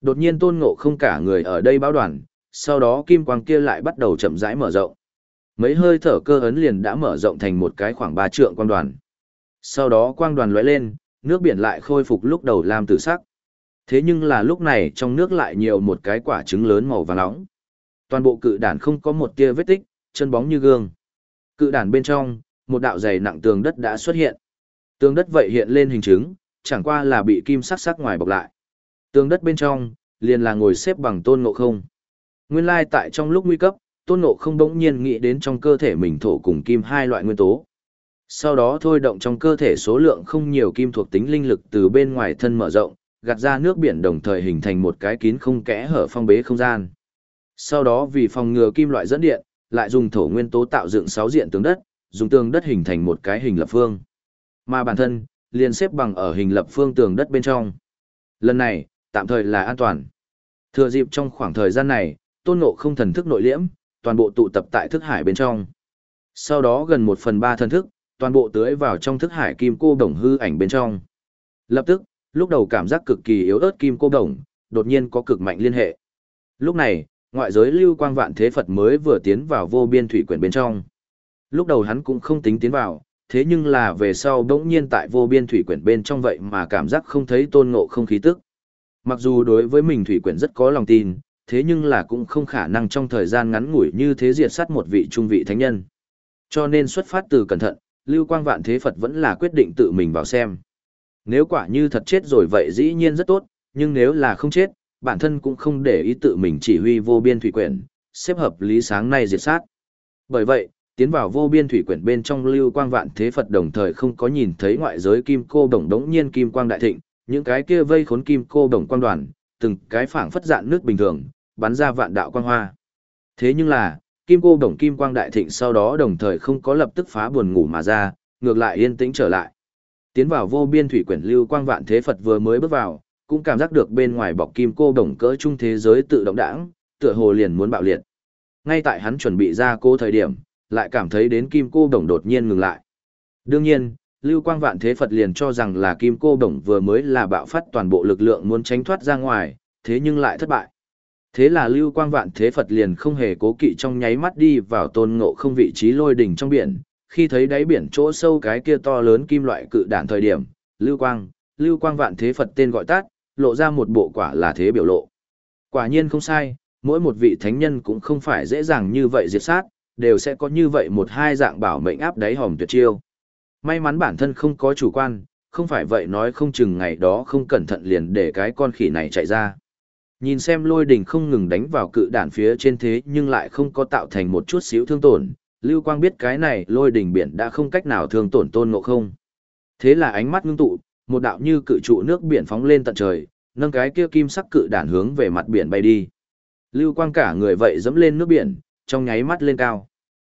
Speaker 1: Đột nhiên tôn ngộ không cả người ở đây báo đoàn, sau đó kim quang kia lại bắt đầu chậm rãi mở rộng. Mấy hơi thở cơ ấn liền đã mở rộng thành một cái khoảng ba trượng quang đoàn. Sau đó quang đoàn lóe lên, nước biển lại khôi phục lúc đầu lam tử sắc. Thế nhưng là lúc này trong nước lại nhiều một cái quả trứng lớn màu vàng nóng. Toàn bộ cự đản không có một tia vết tích, chân bóng như gương. Cự đản bên trong, một đạo dày nặng tường đất đã xuất hiện. Tường đất vậy hiện lên hình trứng, chẳng qua là bị kim sắc sắc ngoài bọc lại. Tường đất bên trong, liền là ngồi xếp bằng tôn ngộ không. Nguyên lai tại trong lúc nguy cấp, tôn Nộ không bỗng nhiên nghĩ đến trong cơ thể mình thổ cùng kim hai loại nguyên tố. Sau đó thôi động trong cơ thể số lượng không nhiều kim thuộc tính linh lực từ bên ngoài thân mở rộng, gạt ra nước biển đồng thời hình thành một cái kín không kẽ hở phong bế không gian. Sau đó vì phòng ngừa kim loại dẫn điện, lại dùng thổ nguyên tố tạo dựng sáu diện tường đất, dùng tường đất hình thành một cái hình lập phương. Mà bản thân, liền xếp bằng ở hình lập phương tường đất bên trong. Lần này, tạm thời là an toàn. Thừa dịp trong khoảng thời gian này, tôn ngộ không thần thức nội liễm, toàn bộ tụ tập tại thức hải bên trong. Sau đó gần một phần ba thân thức, toàn bộ tưới vào trong thức hải kim cô đồng hư ảnh bên trong. Lập tức, lúc đầu cảm giác cực kỳ yếu ớt kim cô đồng, đột nhiên có cực mạnh liên hệ. Lúc này, ngoại giới lưu quang vạn thế Phật mới vừa tiến vào vô biên thủy quyển bên trong. Lúc đầu hắn cũng không tính tiến vào, thế nhưng là về sau bỗng nhiên tại vô biên thủy quyển bên trong vậy mà cảm giác không thấy tôn ngộ không khí tức. Mặc dù đối với mình thủy quyển rất có lòng tin, thế nhưng là cũng không khả năng trong thời gian ngắn ngủi như thế diệt sát một vị trung vị thánh nhân. Cho nên xuất phát từ cẩn thận, Lưu Quang Vạn Thế Phật vẫn là quyết định tự mình vào xem. Nếu quả như thật chết rồi vậy dĩ nhiên rất tốt, nhưng nếu là không chết, bản thân cũng không để ý tự mình chỉ huy vô biên thủy quyển, xếp hợp lý sáng nay diệt sát. Bởi vậy, tiến vào vô biên thủy quyển bên trong lưu quang vạn thế Phật đồng thời không có nhìn thấy ngoại giới kim cô đồng đống nhiên kim quang đại thịnh, những cái kia vây khốn kim cô đồng quang đoàn, từng cái phảng phất dạng nước bình thường, bắn ra vạn đạo quang hoa. Thế nhưng là, kim cô đồng kim quang đại thịnh sau đó đồng thời không có lập tức phá buồn ngủ mà ra, ngược lại yên tĩnh trở lại. Tiến vào vô biên thủy quyển lưu quang vạn thế Phật vừa mới bước vào, cũng cảm giác được bên ngoài bọc kim cô đồng cỡ trung thế giới tự động đãng, tựa hồ liền muốn bạo liệt. Ngay tại hắn chuẩn bị ra cô thời điểm, lại cảm thấy đến kim cô đồng đột nhiên ngừng lại. Đương nhiên, Lưu Quang Vạn Thế Phật liền cho rằng là kim cô đồng vừa mới là bạo phát toàn bộ lực lượng muốn tránh thoát ra ngoài, thế nhưng lại thất bại. Thế là Lưu Quang Vạn Thế Phật liền không hề cố kỵ trong nháy mắt đi vào tôn ngộ không vị trí lôi đỉnh trong biển, khi thấy đáy biển chỗ sâu cái kia to lớn kim loại cự đản thời điểm, Lưu Quang, Lưu Quang Vạn Thế Phật tên gọi tắt, lộ ra một bộ quả là thế biểu lộ. Quả nhiên không sai, mỗi một vị thánh nhân cũng không phải dễ dàng như vậy diệt sát, đều sẽ có như vậy một hai dạng bảo mệnh áp đáy hòm tuyệt chiêu. May mắn bản thân không có chủ quan, không phải vậy nói không chừng ngày đó không cẩn thận liền để cái con khỉ này chạy ra. Nhìn xem lôi đỉnh không ngừng đánh vào cự đản phía trên thế nhưng lại không có tạo thành một chút xíu thương tổn, Lưu Quang biết cái này lôi đỉnh biển đã không cách nào thương tổn tôn ngộ không. Thế là ánh mắt ngưng tụ, một đạo như cự trụ nước biển phóng lên tận trời, nâng cái kia kim sắc cự đản hướng về mặt biển bay đi. Lưu Quang cả người vậy dẫm lên nước biển, trong nháy mắt lên cao.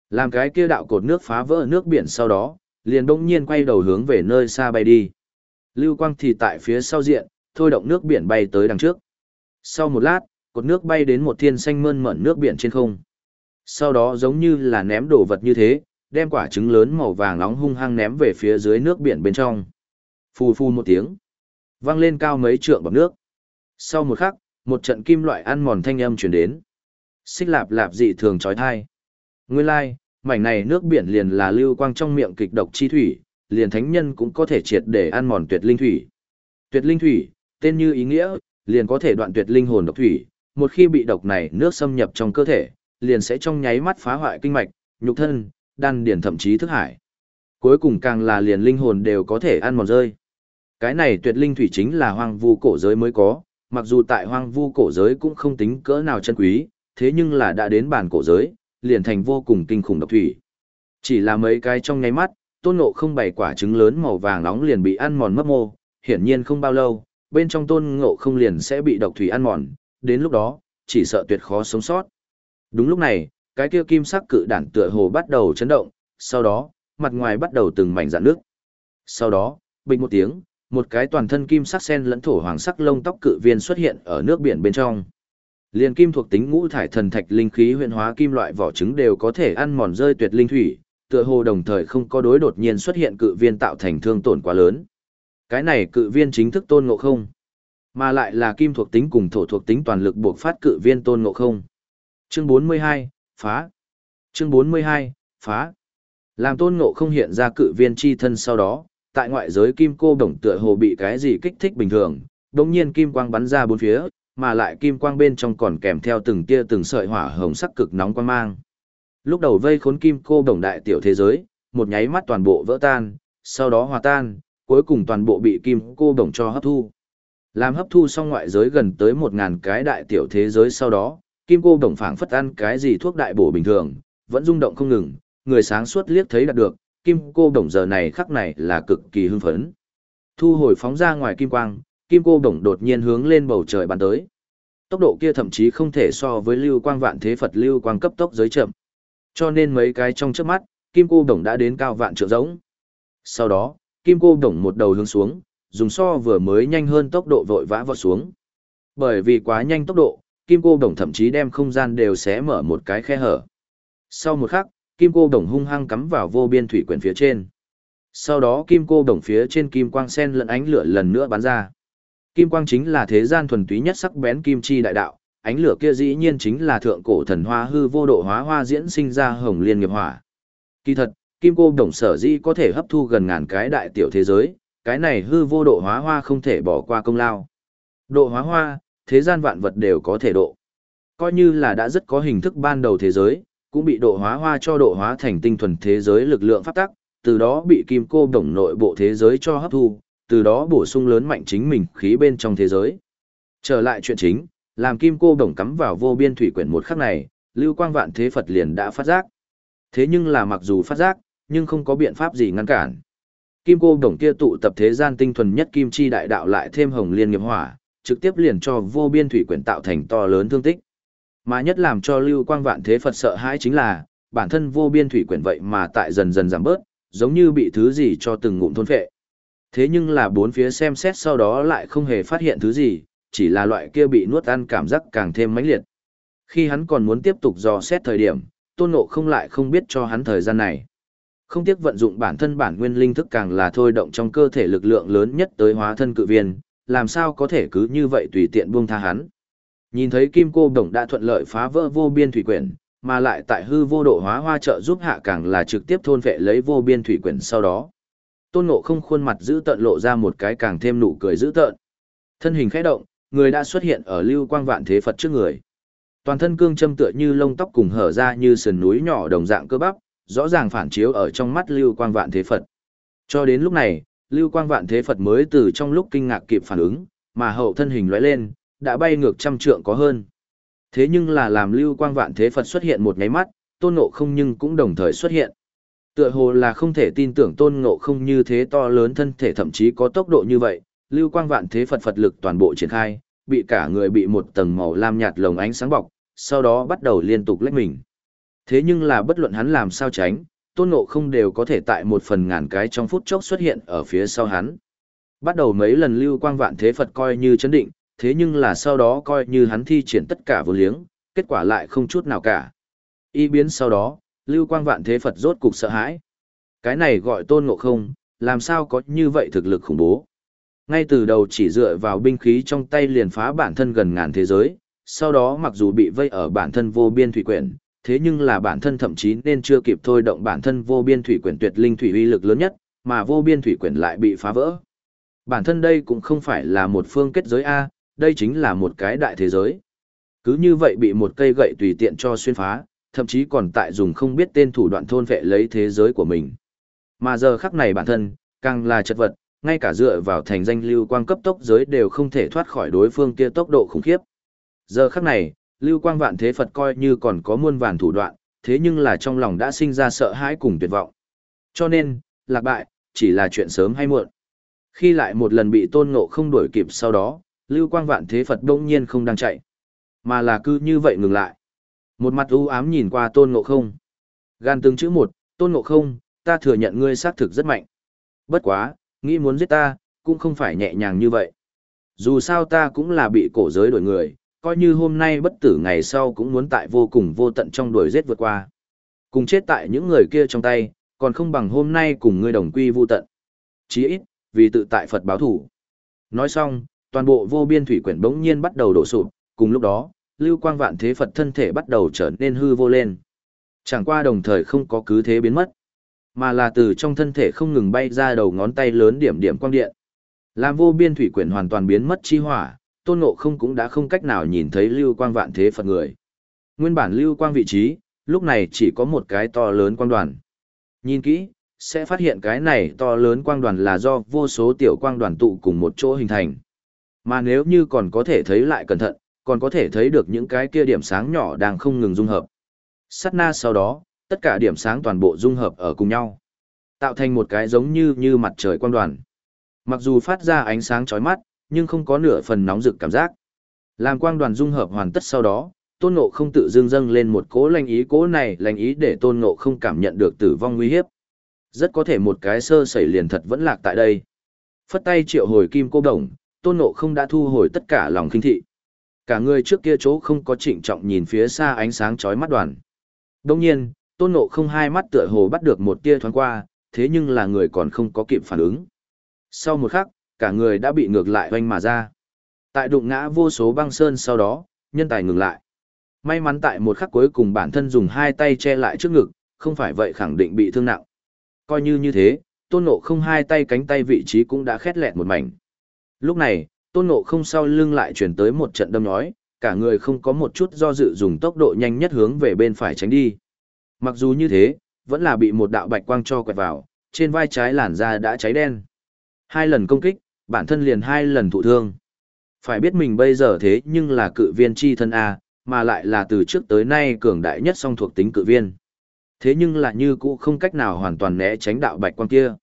Speaker 1: Làm cái kia đạo cột nước phá vỡ nước biển sau đó, liền đông nhiên quay đầu hướng về nơi xa bay đi. Lưu Quang thì tại phía sau diện, thôi động nước biển bay tới đằng trước. Sau một lát, cột nước bay đến một thiên xanh mơn mởn nước biển trên không. Sau đó giống như là ném đồ vật như thế, đem quả trứng lớn màu vàng nóng hung hăng ném về phía dưới nước biển bên trong. Phù phù một tiếng, vang lên cao mấy trượng bọc nước. Sau một khắc, một trận kim loại ăn mòn thanh âm truyền đến xích lạp lạp dị thường trói thai. Nguyên lai, mảnh này nước biển liền là lưu quang trong miệng kịch độc chi thủy, liền thánh nhân cũng có thể triệt để ăn mòn tuyệt linh thủy. Tuyệt linh thủy, tên như ý nghĩa, liền có thể đoạn tuyệt linh hồn độc thủy, một khi bị độc này nước xâm nhập trong cơ thể, liền sẽ trong nháy mắt phá hoại kinh mạch, nhục thân, đan điển thậm chí thức hải. Cuối cùng càng là liền linh hồn đều có thể ăn mòn rơi. Cái này tuyệt linh thủy chính là hoang vu cổ giới mới có, mặc dù tại hoang vu cổ giới cũng không tính cỡ nào chân quý, thế nhưng là đã đến bản cổ giới, liền thành vô cùng kinh khủng độc thủy. Chỉ là mấy cái trong nháy mắt, tôn ngộ không bày quả trứng lớn màu vàng nóng liền bị ăn mòn mất mô, hiển nhiên không bao lâu, bên trong tôn ngộ không liền sẽ bị độc thủy ăn mòn, đến lúc đó, chỉ sợ tuyệt khó sống sót. Đúng lúc này, cái kia kim sắc cự đản tựa hồ bắt đầu chấn động, sau đó, mặt ngoài bắt đầu từng mảnh dạn nước. Sau đó, bình một tiếng, một cái toàn thân kim sắc sen lẫn thổ hoàng sắc lông tóc cự viên xuất hiện ở nước biển bên trong. Liên kim thuộc tính ngũ thải thần thạch linh khí huyền hóa kim loại vỏ trứng đều có thể ăn mòn rơi tuyệt linh thủy, tựa hồ đồng thời không có đối đột nhiên xuất hiện cự viên tạo thành thương tổn quá lớn. Cái này cự viên chính thức tôn ngộ không, mà lại là kim thuộc tính cùng thổ thuộc tính toàn lực buộc phát cự viên tôn ngộ không. Chương 42, phá. Chương 42, phá. Làm tôn ngộ không hiện ra cự viên chi thân sau đó, tại ngoại giới kim cô đồng tựa hồ bị cái gì kích thích bình thường, đồng nhiên kim quang bắn ra bốn phía, mà lại kim quang bên trong còn kèm theo từng tia từng sợi hỏa hồng sắc cực nóng quang mang. Lúc đầu vây khốn kim cô đồng đại tiểu thế giới, một nháy mắt toàn bộ vỡ tan, sau đó hòa tan, cuối cùng toàn bộ bị kim cô đồng cho hấp thu. Làm hấp thu xong ngoại giới gần tới một ngàn cái đại tiểu thế giới sau đó, kim cô đồng phảng phất ăn cái gì thuốc đại bổ bình thường, vẫn rung động không ngừng, người sáng suốt liếc thấy đạt được, kim cô đồng giờ này khắc này là cực kỳ hưng phấn. Thu hồi phóng ra ngoài kim quang, kim cô đồng đột nhiên hướng lên bầu trời bắn tới. Tốc độ kia thậm chí không thể so với lưu quang vạn thế Phật lưu quang cấp tốc giới chậm. Cho nên mấy cái trong trước mắt, kim cô đồng đã đến cao vạn trượng giống. Sau đó, kim cô đồng một đầu hướng xuống, dùng so vừa mới nhanh hơn tốc độ vội vã vọt xuống. Bởi vì quá nhanh tốc độ, kim cô đồng thậm chí đem không gian đều xé mở một cái khe hở. Sau một khắc, kim cô đồng hung hăng cắm vào vô biên thủy quyển phía trên. Sau đó kim cô đồng phía trên kim quang sen lẫn ánh lửa lần nữa bắn ra. Kim quang chính là thế gian thuần túy nhất sắc bén kim chi đại đạo, ánh lửa kia dĩ nhiên chính là thượng cổ thần hoa hư vô độ hóa hoa diễn sinh ra hồng liên nghiệp hỏa. Kỳ thật, kim cô đồng sở dĩ có thể hấp thu gần ngàn cái đại tiểu thế giới, cái này hư vô độ hóa hoa không thể bỏ qua công lao. Độ hóa hoa, thế gian vạn vật đều có thể độ. Coi như là đã rất có hình thức ban đầu thế giới, cũng bị độ hóa hoa cho độ hóa thành tinh thuần thế giới lực lượng pháp tắc, từ đó bị kim cô đồng nội bộ thế giới cho hấp thu, từ đó bổ sung lớn mạnh chính mình khí bên trong thế giới. Trở lại chuyện chính, làm kim cô đồng cắm vào vô biên thủy quyển một khắc này, lưu quang vạn thế Phật liền đã phát giác. Thế nhưng là mặc dù phát giác, nhưng không có biện pháp gì ngăn cản. Kim cô đồng kia tụ tập thế gian tinh thuần nhất kim chi đại đạo lại thêm hồng liên nghiệp hỏa, trực tiếp liền cho vô biên thủy quyển tạo thành to lớn thương tích. Mà nhất làm cho lưu quang vạn thế Phật sợ hãi chính là, bản thân vô biên thủy quyển vậy mà tại dần dần giảm bớt, giống như bị thứ gì cho từng ngụm thôn phệ. Thế nhưng là bốn phía xem xét sau đó lại không hề phát hiện thứ gì, chỉ là loại kia bị nuốt ăn cảm giác càng thêm mãnh liệt. Khi hắn còn muốn tiếp tục dò xét thời điểm, tôn ngộ không lại không biết cho hắn thời gian này. Không tiếc vận dụng bản thân bản nguyên linh thức càng là thôi động trong cơ thể lực lượng lớn nhất tới hóa thân cự viên, làm sao có thể cứ như vậy tùy tiện buông tha hắn. Nhìn thấy kim cô đồng đã thuận lợi phá vỡ vô biên thủy quyển, mà lại tại hư vô độ hóa hoa trợ giúp hạ càng là trực tiếp thôn vệ lấy vô biên thủy quyển sau đó. Tôn ngộ không khuôn mặt giữ tận lộ ra một cái càng thêm nụ cười giữ tợn. Thân hình khẽ động, người đã xuất hiện ở lưu quang vạn thế Phật trước người. Toàn thân cương châm tựa như lông tóc cùng hở ra như sườn núi nhỏ đồng dạng cơ bắp, rõ ràng phản chiếu ở trong mắt lưu quang vạn thế Phật. Cho đến lúc này, lưu quang vạn thế Phật mới từ trong lúc kinh ngạc kịp phản ứng, mà hậu thân hình lóe lên, đã bay ngược trăm trượng có hơn. Thế nhưng là làm lưu quang vạn thế Phật xuất hiện một nháy mắt, tôn ngộ không nhưng cũng đồng thời xuất hiện. Tựa hồ là không thể tin tưởng tôn ngộ không như thế to lớn thân thể thậm chí có tốc độ như vậy, lưu quang vạn thế Phật Phật lực toàn bộ triển khai, bị cả người bị một tầng màu lam nhạt lồng ánh sáng bọc, sau đó bắt đầu liên tục lách mình. Thế nhưng là bất luận hắn làm sao tránh, tôn ngộ không đều có thể tại một phần ngàn cái trong phút chốc xuất hiện ở phía sau hắn. Bắt đầu mấy lần lưu quang vạn thế Phật coi như chấn định, thế nhưng là sau đó coi như hắn thi triển tất cả vô liếng, kết quả lại không chút nào cả. Y biến sau đó, lưu quang vạn thế Phật rốt cục sợ hãi. Cái này gọi tôn ngộ không, làm sao có như vậy thực lực khủng bố. Ngay từ đầu chỉ dựa vào binh khí trong tay liền phá bản thân gần ngàn thế giới, sau đó mặc dù bị vây ở bản thân vô biên thủy quyển, thế nhưng là bản thân thậm chí nên chưa kịp thôi động bản thân vô biên thủy quyển tuyệt linh thủy uy lực lớn nhất, mà vô biên thủy quyển lại bị phá vỡ. Bản thân đây cũng không phải là một phương kết giới A, đây chính là một cái đại thế giới. Cứ như vậy bị một cây gậy tùy tiện cho xuyên phá, thậm chí còn tại dùng không biết tên thủ đoạn thôn vệ lấy thế giới của mình. Mà giờ khắc này bản thân, càng là chật vật, ngay cả dựa vào thành danh lưu quang cấp tốc giới đều không thể thoát khỏi đối phương kia tốc độ khủng khiếp. Giờ khắc này, lưu quang vạn thế Phật coi như còn có muôn vàn thủ đoạn, thế nhưng là trong lòng đã sinh ra sợ hãi cùng tuyệt vọng. Cho nên, lạc bại, chỉ là chuyện sớm hay muộn. Khi lại một lần bị tôn ngộ không đuổi kịp sau đó, lưu quang vạn thế Phật đông nhiên không đang chạy, mà là cứ như vậy ngừng lại. Một mặt u ám nhìn qua tôn ngộ không. Gan từng chữ một, tôn ngộ không, ta thừa nhận ngươi xác thực rất mạnh. Bất quá, nghĩ muốn giết ta, cũng không phải nhẹ nhàng như vậy. Dù sao ta cũng là bị cổ giới đổi người, coi như hôm nay bất tử ngày sau cũng muốn tại vô cùng vô tận trong đuổi giết vượt qua. Cùng chết tại những người kia trong tay, còn không bằng hôm nay cùng ngươi đồng quy vô tận. Chí ít, vì tự tại Phật báo thủ. Nói xong, toàn bộ vô biên thủy quyển bỗng nhiên bắt đầu đổ sụp, cùng lúc đó, lưu quang vạn thế Phật thân thể bắt đầu trở nên hư vô lên. Chẳng qua đồng thời không có cứ thế biến mất, mà là từ trong thân thể không ngừng bay ra đầu ngón tay lớn điểm điểm quang điện. Làm vô biên thủy quyển hoàn toàn biến mất chi hỏa, tôn ngộ không cũng đã không cách nào nhìn thấy lưu quang vạn thế Phật người. Nguyên bản lưu quang vị trí, lúc này chỉ có một cái to lớn quang đoàn. Nhìn kỹ, sẽ phát hiện cái này to lớn quang đoàn là do vô số tiểu quang đoàn tụ cùng một chỗ hình thành. Mà nếu như còn có thể thấy lại cẩn thận, còn có thể thấy được những cái kia điểm sáng nhỏ đang không ngừng dung hợp. Sắt na sau đó, tất cả điểm sáng toàn bộ dung hợp ở cùng nhau, tạo thành một cái giống như như mặt trời quang đoàn. Mặc dù phát ra ánh sáng chói mắt, nhưng không có nửa phần nóng rực cảm giác. Làm quang đoàn dung hợp hoàn tất sau đó, tôn ngộ không tự dưng dâng lên một cố lành ý cố này lành ý để tôn ngộ không cảm nhận được tử vong nguy hiếp. Rất có thể một cái sơ sẩy liền thật vẫn lạc tại đây. Phất tay triệu hồi kim cô đồng, tôn ngộ không đã thu hồi tất cả lòng kinh thị. Cả người trước kia chỗ không có trịnh trọng nhìn phía xa ánh sáng chói mắt đoàn. Đông nhiên, tôn ngộ không hai mắt tựa hồ bắt được một tia thoáng qua, thế nhưng là người còn không có kịp phản ứng. Sau một khắc, cả người đã bị ngược lại hoanh mà ra. Tại đụng ngã vô số băng sơn sau đó, nhân tài ngừng lại. May mắn tại một khắc cuối cùng bản thân dùng hai tay che lại trước ngực, không phải vậy khẳng định bị thương nặng. Coi như như thế, tôn ngộ không hai tay cánh tay vị trí cũng đã khét lẹt một mảnh. Lúc này, tôn ngộ không sau lưng lại chuyển tới một trận đâm nhói, cả người không có một chút do dự dùng tốc độ nhanh nhất hướng về bên phải tránh đi. Mặc dù như thế, vẫn là bị một đạo bạch quang cho quẹt vào, trên vai trái làn da đã cháy đen. Hai lần công kích, bản thân liền hai lần thụ thương. Phải biết mình bây giờ thế nhưng là cự viên chi thân A, mà lại là từ trước tới nay cường đại nhất song thuộc tính cự viên. Thế nhưng là như cũ không cách nào hoàn toàn né tránh đạo bạch quang kia.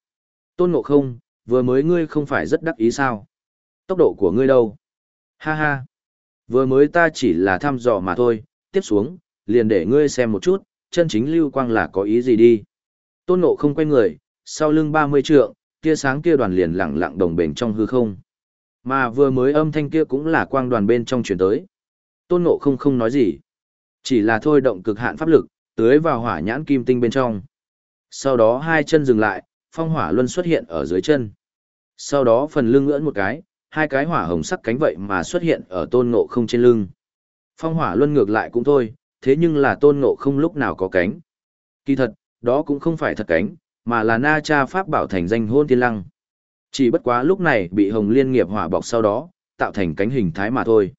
Speaker 1: Tôn ngộ không, vừa mới ngươi không phải rất đắc ý sao? Tốc độ của ngươi đâu? Ha ha! Vừa mới ta chỉ là thăm dò mà thôi, tiếp xuống, liền để ngươi xem một chút, chân chính lưu quang là có ý gì đi. Tôn ngộ không quay người, sau lưng 30 trượng, tia sáng kia đoàn liền lặng lặng đồng bền trong hư không. Mà vừa mới âm thanh kia cũng là quang đoàn bên trong truyền tới. Tôn Ngộ không không nói gì. Chỉ là thôi động cực hạn pháp lực, tưới vào hỏa nhãn kim tinh bên trong. Sau đó hai chân dừng lại, phong hỏa luân xuất hiện ở dưới chân. Sau đó phần lưng ngưỡn một cái, hai cái hỏa hồng sắc cánh vậy mà xuất hiện ở tôn ngộ không trên lưng. Phong hỏa luân ngược lại cũng thôi, thế nhưng là tôn ngộ không lúc nào có cánh. Kỳ thật, đó cũng không phải thật cánh, mà là na cha pháp bảo thành danh hôn thiên lăng. Chỉ bất quá lúc này bị hồng liên nghiệp hỏa bọc sau đó, tạo thành cánh hình thái mà thôi.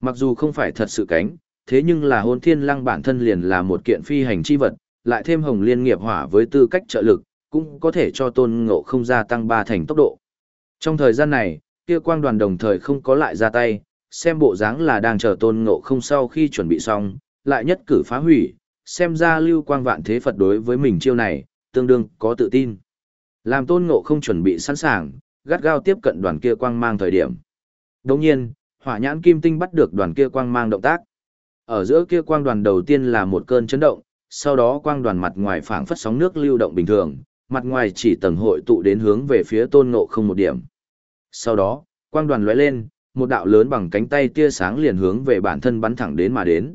Speaker 1: Mặc dù không phải thật sự cánh, thế nhưng là hôn thiên lăng bản thân liền là một kiện phi hành chi vật, lại thêm hồng liên nghiệp hỏa với tư cách trợ lực, cũng có thể cho tôn ngộ không gia tăng ba thành tốc độ. Trong thời gian này, kia quang đoàn đồng thời không có lại ra tay, xem bộ dáng là đang chờ tôn ngộ không sau khi chuẩn bị xong, lại nhất cử phá hủy, xem ra lưu quang vạn thế Phật đối với mình chiêu này, tương đương có tự tin. Làm tôn ngộ không chuẩn bị sẵn sàng, gắt gao tiếp cận đoàn kia quang mang thời điểm. Đồng nhiên, hỏa nhãn kim tinh bắt được đoàn kia quang mang động tác. Ở giữa kia quang đoàn đầu tiên là một cơn chấn động, sau đó quang đoàn mặt ngoài phảng phất sóng nước lưu động bình thường, mặt ngoài chỉ tầng hội tụ đến hướng về phía tôn ngộ không một điểm. Sau đó, quang đoàn lóe lên, một đạo lớn bằng cánh tay tia sáng liền hướng về bản thân bắn thẳng đến mà đến.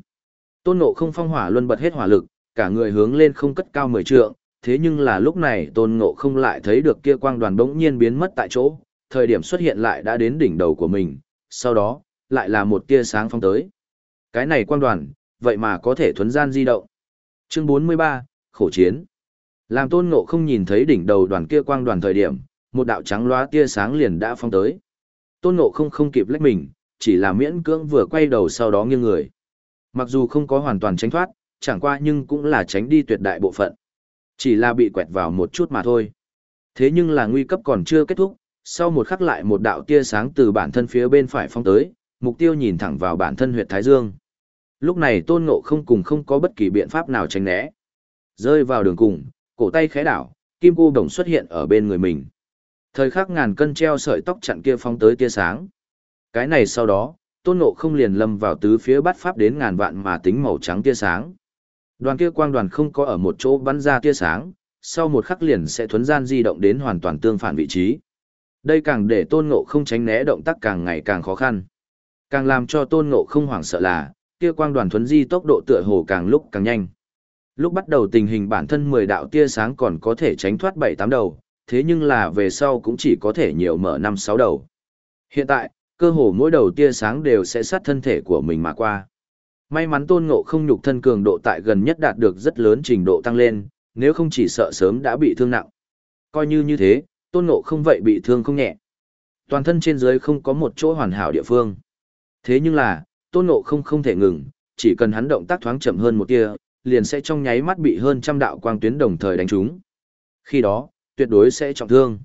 Speaker 1: Tôn ngộ không phong hỏa luân bật hết hỏa lực, cả người hướng lên không cất cao mười trượng, thế nhưng là lúc này tôn ngộ không lại thấy được kia quang đoàn bỗng nhiên biến mất tại chỗ, thời điểm xuất hiện lại đã đến đỉnh đầu của mình, sau đó, lại là một tia sáng phong tới. Cái này quang đoàn, vậy mà có thể thuấn gian di động. Chương 43, Khổ Chiến Làm tôn ngộ không nhìn thấy đỉnh đầu đoàn kia quang đoàn thời điểm, một đạo trắng loá tia sáng liền đã phong tới. Tôn ngộ không không kịp lách mình, chỉ là miễn cưỡng vừa quay đầu sau đó nghiêng người. Mặc dù không có hoàn toàn tránh thoát, chẳng qua nhưng cũng là tránh đi tuyệt đại bộ phận. Chỉ là bị quẹt vào một chút mà thôi. Thế nhưng là nguy cấp còn chưa kết thúc, sau một khắc lại một đạo tia sáng từ bản thân phía bên phải phong tới, mục tiêu nhìn thẳng vào bản thân huyệt Thái Dương. Lúc này tôn ngộ không cùng không có bất kỳ biện pháp nào tránh né. Rơi vào đường cùng, cổ tay khẽ đảo, kim cô đồng xuất hiện ở bên người mình. Thời khắc ngàn cân treo sợi tóc chặn kia phong tới tia sáng. Cái này sau đó, tôn ngộ không liền lâm vào tứ phía bắt pháp đến ngàn vạn mà tính màu trắng tia sáng. Đoàn kia quang đoàn không có ở một chỗ bắn ra tia sáng, sau một khắc liền sẽ thuấn gian di động đến hoàn toàn tương phản vị trí. Đây càng để tôn ngộ không tránh né động tác càng ngày càng khó khăn. Càng làm cho tôn ngộ không hoảng sợ là, kia quang đoàn thuấn di tốc độ tựa hồ càng lúc càng nhanh. Lúc bắt đầu tình hình bản thân 10 đạo tia sáng còn có thể tránh thoát 7-8 đầu, thế nhưng là về sau cũng chỉ có thể nhiều mở 5-6 đầu. Hiện tại, cơ hồ mỗi đầu tia sáng đều sẽ sát thân thể của mình mà qua. May mắn tôn ngộ không nhục thân cường độ tại gần nhất đạt được rất lớn trình độ tăng lên, nếu không chỉ sợ sớm đã bị thương nặng. Coi như như thế, tôn ngộ không vậy bị thương không nhẹ. Toàn thân trên dưới không có một chỗ hoàn hảo địa phương. Thế nhưng là, tôn ngộ không không thể ngừng, chỉ cần hắn động tác thoáng chậm hơn một tia, liền sẽ trong nháy mắt bị hơn trăm đạo quang tuyến đồng thời đánh trúng. Khi đó, tuyệt đối sẽ trọng thương.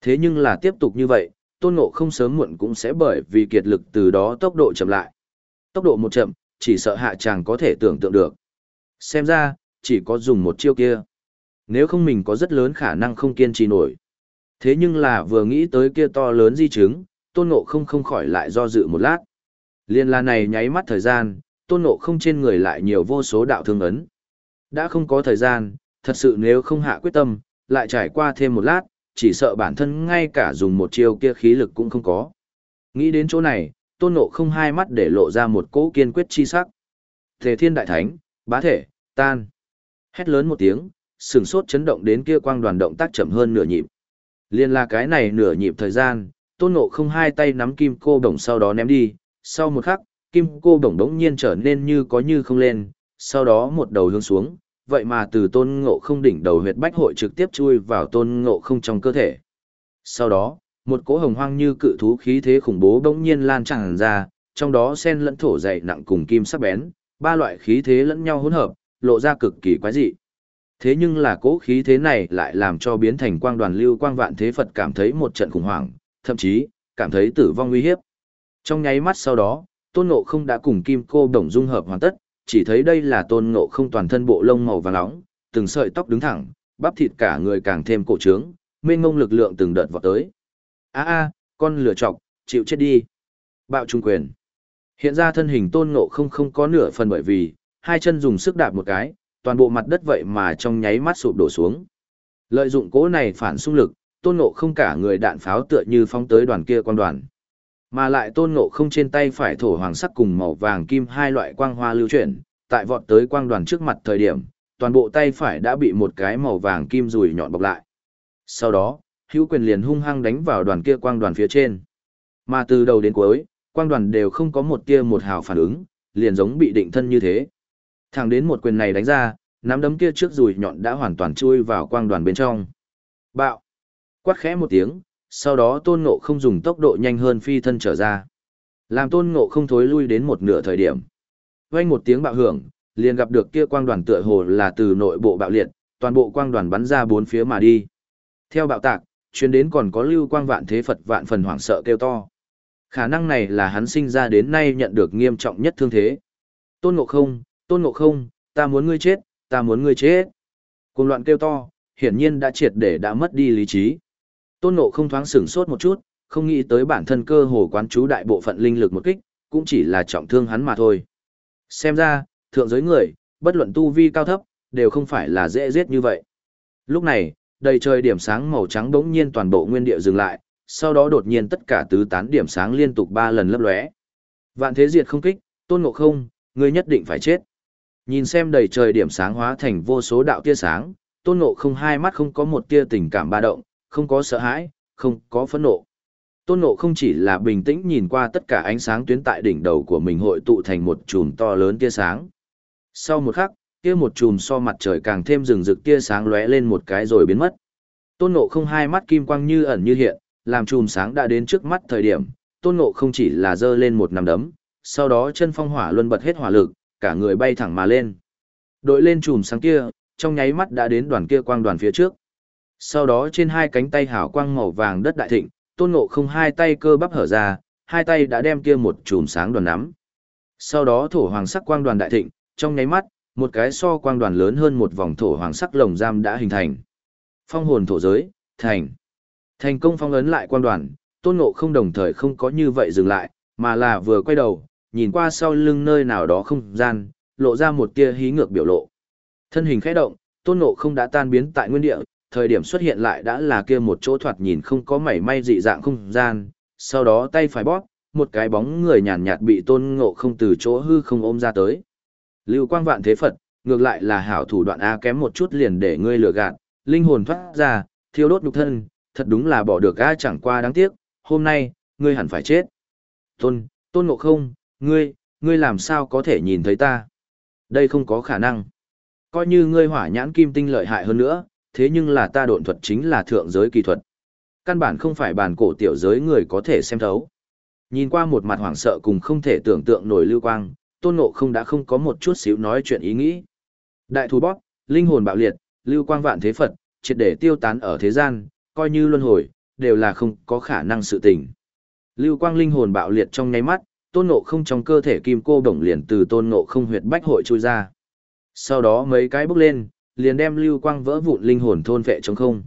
Speaker 1: Thế nhưng là tiếp tục như vậy, tôn ngộ không sớm muộn cũng sẽ bởi vì kiệt lực từ đó tốc độ chậm lại. Tốc độ một chậm, chỉ sợ hạ chàng có thể tưởng tượng được. Xem ra, chỉ có dùng một chiêu kia. Nếu không mình có rất lớn khả năng không kiên trì nổi. Thế nhưng là vừa nghĩ tới kia to lớn di chứng, tôn ngộ không không khỏi lại do dự một lát. Liên là này nháy mắt thời gian, tôn ngộ không trên người lại nhiều vô số đạo thương ấn. Đã không có thời gian, thật sự nếu không hạ quyết tâm, lại trải qua thêm một lát, chỉ sợ bản thân ngay cả dùng một chiêu kia khí lực cũng không có. Nghĩ đến chỗ này, tôn ngộ không hai mắt để lộ ra một cỗ kiên quyết chi sắc. Thể thiên đại thánh, bá thể, tan. Hét lớn một tiếng, sừng sốt chấn động đến kia quang đoàn động tác chậm hơn nửa nhịp. Liên là cái này nửa nhịp thời gian, tôn ngộ không hai tay nắm kim cô đồng sau đó ném đi, sau một khắc, kim cô đồng đống nhiên trở nên như có như không lên, sau đó một đầu hướng xuống, vậy mà từ tôn ngộ không đỉnh đầu huyệt bách hội trực tiếp chui vào tôn ngộ không trong cơ thể. Sau đó, một cỗ hồng hoang như cự thú khí thế khủng bố bỗng nhiên lan tràn ra, trong đó sen lẫn thổ dày nặng cùng kim sắc bén, ba loại khí thế lẫn nhau hỗn hợp, lộ ra cực kỳ quái dị. Thế nhưng là cỗ khí thế này lại làm cho biến thành quang đoàn lưu quang vạn thế Phật cảm thấy một trận khủng hoảng, thậm chí, cảm thấy tử vong nguy hiếp. Trong nháy mắt sau đó, tôn ngộ không đã cùng kim cô đồng dung hợp hoàn tất, chỉ thấy đây là tôn ngộ không toàn thân bộ lông màu vàng nóng, từng sợi tóc đứng thẳng, bắp thịt cả người càng thêm cổ trướng, mênh ngông lực lượng từng đợt vọt tới. A a, con lửa chọc, chịu chết đi. Bạo trung quyền. Hiện ra thân hình tôn ngộ không không có nửa phần bởi vì, hai chân dùng sức đạp một cái, toàn bộ mặt đất vậy mà trong nháy mắt sụp đổ xuống. Lợi dụng cỗ này phản xung lực, tôn ngộ không cả người đạn pháo tựa như phóng tới đoàn kia quan đoàn. Mà lại tôn ngộ không trên tay phải thổ hoàng sắc cùng màu vàng kim hai loại quang hoa lưu chuyển, tại vọt tới quang đoàn trước mặt thời điểm, toàn bộ tay phải đã bị một cái màu vàng kim rùi nhọn bọc lại. Sau đó, hữu quyền liền hung hăng đánh vào đoàn kia quang đoàn phía trên. Mà từ đầu đến cuối, quang đoàn đều không có một tia một hào phản ứng, liền giống bị định thân như thế. Thẳng đến một quyền này đánh ra, nắm đấm kia trước rùi nhọn đã hoàn toàn chui vào quang đoàn bên trong. Bạo! Quát khẽ một tiếng, sau đó tôn ngộ không dùng tốc độ nhanh hơn phi thân trở ra. Làm tôn ngộ không thối lui đến một nửa thời điểm. Vang một tiếng bạo hưởng, liền gặp được kia quang đoàn tựa hồ là từ nội bộ bạo liệt, toàn bộ quang đoàn bắn ra bốn phía mà đi. Theo bạo tạc, chuyến đến còn có lưu quang vạn thế Phật vạn phần hoảng sợ kêu to. Khả năng này là hắn sinh ra đến nay nhận được nghiêm trọng nhất thương thế. Tôn ngộ không, tôn ngộ không, ta muốn ngươi chết, ta muốn ngươi chết. Cùng loạn kêu to, hiển nhiên đã triệt để đã mất đi lý trí. Tôn ngộ không thoáng sửng sốt một chút, không nghĩ tới bản thân cơ hồ quán chú đại bộ phận linh lực một kích, cũng chỉ là trọng thương hắn mà thôi. Xem ra, thượng giới người, bất luận tu vi cao thấp, đều không phải là dễ giết như vậy. Lúc này, đầy trời điểm sáng màu trắng bỗng nhiên toàn bộ nguyên địa dừng lại, sau đó đột nhiên tất cả tứ tán điểm sáng liên tục ba lần lấp lóe. Vạn thế diệt không kích, tôn ngộ không, ngươi nhất định phải chết. Nhìn xem đầy trời điểm sáng hóa thành vô số đạo tia sáng, tôn ngộ không hai mắt không có một tia tình cảm ba động, không có sợ hãi, không có phẫn nộ. Tôn ngộ không chỉ là bình tĩnh nhìn qua tất cả ánh sáng tuyến tại đỉnh đầu của mình hội tụ thành một chùm to lớn tia sáng. Sau một khắc, kia một chùm so mặt trời càng thêm rừng rực tia sáng lóe lên một cái rồi biến mất. Tôn ngộ không hai mắt kim quang như ẩn như hiện, làm chùm sáng đã đến trước mắt thời điểm, tôn ngộ không chỉ là giơ lên một nắm đấm, sau đó chân phong hỏa luân bật hết hỏa lực, cả người bay thẳng mà lên. Đội lên chùm sáng kia, trong nháy mắt đã đến đoàn kia quang đoàn phía trước. Sau đó trên hai cánh tay hảo quang màu vàng đất đại thịnh, tôn ngộ không hai tay cơ bắp hở ra, hai tay đã đem kia một chùm sáng đoàn nắm. Sau đó thổ hoàng sắc quang đoàn đại thịnh, trong nháy mắt, một cái so quang đoàn lớn hơn một vòng thổ hoàng sắc lồng giam đã hình thành. Phong hồn thổ giới, thành. Thành công phong ấn lại quang đoàn, tôn ngộ không đồng thời không có như vậy dừng lại, mà là vừa quay đầu, nhìn qua sau lưng nơi nào đó không gian, lộ ra một tia hí ngược biểu lộ. Thân hình khẽ động, tôn ngộ không đã tan biến tại nguyên địa, thời điểm xuất hiện lại đã là kia một chỗ thoạt nhìn không có mảy may dị dạng không gian, sau đó tay phải bóp, một cái bóng người nhàn nhạt bị tôn ngộ không từ chỗ hư không ôm ra tới. Lưu quang vạn thế Phật, ngược lại là hảo thủ đoạn A kém một chút liền để ngươi lừa gạt, linh hồn thoát ra, thiêu đốt nhục thân, thật đúng là bỏ được A chẳng qua đáng tiếc, hôm nay, ngươi hẳn phải chết. Tôn, tôn ngộ không, ngươi, ngươi làm sao có thể nhìn thấy ta? Đây không có khả năng. Coi như ngươi hỏa nhãn kim tinh lợi hại hơn nữa, thế nhưng là ta độn thuật chính là thượng giới kỳ thuật. Căn bản không phải bản cổ tiểu giới người có thể xem thấu. Nhìn qua một mặt hoảng sợ cùng không thể tưởng tượng nổi lưu quang, tôn ngộ không đã không có một chút xíu nói chuyện ý nghĩ. Đại thú bóp, linh hồn bạo liệt, lưu quang vạn thế Phật, triệt để tiêu tán ở thế gian, coi như luân hồi, đều là không có khả năng sự tình. Lưu quang linh hồn bạo liệt trong nháy mắt, tôn ngộ không trong cơ thể kim cô đồng liền từ tôn ngộ không huyệt bách hội chui ra. Sau đó mấy cái bước lên, liền đem lưu quang vỡ vụn linh hồn thôn vệ trong không.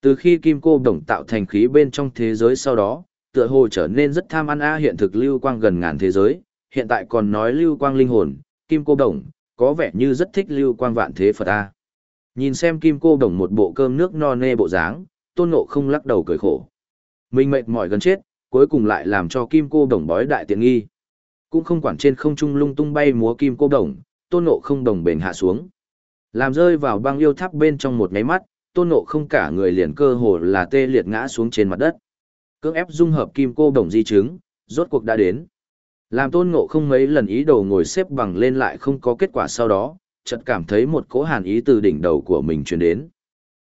Speaker 1: Từ khi kim cô đồng tạo thành khí bên trong thế giới sau đó, tựa hồ trở nên rất tham ăn a hiện thực lưu quang gần ngàn thế giới, hiện tại còn nói lưu quang linh hồn, kim cô đồng, có vẻ như rất thích lưu quang vạn thế Phật a. Nhìn xem kim cô đồng một bộ cơm nước no nê bộ dáng, tôn ngộ không lắc đầu cười khổ. Mình mệt mỏi gần chết, cuối cùng lại làm cho kim cô đồng bói đại tiện nghi. Cũng không quản trên không trung lung tung bay múa kim cô đồng, tôn ngộ không đồng bền hạ xuống. Làm rơi vào băng yêu tháp bên trong một nháy mắt, tôn ngộ không cả người liền cơ hồ là tê liệt ngã xuống trên mặt đất. Cưỡng ép dung hợp kim cô đồng di chứng, rốt cuộc đã đến. Làm tôn ngộ không mấy lần ý đồ ngồi xếp bằng lên lại không có kết quả sau đó, chợt cảm thấy một cỗ hàn ý từ đỉnh đầu của mình truyền đến.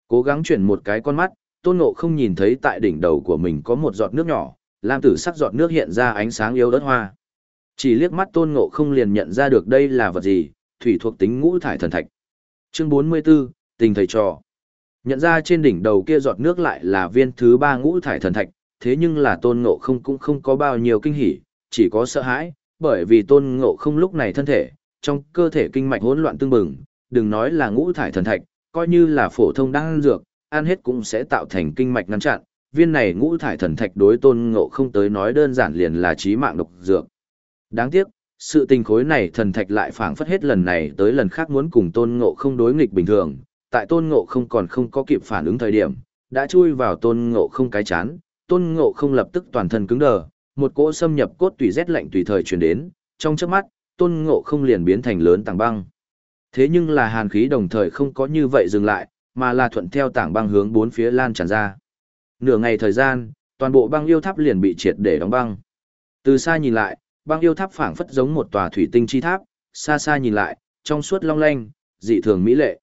Speaker 1: Cố gắng chuyển một cái con mắt, tôn ngộ không nhìn thấy tại đỉnh đầu của mình có một giọt nước nhỏ, lam tử sắc giọt nước hiện ra ánh sáng yếu đất hoa. Chỉ liếc mắt tôn ngộ không liền nhận ra được đây là vật gì, thủy thuộc tính ngũ thải thần thạch. Chương 44, tình thầy trò. Nhận ra trên đỉnh đầu kia giọt nước lại là viên thứ ba ngũ thải thần thạch, thế nhưng là tôn ngộ không cũng không có bao nhiêu kinh hỉ, chỉ có sợ hãi, bởi vì tôn ngộ không lúc này thân thể, trong cơ thể kinh mạch hỗn loạn tương bừng, đừng nói là ngũ thải thần thạch, coi như là phổ thông đang ăn dược, ăn hết cũng sẽ tạo thành kinh mạch ngăn chặn, viên này ngũ thải thần thạch đối tôn ngộ không tới nói đơn giản liền là trí mạng độc dược. Đáng tiếc, sự tình khối này thần thạch lại phảng phất hết lần này tới lần khác muốn cùng tôn ngộ không đối nghịch bình thường, tại tôn ngộ không còn không có kịp phản ứng thời điểm, đã chui vào tôn ngộ không cái chán, tôn ngộ không lập tức toàn thân cứng đờ, một cỗ xâm nhập cốt tùy rét lạnh tùy thời truyền đến, trong chớp mắt, tôn ngộ không liền biến thành lớn tảng băng. Thế nhưng là hàn khí đồng thời không có như vậy dừng lại, mà là thuận theo tảng băng hướng bốn phía lan tràn ra. Nửa ngày thời gian, toàn bộ băng yêu tháp liền bị triệt để đóng băng. Từ xa nhìn lại, băng yêu tháp phảng phất giống một tòa thủy tinh chi tháp, xa xa nhìn lại, trong suốt long lanh, dị thường mỹ lệ.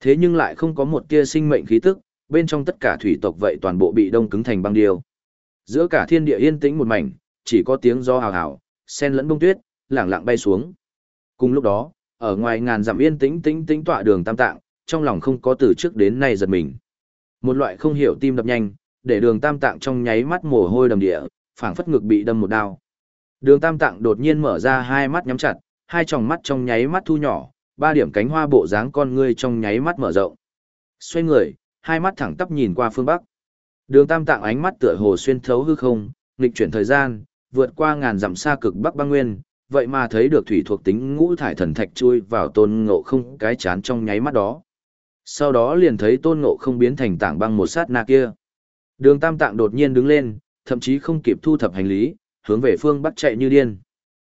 Speaker 1: Thế nhưng lại không có một tia sinh mệnh khí tức, bên trong tất cả thủy tộc vậy toàn bộ bị đông cứng thành băng điêu. Giữa cả thiên địa yên tĩnh một mảnh, chỉ có tiếng gió hào hào, sen lẫn bông tuyết, lẳng lặng bay xuống. Cùng lúc đó, ở ngoài ngàn dặm yên tĩnh tĩnh tĩnh tọa đường tam tạng, trong lòng không có từ trước đến nay giật mình. Một loại không hiểu tim đập nhanh, để đường tam tạng trong nháy mắt mồ hôi đầm địa, phảng phất ngực bị đâm một đao. Đường tam tạng đột nhiên mở ra hai mắt nhắm chặt, hai tròng mắt trong nháy mắt thu nhỏ, ba điểm cánh hoa bộ dáng con ngươi trong nháy mắt mở rộng. Xoay người, hai mắt thẳng tắp nhìn qua phương bắc. Đường tam tạng ánh mắt tựa hồ xuyên thấu hư không, nghịch chuyển thời gian, vượt qua ngàn dặm xa cực bắc băng nguyên, vậy mà thấy được thủy thuộc tính ngũ thải thần thạch chui vào tôn ngộ không cái chán trong nháy mắt đó. Sau đó liền thấy tôn ngộ không biến thành tảng băng một sát na kia. Đường tam tạng đột nhiên đứng lên, thậm chí không kịp thu thập hành lý, hướng về phương bắc chạy như điên.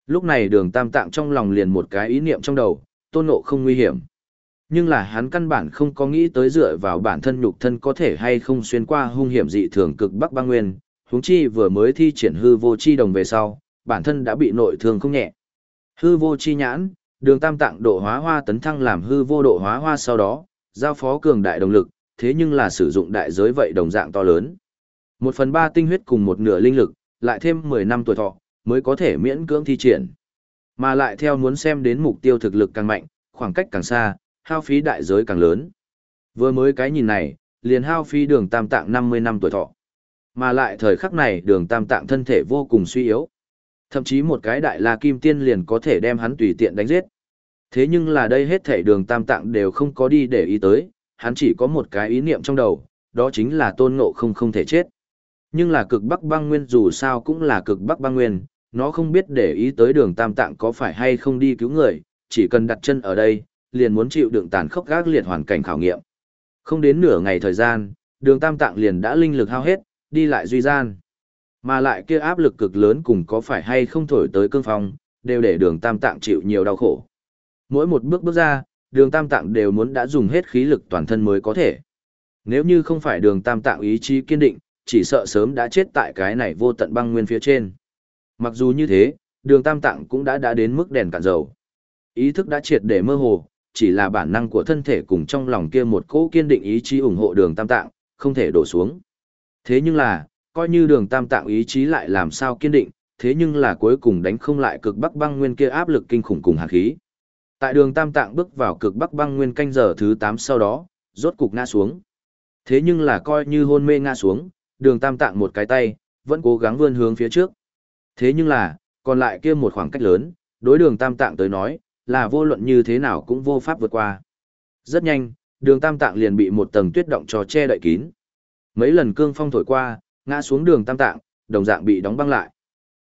Speaker 1: Lúc này đường tam tạng trong lòng liền một cái ý niệm trong đầu, tôn ngộ không nguy hiểm. Nhưng là hắn căn bản không có nghĩ tới dựa vào bản thân nhục thân có thể hay không xuyên qua hung hiểm dị thường cực bắc băng nguyên, huống chi vừa mới thi triển hư vô chi đồng về sau, bản thân đã bị nội thương không nhẹ. Hư vô chi nhãn, đường tam tạng độ hóa hoa tấn thăng làm hư vô độ hóa hoa sau đó, giao phó cường đại động lực, thế nhưng là sử dụng đại giới vậy đồng dạng to lớn. Một phần ba tinh huyết cùng một nửa linh lực, lại thêm 10 năm tuổi thọ, mới có thể miễn cưỡng thi triển. Mà lại theo muốn xem đến mục tiêu thực lực càng mạnh, khoảng cách càng xa, hao phí đại giới càng lớn. Vừa mới cái nhìn này, liền hao phí đường tam tạng 50 năm tuổi thọ. Mà lại thời khắc này đường tam tạng thân thể vô cùng suy yếu. Thậm chí một cái đại la kim tiên liền có thể đem hắn tùy tiện đánh giết. Thế nhưng là đây hết thể đường tam tạng đều không có đi để ý tới, hắn chỉ có một cái ý niệm trong đầu, đó chính là tôn ngộ không không thể chết. Nhưng là cực bắc băng nguyên dù sao cũng là cực bắc băng nguyên, nó không biết để ý tới đường tam tạng có phải hay không đi cứu người, chỉ cần đặt chân ở đây, liền muốn chịu đựng tàn khốc gác liệt hoàn cảnh khảo nghiệm. Không đến nửa ngày thời gian, đường tam tạng liền đã linh lực hao hết, đi lại duy gian. Mà lại kia áp lực cực lớn cùng có phải hay không thổi tới cương phong, đều để đường tam tạng chịu nhiều đau khổ. Mỗi một bước bước ra, đường tam tạng đều muốn đã dùng hết khí lực toàn thân mới có thể. Nếu như không phải đường tam tạng ý chí kiên định, chỉ sợ sớm đã chết tại cái này vô tận băng nguyên phía trên. Mặc dù như thế, đường tam tạng cũng đã đã đến mức đèn cạn dầu. Ý thức đã triệt để mơ hồ, chỉ là bản năng của thân thể cùng trong lòng kia một cỗ kiên định ý chí ủng hộ đường tam tạng, không thể đổ xuống. Thế nhưng là, coi như đường tam tạng ý chí lại làm sao kiên định, thế nhưng là cuối cùng đánh không lại cực bắc băng nguyên kia áp lực kinh khủng cùng hàn khí. Tại đường tam tạng bước vào cực bắc băng nguyên canh giờ thứ 8 sau đó, rốt cục ngã xuống. Thế nhưng là coi như hôn mê ngã xuống, đường tam tạng một cái tay, vẫn cố gắng vươn hướng phía trước. Thế nhưng là, còn lại kia một khoảng cách lớn, đối đường tam tạng tới nói, là vô luận như thế nào cũng vô pháp vượt qua. Rất nhanh, đường tam tạng liền bị một tầng tuyết động cho che đậy kín. Mấy lần cương phong thổi qua, ngã xuống đường tam tạng, đồng dạng bị đóng băng lại.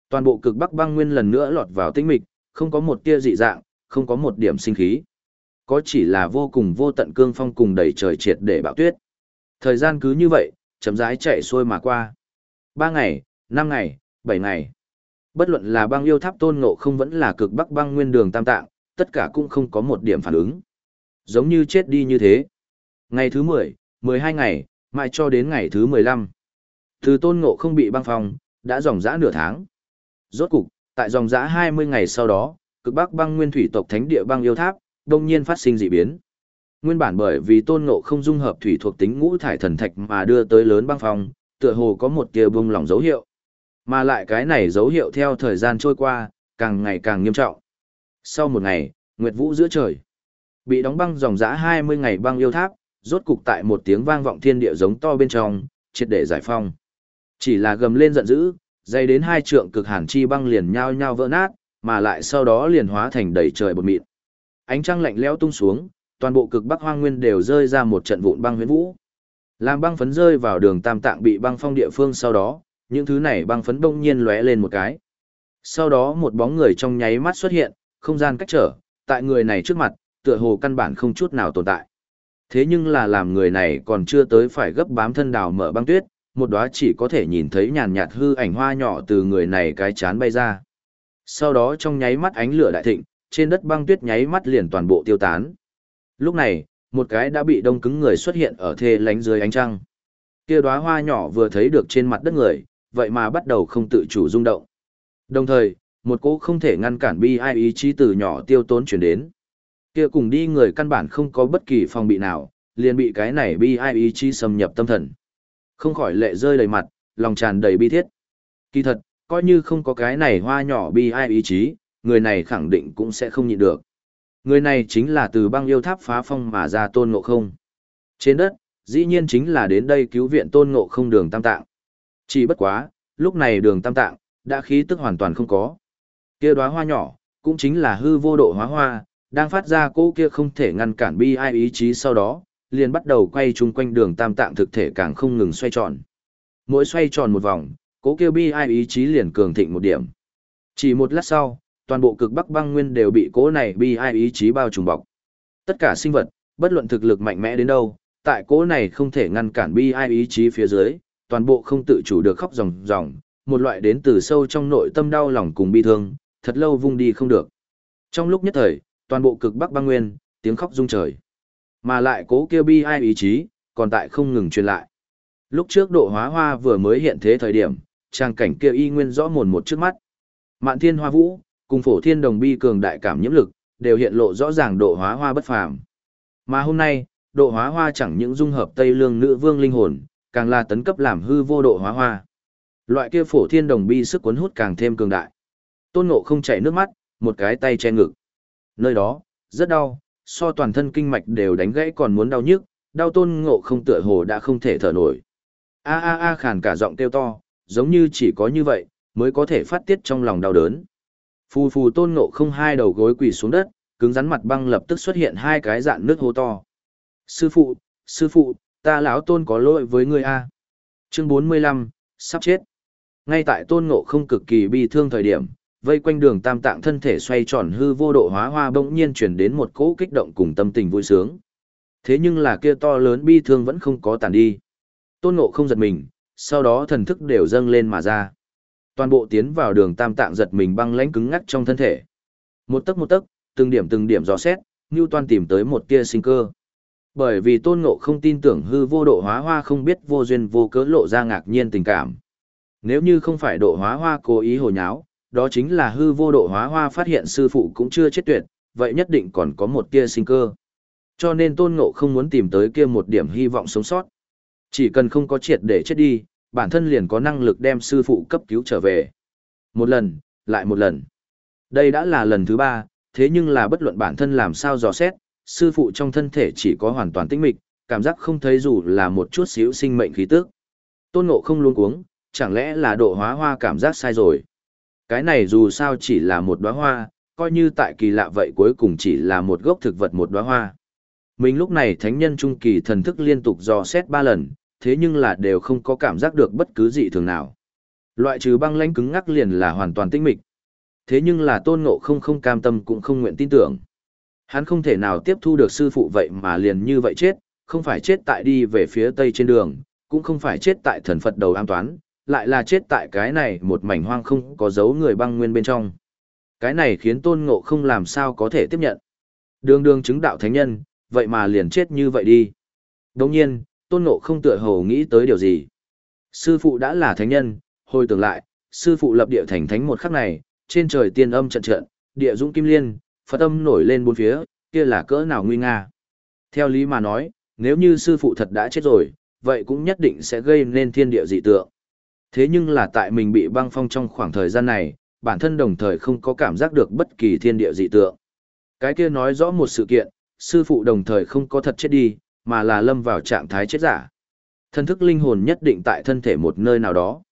Speaker 1: Toàn bộ cực bắc băng nguyên lần nữa lọt vào tĩnh mịch, không có một tia dị dạng, không có một điểm sinh khí. Có chỉ là vô cùng vô tận cương phong cùng đầy trời triệt để bạo tuyết. Thời gian cứ như vậy, chậm rãi chạy xuôi mà qua. Ba ngày, năm ngày, bảy ngày. Bất luận là băng yêu tháp tôn ngộ không vẫn là cực bắc băng nguyên đường tam tạng, tất cả cũng không có một điểm phản ứng. Giống như chết đi như thế. Ngày thứ mười, mười hai ngày, mãi cho đến ngày thứ mười lăm, Từ tôn ngộ không bị băng phong, đã dòng dã nửa tháng. Rốt cục, tại dòng dã hai mươi ngày sau đó, cực bắc băng nguyên thủy tộc thánh địa băng yêu tháp, đông nhiên phát sinh dị biến. Nguyên bản bởi vì tôn ngộ không dung hợp thủy thuộc tính ngũ thải thần thạch mà đưa tới lớn băng phong, tựa hồ có một tia bung lỏng dấu hiệu. Mà lại cái này dấu hiệu theo thời gian trôi qua, càng ngày càng nghiêm trọng. Sau một ngày, Nguyệt Vũ giữa trời, bị đóng băng dòng dã 20 ngày băng yêu tháp, rốt cục tại một tiếng vang vọng thiên địa giống to bên trong, triệt để giải phong. Chỉ là gầm lên giận dữ, dây đến hai trượng cực hàn chi băng liền nhao nhao vỡ nát, mà lại sau đó liền hóa thành đầy trời bột mịn. Ánh trăng lạnh lẽo tung xuống, toàn bộ cực bắc hoang nguyên đều rơi ra một trận vụn băng huyễn vũ. Làm băng phấn rơi vào đường tam tạng bị băng phong địa phương sau đó, những thứ này băng phấn đông nhiên lóe lên một cái. Sau đó một bóng người trong nháy mắt xuất hiện, không gian cách trở, tại người này trước mặt, tựa hồ căn bản không chút nào tồn tại. Thế nhưng là làm người này còn chưa tới phải gấp bám thân đào mở băng tuyết, một đóa chỉ có thể nhìn thấy nhàn nhạt hư ảnh hoa nhỏ từ người này cái chán bay ra. Sau đó trong nháy mắt ánh lửa đại thịnh, trên đất băng tuyết nháy mắt liền toàn bộ tiêu tán. Lúc này, một cái đã bị đông cứng người xuất hiện ở thê lánh dưới ánh trăng. Kia đóa hoa nhỏ vừa thấy được trên mặt đất người, vậy mà bắt đầu không tự chủ rung động. Đồng thời, một cỗ không thể ngăn cản bi ai ý chí từ nhỏ tiêu tốn chuyển đến. Kia cùng đi người căn bản không có bất kỳ phòng bị nào, liền bị cái này bi ai ý chí xâm nhập tâm thần. Không khỏi lệ rơi đầy mặt, lòng tràn đầy bi thiết. Kỳ thật, coi như không có cái này hoa nhỏ bi ai ý chí, người này khẳng định cũng sẽ không nhịn được. Người này chính là từ băng yêu tháp phá phong mà ra tôn ngộ không. Trên đất, dĩ nhiên chính là đến đây cứu viện tôn ngộ không đường tam tạng. Chỉ bất quá, lúc này đường tam tạng, đã khí tức hoàn toàn không có. Kia đóa hoa nhỏ, cũng chính là hư vô độ hóa hoa, đang phát ra cỗ kia không thể ngăn cản bi ai ý chí sau đó, liền bắt đầu quay chung quanh đường tam tạng thực thể càng không ngừng xoay tròn. Mỗi xoay tròn một vòng, cỗ kia bi ai ý chí liền cường thịnh một điểm. Chỉ một lát sau, toàn bộ cực bắc băng nguyên đều bị cỗ này bi ai ý chí bao trùm bọc. Tất cả sinh vật, bất luận thực lực mạnh mẽ đến đâu, tại cỗ này không thể ngăn cản bi ai ý chí phía dưới, toàn bộ không tự chủ được khóc ròng ròng, một loại đến từ sâu trong nội tâm đau lòng cùng bi thương, thật lâu vung đi không được. Trong lúc nhất thời, toàn bộ cực bắc băng nguyên, tiếng khóc rung trời. Mà lại cố kia bi ai ý chí, còn tại không ngừng truyền lại. Lúc trước độ hóa hoa vừa mới hiện thế thời điểm, trang cảnh kia y nguyên rõ mồn một trước mắt. Mạn thiên hoa vũ, cùng phổ thiên đồng bi cường đại cảm nhiễm lực, đều hiện lộ rõ ràng độ hóa hoa bất phàm. Mà hôm nay, độ hóa hoa chẳng những dung hợp Tây Lương nữ vương linh hồn, càng là tấn cấp làm hư vô độ hóa hoa. Loại kia phổ thiên đồng bi sức cuốn hút càng thêm cường đại. Tôn Ngộ không chảy nước mắt, một cái tay che ngực. Nơi đó, rất đau, so toàn thân kinh mạch đều đánh gãy còn muốn đau nhức, đau Tôn Ngộ không tựa hồ đã không thể thở nổi. A a a khàn cả giọng kêu to, giống như chỉ có như vậy, mới có thể phát tiết trong lòng đau đớn. Phù phù Tôn Ngộ không hai đầu gối quỳ xuống đất, cứng rắn mặt băng lập tức xuất hiện hai cái dạn nước hố to. Sư phụ, sư phụ, ta lão tôn có lỗi với ngươi a chương bốn mươi lăm sắp chết ngay tại tôn ngộ không cực kỳ bi thương thời điểm vây quanh đường tam tạng thân thể xoay tròn hư vô độ hóa hoa bỗng nhiên chuyển đến một cỗ kích động cùng tâm tình vui sướng thế nhưng là kia to lớn bi thương vẫn không có tàn đi tôn ngộ không giật mình sau đó thần thức đều dâng lên mà ra Toàn bộ tiến vào đường tam tạng giật mình băng lãnh cứng ngắc trong thân thể. Một tấc một tấc, từng điểm từng điểm dò xét, Ngưu Toan tìm tới một tia sinh cơ. Bởi vì Tôn Ngộ không tin tưởng hư vô độ hóa hoa không biết vô duyên vô cớ lộ ra ngạc nhiên tình cảm. Nếu như không phải độ hóa hoa cố ý hồ nháo, đó chính là hư vô độ hóa hoa phát hiện sư phụ cũng chưa chết tuyệt, vậy nhất định còn có một tia sinh cơ. Cho nên Tôn Ngộ không muốn tìm tới kia một điểm hy vọng sống sót. Chỉ cần không có triệt để chết đi, bản thân liền có năng lực đem sư phụ cấp cứu trở về. Một lần, lại một lần. Đây đã là lần thứ ba, thế nhưng là bất luận bản thân làm sao dò xét, sư phụ trong thân thể chỉ có hoàn toàn tĩnh mịch, cảm giác không thấy dù là một chút xíu sinh mệnh khí tức. Tôn Ngộ không luôn cuống, chẳng lẽ là độ hóa hoa cảm giác sai rồi. Cái này dù sao chỉ là một đóa hoa, coi như tại kỳ lạ vậy cuối cùng chỉ là một gốc thực vật một đóa hoa. Mình lúc này thánh nhân trung kỳ thần thức liên tục dò xét ba lần, thế nhưng là đều không có cảm giác được bất cứ dị thường nào. Loại trừ băng lãnh cứng ngắc liền là hoàn toàn tinh mịch. Thế nhưng là tôn ngộ không không cam tâm cũng không nguyện tin tưởng. Hắn không thể nào tiếp thu được sư phụ vậy mà liền như vậy chết, không phải chết tại đi về phía tây trên đường, cũng không phải chết tại thần Phật đầu an toán, lại là chết tại cái này một mảnh hoang không có dấu người băng nguyên bên trong. Cái này khiến tôn ngộ không làm sao có thể tiếp nhận. Đường đường chứng đạo thánh nhân, vậy mà liền chết như vậy đi. Đồng nhiên, tôn ngộ không tựa hồ nghĩ tới điều gì. Sư phụ đã là thánh nhân, hồi tưởng lại, sư phụ lập địa thành thánh một khắc này, trên trời tiên âm trận trận, địa dũng kim liên, Phật âm nổi lên bốn phía, kia là cỡ nào nguy nga. Theo lý mà nói, nếu như sư phụ thật đã chết rồi, vậy cũng nhất định sẽ gây nên thiên địa dị tượng. Thế nhưng là tại mình bị băng phong trong khoảng thời gian này, bản thân đồng thời không có cảm giác được bất kỳ thiên địa dị tượng. Cái kia nói rõ một sự kiện, sư phụ đồng thời không có thật chết đi, mà là lâm vào trạng thái chết giả. Thân thức linh hồn nhất định tại thân thể một nơi nào đó.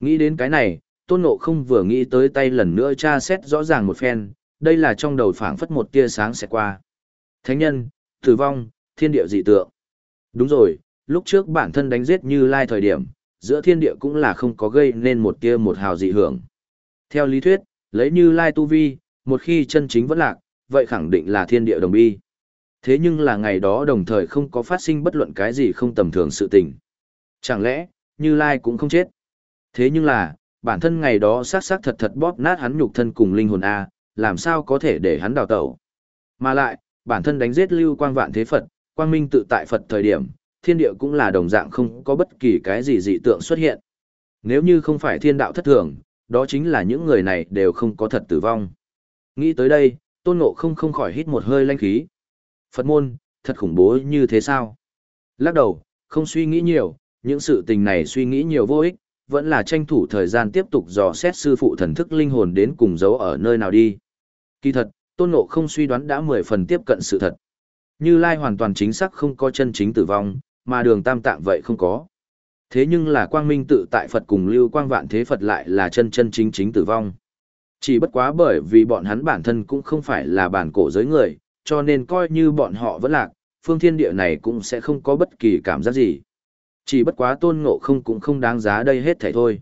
Speaker 1: Nghĩ đến cái này, tôn ngộ không vừa nghĩ tới tay lần nữa tra xét rõ ràng một phen, đây là trong đầu phảng phất một tia sáng sẽ qua. Thánh nhân, tử vong, thiên địa dị tượng. Đúng rồi, lúc trước bản thân đánh giết như lai thời điểm, giữa thiên địa cũng là không có gây nên một tia một hào dị hưởng. Theo lý thuyết, lấy như lai tu vi, một khi chân chính vẫn lạc, vậy khẳng định là thiên địa đồng bi. Thế nhưng là ngày đó đồng thời không có phát sinh bất luận cái gì không tầm thường sự tình. Chẳng lẽ, như lai cũng không chết. Thế nhưng là, bản thân ngày đó sát sát thật thật bóp nát hắn nhục thân cùng linh hồn A, làm sao có thể để hắn đào tẩu. Mà lại, bản thân đánh giết lưu quang vạn thế Phật, quang minh tự tại Phật thời điểm, thiên địa cũng là đồng dạng không có bất kỳ cái gì dị tượng xuất hiện. Nếu như không phải thiên đạo thất thường, đó chính là những người này đều không có thật tử vong. Nghĩ tới đây, tôn ngộ không không khỏi hít một hơi lanh khí. Phật môn, thật khủng bố như thế sao? Lắc đầu, không suy nghĩ nhiều, những sự tình này suy nghĩ nhiều vô ích, vẫn là tranh thủ thời gian tiếp tục dò xét sư phụ thần thức linh hồn đến cùng giấu ở nơi nào đi. Kỳ thật, tôn ngộ không suy đoán đã mười phần tiếp cận sự thật. Như Lai hoàn toàn chính xác không có chân chính tử vong, mà đường tam tạng vậy không có. Thế nhưng là quang minh tự tại Phật cùng lưu quang vạn thế Phật lại là chân chân chính chính tử vong. Chỉ bất quá bởi vì bọn hắn bản thân cũng không phải là bản cổ giới người, cho nên coi như bọn họ vẫn lạc, phương thiên địa này cũng sẽ không có bất kỳ cảm giác gì. Chỉ bất quá tôn ngộ không cũng không đáng giá đây hết thảy thôi.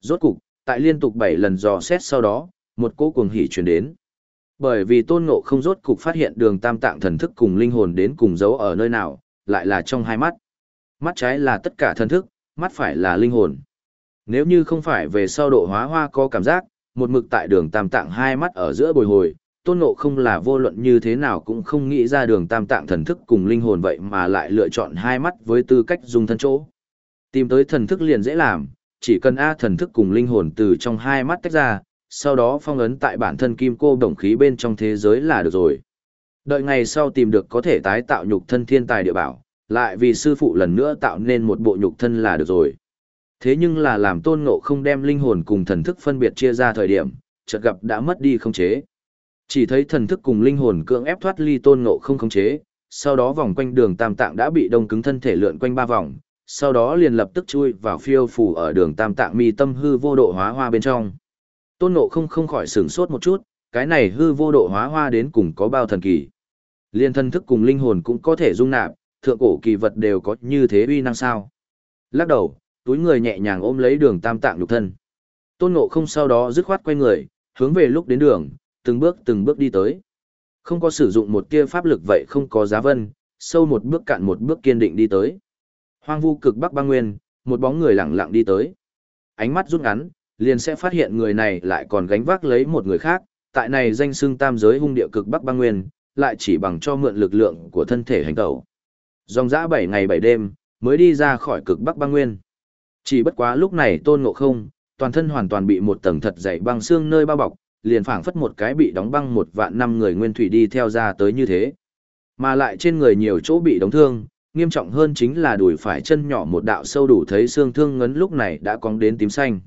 Speaker 1: Rốt cục, tại liên tục 7 lần dò xét sau đó, một cỗ cuồng hỉ truyền đến. Bởi vì tôn ngộ không rốt cục phát hiện đường tam tạng thần thức cùng linh hồn đến cùng giấu ở nơi nào, lại là trong hai mắt. Mắt trái là tất cả thần thức, mắt phải là linh hồn. Nếu như không phải về sau độ hóa hoa có cảm giác, một mực tại đường tam tạng hai mắt ở giữa bồi hồi, tôn ngộ không là vô luận như thế nào cũng không nghĩ ra đường tam tạng thần thức cùng linh hồn vậy mà lại lựa chọn hai mắt với tư cách dùng thân chỗ. Tìm tới thần thức liền dễ làm, chỉ cần A thần thức cùng linh hồn từ trong hai mắt tách ra, sau đó phong ấn tại bản thân kim cô đồng khí bên trong thế giới là được rồi. Đợi ngày sau tìm được có thể tái tạo nhục thân thiên tài địa bảo, lại vì sư phụ lần nữa tạo nên một bộ nhục thân là được rồi. Thế nhưng là làm tôn ngộ không đem linh hồn cùng thần thức phân biệt chia ra thời điểm, chợt gặp đã mất đi không chế. Chỉ thấy thần thức cùng linh hồn cưỡng ép thoát ly tôn ngộ không không chế, sau đó vòng quanh đường tam tạng đã bị đông cứng thân thể lượn quanh ba vòng, sau đó liền lập tức chui vào phiêu phủ ở đường tam tạng mi tâm hư vô độ hóa hoa bên trong. Tôn ngộ không không khỏi sửng sốt một chút, cái này hư vô độ hóa hoa đến cùng có bao thần kỳ. Liên thân thức cùng linh hồn cũng có thể dung nạp, thượng cổ kỳ vật đều có như thế uy năng sao. Lắc đầu, túi người nhẹ nhàng ôm lấy đường tam tạng lục thân. Tôn ngộ không sau đó dứt khoát quay người, hướng về lúc đến đường, từng bước từng bước đi tới. Không có sử dụng một tia pháp lực vậy không có giá vân, sâu một bước cạn một bước kiên định đi tới. Hoang vu cực bắc băng nguyên, một bóng người lặng lặng đi tới. Ánh mắt rút ngắn, liền sẽ phát hiện người này lại còn gánh vác lấy một người khác, tại này danh xưng tam giới hung địa cực Bắc băng nguyên, lại chỉ bằng cho mượn lực lượng của thân thể hành tẩu. Dòng dã 7 ngày 7 đêm, mới đi ra khỏi cực Bắc băng nguyên. Chỉ bất quá lúc này tôn ngộ không, toàn thân hoàn toàn bị một tầng thật dày băng xương nơi bao bọc, liền phảng phất một cái bị đóng băng một vạn năm người nguyên thủy đi theo ra tới như thế. Mà lại trên người nhiều chỗ bị đóng thương, nghiêm trọng hơn chính là đùi phải chân nhỏ một đạo sâu đủ thấy xương thương ngấn lúc này đã cong đến tím xanh.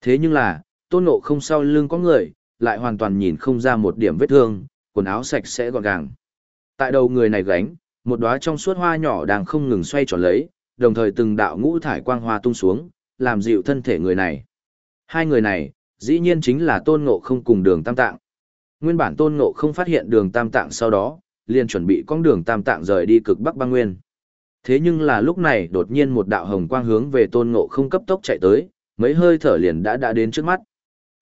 Speaker 1: Thế nhưng là, tôn ngộ không sau lưng có người, lại hoàn toàn nhìn không ra một điểm vết thương, quần áo sạch sẽ gọn gàng. Tại đầu người này gánh, một đóa trong suốt hoa nhỏ đang không ngừng xoay tròn lấy, đồng thời từng đạo ngũ thải quang hoa tung xuống, làm dịu thân thể người này. Hai người này, dĩ nhiên chính là tôn ngộ không cùng đường tam tạng. Nguyên bản tôn ngộ không phát hiện đường tam tạng sau đó, liền chuẩn bị con đường tam tạng rời đi cực bắc băng nguyên. Thế nhưng là lúc này đột nhiên một đạo hồng quang hướng về tôn ngộ không cấp tốc chạy tới, mấy hơi thở liền đã đã đến trước mắt.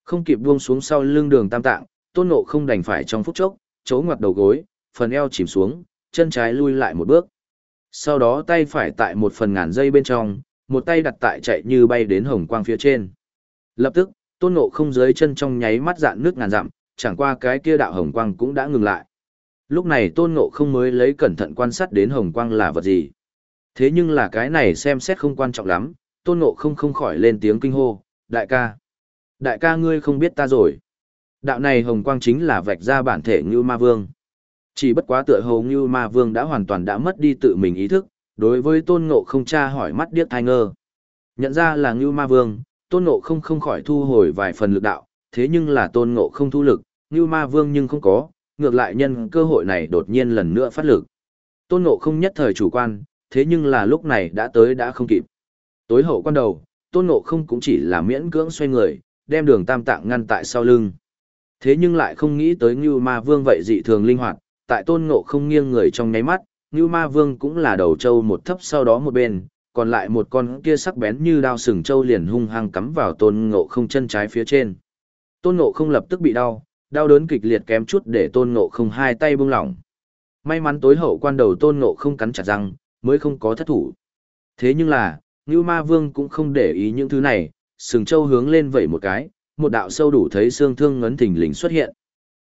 Speaker 1: Không kịp buông xuống sau lưng đường tam tạng, tôn ngộ không đành phải trong phút chốc, chỗ ngoặt đầu gối, phần eo chìm xuống, chân trái lui lại một bước. Sau đó tay phải tại một phần ngàn dây bên trong, một tay đặt tại chạy như bay đến hồng quang phía trên. Lập tức, tôn ngộ không dưới chân trong nháy mắt dạn nước ngàn dặm, chẳng qua cái kia đạo hồng quang cũng đã ngừng lại. Lúc này tôn ngộ không mới lấy cẩn thận quan sát đến hồng quang là vật gì. Thế nhưng là cái này xem xét không quan trọng lắm, tôn ngộ không không khỏi lên tiếng kinh hô, đại ca. Đại ca ngươi không biết ta rồi. Đạo này hồng quang chính là vạch ra bản thể Ngưu Ma Vương. Chỉ bất quá tựa hồ Ngưu Ma Vương đã hoàn toàn đã mất đi tự mình ý thức, đối với tôn ngộ không tra hỏi mắt điếc thai ngơ. Nhận ra là Ngưu Ma Vương, tôn ngộ không không khỏi thu hồi vài phần lực đạo, thế nhưng là tôn ngộ không thu lực, Ngưu Ma Vương nhưng không có, ngược lại nhân cơ hội này đột nhiên lần nữa phát lực. Tôn ngộ không nhất thời chủ quan, thế nhưng là lúc này đã tới đã không kịp. Tối hậu quan đầu, tôn ngộ không cũng chỉ là miễn cưỡng xoay người, đem đường tam tạng ngăn tại sau lưng. Thế nhưng lại không nghĩ tới Ngưu Ma Vương vậy dị thường linh hoạt, tại tôn ngộ không nghiêng người trong nháy mắt, Ngưu Ma Vương cũng là đầu trâu một thấp sau đó một bên, còn lại một con kia sắc bén như đao sừng trâu liền hung hăng cắm vào tôn ngộ không chân trái phía trên. Tôn ngộ không lập tức bị đau, đau đớn kịch liệt kém chút để tôn ngộ không hai tay buông lỏng. May mắn tối hậu quan đầu tôn ngộ không cắn chặt răng, mới không có thất thủ. Thế nhưng là, Ngưu Ma Vương cũng không để ý những thứ này, sừng trâu hướng lên vẩy một cái, một đạo sâu đủ thấy xương thương ngấn thình lình xuất hiện.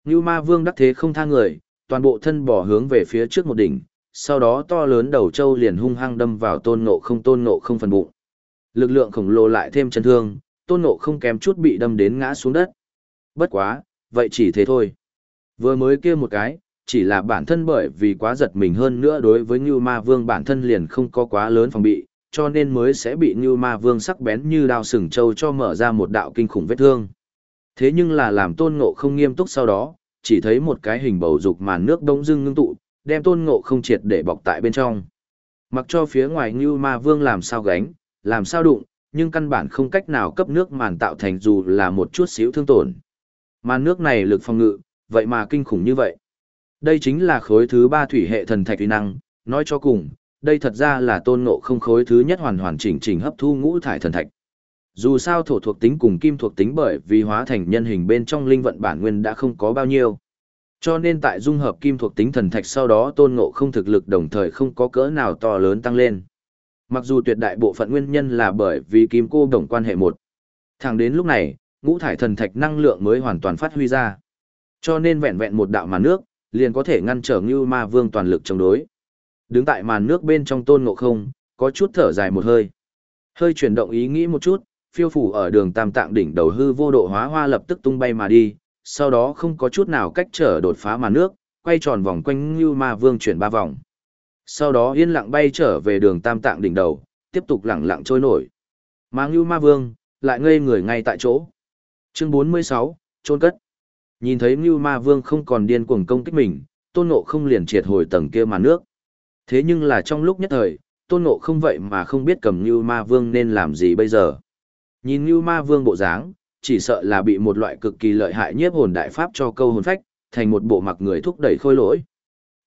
Speaker 1: Như Ma Vương đắc thế không tha người, toàn bộ thân bỏ hướng về phía trước một đỉnh, sau đó to lớn đầu trâu liền hung hăng đâm vào tôn ngộ không tôn ngộ không phần bụng. Lực lượng khổng lồ lại thêm chấn thương, tôn ngộ không kém chút bị đâm đến ngã xuống đất. Bất quá, vậy chỉ thế thôi. Vừa mới kia một cái, chỉ là bản thân bởi vì quá giật mình hơn nữa đối với Ngưu Ma Vương bản thân liền không có quá lớn phòng bị, cho nên mới sẽ bị Như Ma Vương sắc bén như đao sừng trâu cho mở ra một đạo kinh khủng vết thương. Thế nhưng là làm tôn ngộ không nghiêm túc sau đó, chỉ thấy một cái hình bầu dục màn nước đông dưng ngưng tụ, đem tôn ngộ không triệt để bọc tại bên trong. Mặc cho phía ngoài Như Ma Vương làm sao gánh, làm sao đụng, nhưng căn bản không cách nào cấp nước màn tạo thành dù là một chút xíu thương tổn. Màn nước này lực phòng ngự, vậy mà kinh khủng như vậy. Đây chính là khối thứ ba thủy hệ thần thạch uy năng, nói cho cùng, đây thật ra là tôn ngộ không khối thứ nhất hoàn hoàn chỉnh chỉnh hấp thu ngũ thải thần thạch. Dù sao thổ thuộc tính cùng kim thuộc tính bởi vì hóa thành nhân hình bên trong linh vận bản nguyên đã không có bao nhiêu. Cho nên tại dung hợp kim thuộc tính thần thạch sau đó tôn ngộ không thực lực đồng thời không có cỡ nào to lớn tăng lên. Mặc dù tuyệt đại bộ phận nguyên nhân là bởi vì kim cô đồng quan hệ một. Thẳng đến lúc này, ngũ thải thần thạch năng lượng mới hoàn toàn phát huy ra. Cho nên vẹn vẹn một đạo mà nước, liền có thể ngăn trở Ngưu Ma Vương toàn lực chống đối. Đứng tại màn nước bên trong tôn ngộ không, có chút thở dài một hơi. Hơi chuyển động ý nghĩ một chút, phiêu phủ ở đường tam tạng đỉnh đầu hư vô độ hóa hoa lập tức tung bay mà đi, sau đó không có chút nào cách trở đột phá màn nước, quay tròn vòng quanh như Ma Vương chuyển ba vòng. Sau đó yên lặng bay trở về đường tam tạng đỉnh đầu, tiếp tục lặng lặng trôi nổi. Mà như Ma Vương, lại ngây người ngay tại chỗ. Chương 46, trôn cất. Nhìn thấy như Ma Vương không còn điên cuồng công kích mình, Tôn Ngộ không liền triệt hồi tầng kia màn nước. Thế nhưng là trong lúc nhất thời, Tôn Ngộ không vậy mà không biết cầm Ngưu Ma Vương nên làm gì bây giờ. Nhìn Ngưu Ma Vương bộ dáng, chỉ sợ là bị một loại cực kỳ lợi hại nhiếp hồn đại pháp cho câu hồn phách, thành một bộ mặc người thúc đẩy khôi lỗi.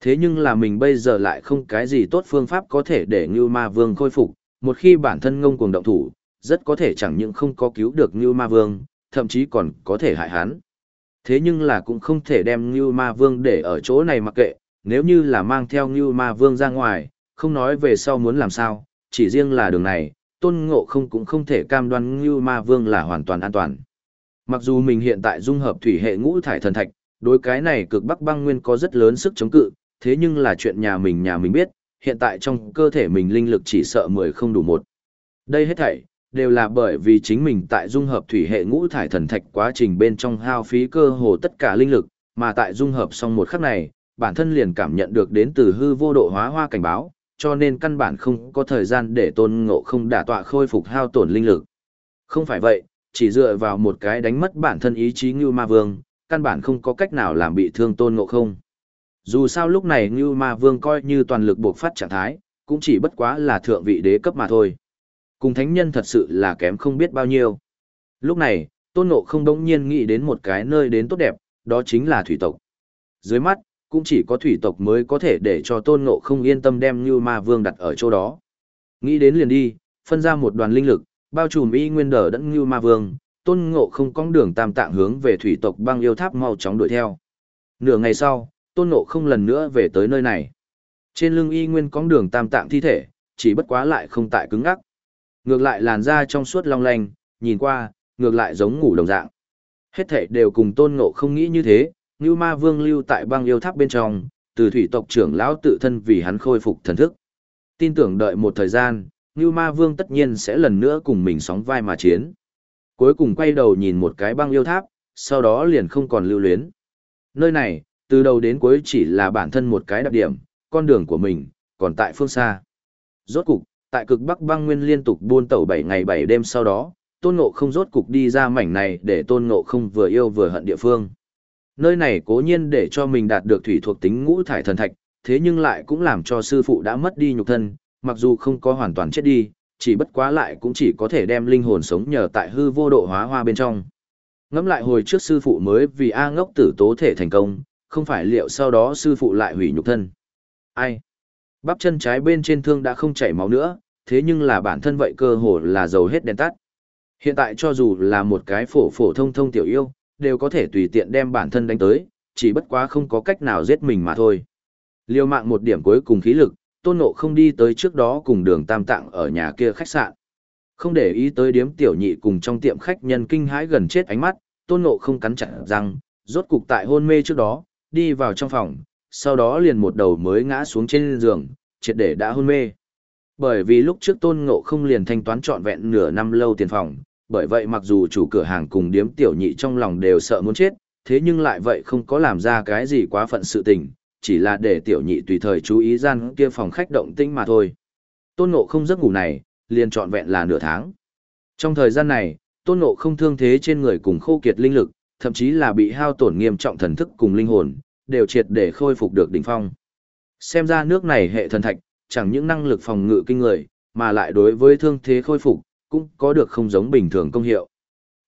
Speaker 1: Thế nhưng là mình bây giờ lại không cái gì tốt phương pháp có thể để Ngưu Ma Vương khôi phục, một khi bản thân ngông cuồng động thủ, rất có thể chẳng những không có cứu được Ngưu Ma Vương, thậm chí còn có thể hại hắn. Thế nhưng là cũng không thể đem Ngưu Ma Vương để ở chỗ này mặc kệ, nếu như là mang theo Ngưu Ma Vương ra ngoài, không nói về sau muốn làm sao, chỉ riêng là đường này, tôn ngộ không cũng không thể cam đoan Ngưu Ma Vương là hoàn toàn an toàn. Mặc dù mình hiện tại dung hợp thủy hệ ngũ thải thần thạch, đối cái này cực bắc băng nguyên có rất lớn sức chống cự, thế nhưng là chuyện nhà mình nhà mình biết, hiện tại trong cơ thể mình linh lực chỉ sợ mười không đủ một. Đây hết thảy, đều là bởi vì chính mình tại dung hợp thủy hệ ngũ thải thần thạch quá trình bên trong hao phí cơ hồ tất cả linh lực, mà tại dung hợp xong một khắc này, bản thân liền cảm nhận được đến từ hư vô độ hóa hoa cảnh báo, cho nên căn bản không có thời gian để tôn ngộ không đả tọa khôi phục hao tổn linh lực. Không phải vậy, chỉ dựa vào một cái đánh mất bản thân ý chí như ma vương, căn bản không có cách nào làm bị thương tôn ngộ không. Dù sao lúc này như ma vương coi như toàn lực buộc phát trạng thái, cũng chỉ bất quá là thượng vị đế cấp mà thôi. Cùng thánh nhân thật sự là kém không biết bao nhiêu. Lúc này, tôn ngộ không đống nhiên nghĩ đến một cái nơi đến tốt đẹp, đó chính là thủy tộc. Dưới mắt, cũng chỉ có thủy tộc mới có thể để cho tôn ngộ không yên tâm đem như ma vương đặt ở chỗ đó. Nghĩ đến liền đi, phân ra một đoàn linh lực, bao trùm y nguyên đờ đẫn như ma vương, tôn ngộ không cong đường tam tạng hướng về thủy tộc băng yêu tháp mau chóng đuổi theo. Nửa ngày sau, tôn ngộ không lần nữa về tới nơi này. Trên lưng y nguyên cong đường tam tạng thi thể, chỉ bất quá lại không tại cứng ngắc. Ngược lại làn da trong suốt long lanh, nhìn qua, ngược lại giống ngủ đồng dạng. Hết thể đều cùng tôn ngộ không nghĩ như thế, Ngưu ma vương lưu tại băng yêu tháp bên trong, từ thủy tộc trưởng lão tự thân vì hắn khôi phục thần thức. Tin tưởng đợi một thời gian, Ngưu ma vương tất nhiên sẽ lần nữa cùng mình sóng vai mà chiến. Cuối cùng quay đầu nhìn một cái băng yêu tháp, sau đó liền không còn lưu luyến. Nơi này, từ đầu đến cuối chỉ là bản thân một cái đặc điểm, con đường của mình, còn tại phương xa. Rốt cục, tại cực Bắc băng nguyên liên tục buôn tẩu 7 ngày 7 đêm sau đó, tôn ngộ không rốt cục đi ra mảnh này để tôn ngộ không vừa yêu vừa hận địa phương. Nơi này cố nhiên để cho mình đạt được thủy thuộc tính ngũ thải thần thạch, thế nhưng lại cũng làm cho sư phụ đã mất đi nhục thân, mặc dù không có hoàn toàn chết đi, chỉ bất quá lại cũng chỉ có thể đem linh hồn sống nhờ tại hư vô độ hóa hoa bên trong. Ngẫm lại hồi trước sư phụ mới vì A ngốc tử tố thể thành công, không phải liệu sau đó sư phụ lại hủy nhục thân. Ai? Bắp chân trái bên trên thương đã không chảy máu nữa, thế nhưng là bản thân vậy cơ hồ là dầu hết đèn tắt. Hiện tại cho dù là một cái phổ phổ thông thông tiểu yêu, đều có thể tùy tiện đem bản thân đánh tới, chỉ bất quá không có cách nào giết mình mà thôi. Liêu mạng một điểm cuối cùng khí lực, tôn ngộ không đi tới trước đó cùng đường tam tạng ở nhà kia khách sạn. Không để ý tới điếm tiểu nhị cùng trong tiệm khách nhân kinh hãi gần chết ánh mắt, tôn ngộ không cắn chặt răng, rốt cục tại hôn mê trước đó, đi vào trong phòng, sau đó liền một đầu mới ngã xuống trên giường, triệt để đã hôn mê. Bởi vì lúc trước tôn ngộ không liền thanh toán trọn vẹn nửa năm lâu tiền phòng, bởi vậy mặc dù chủ cửa hàng cùng điếm tiểu nhị trong lòng đều sợ muốn chết, thế nhưng lại vậy không có làm ra cái gì quá phận sự tình, chỉ là để tiểu nhị tùy thời chú ý gian kia phòng khách động tĩnh mà thôi. Tôn ngộ không giấc ngủ này, liền trọn vẹn là nửa tháng. Trong thời gian này, tôn ngộ không thương thế trên người cùng khô kiệt linh lực, thậm chí là bị hao tổn nghiêm trọng thần thức cùng linh hồn, đều triệt để khôi phục được đỉnh phong. Xem ra nước này hệ thần thạch, chẳng những năng lực phòng ngự kinh người, mà lại đối với thương thế khôi phục, cũng có được không giống bình thường công hiệu.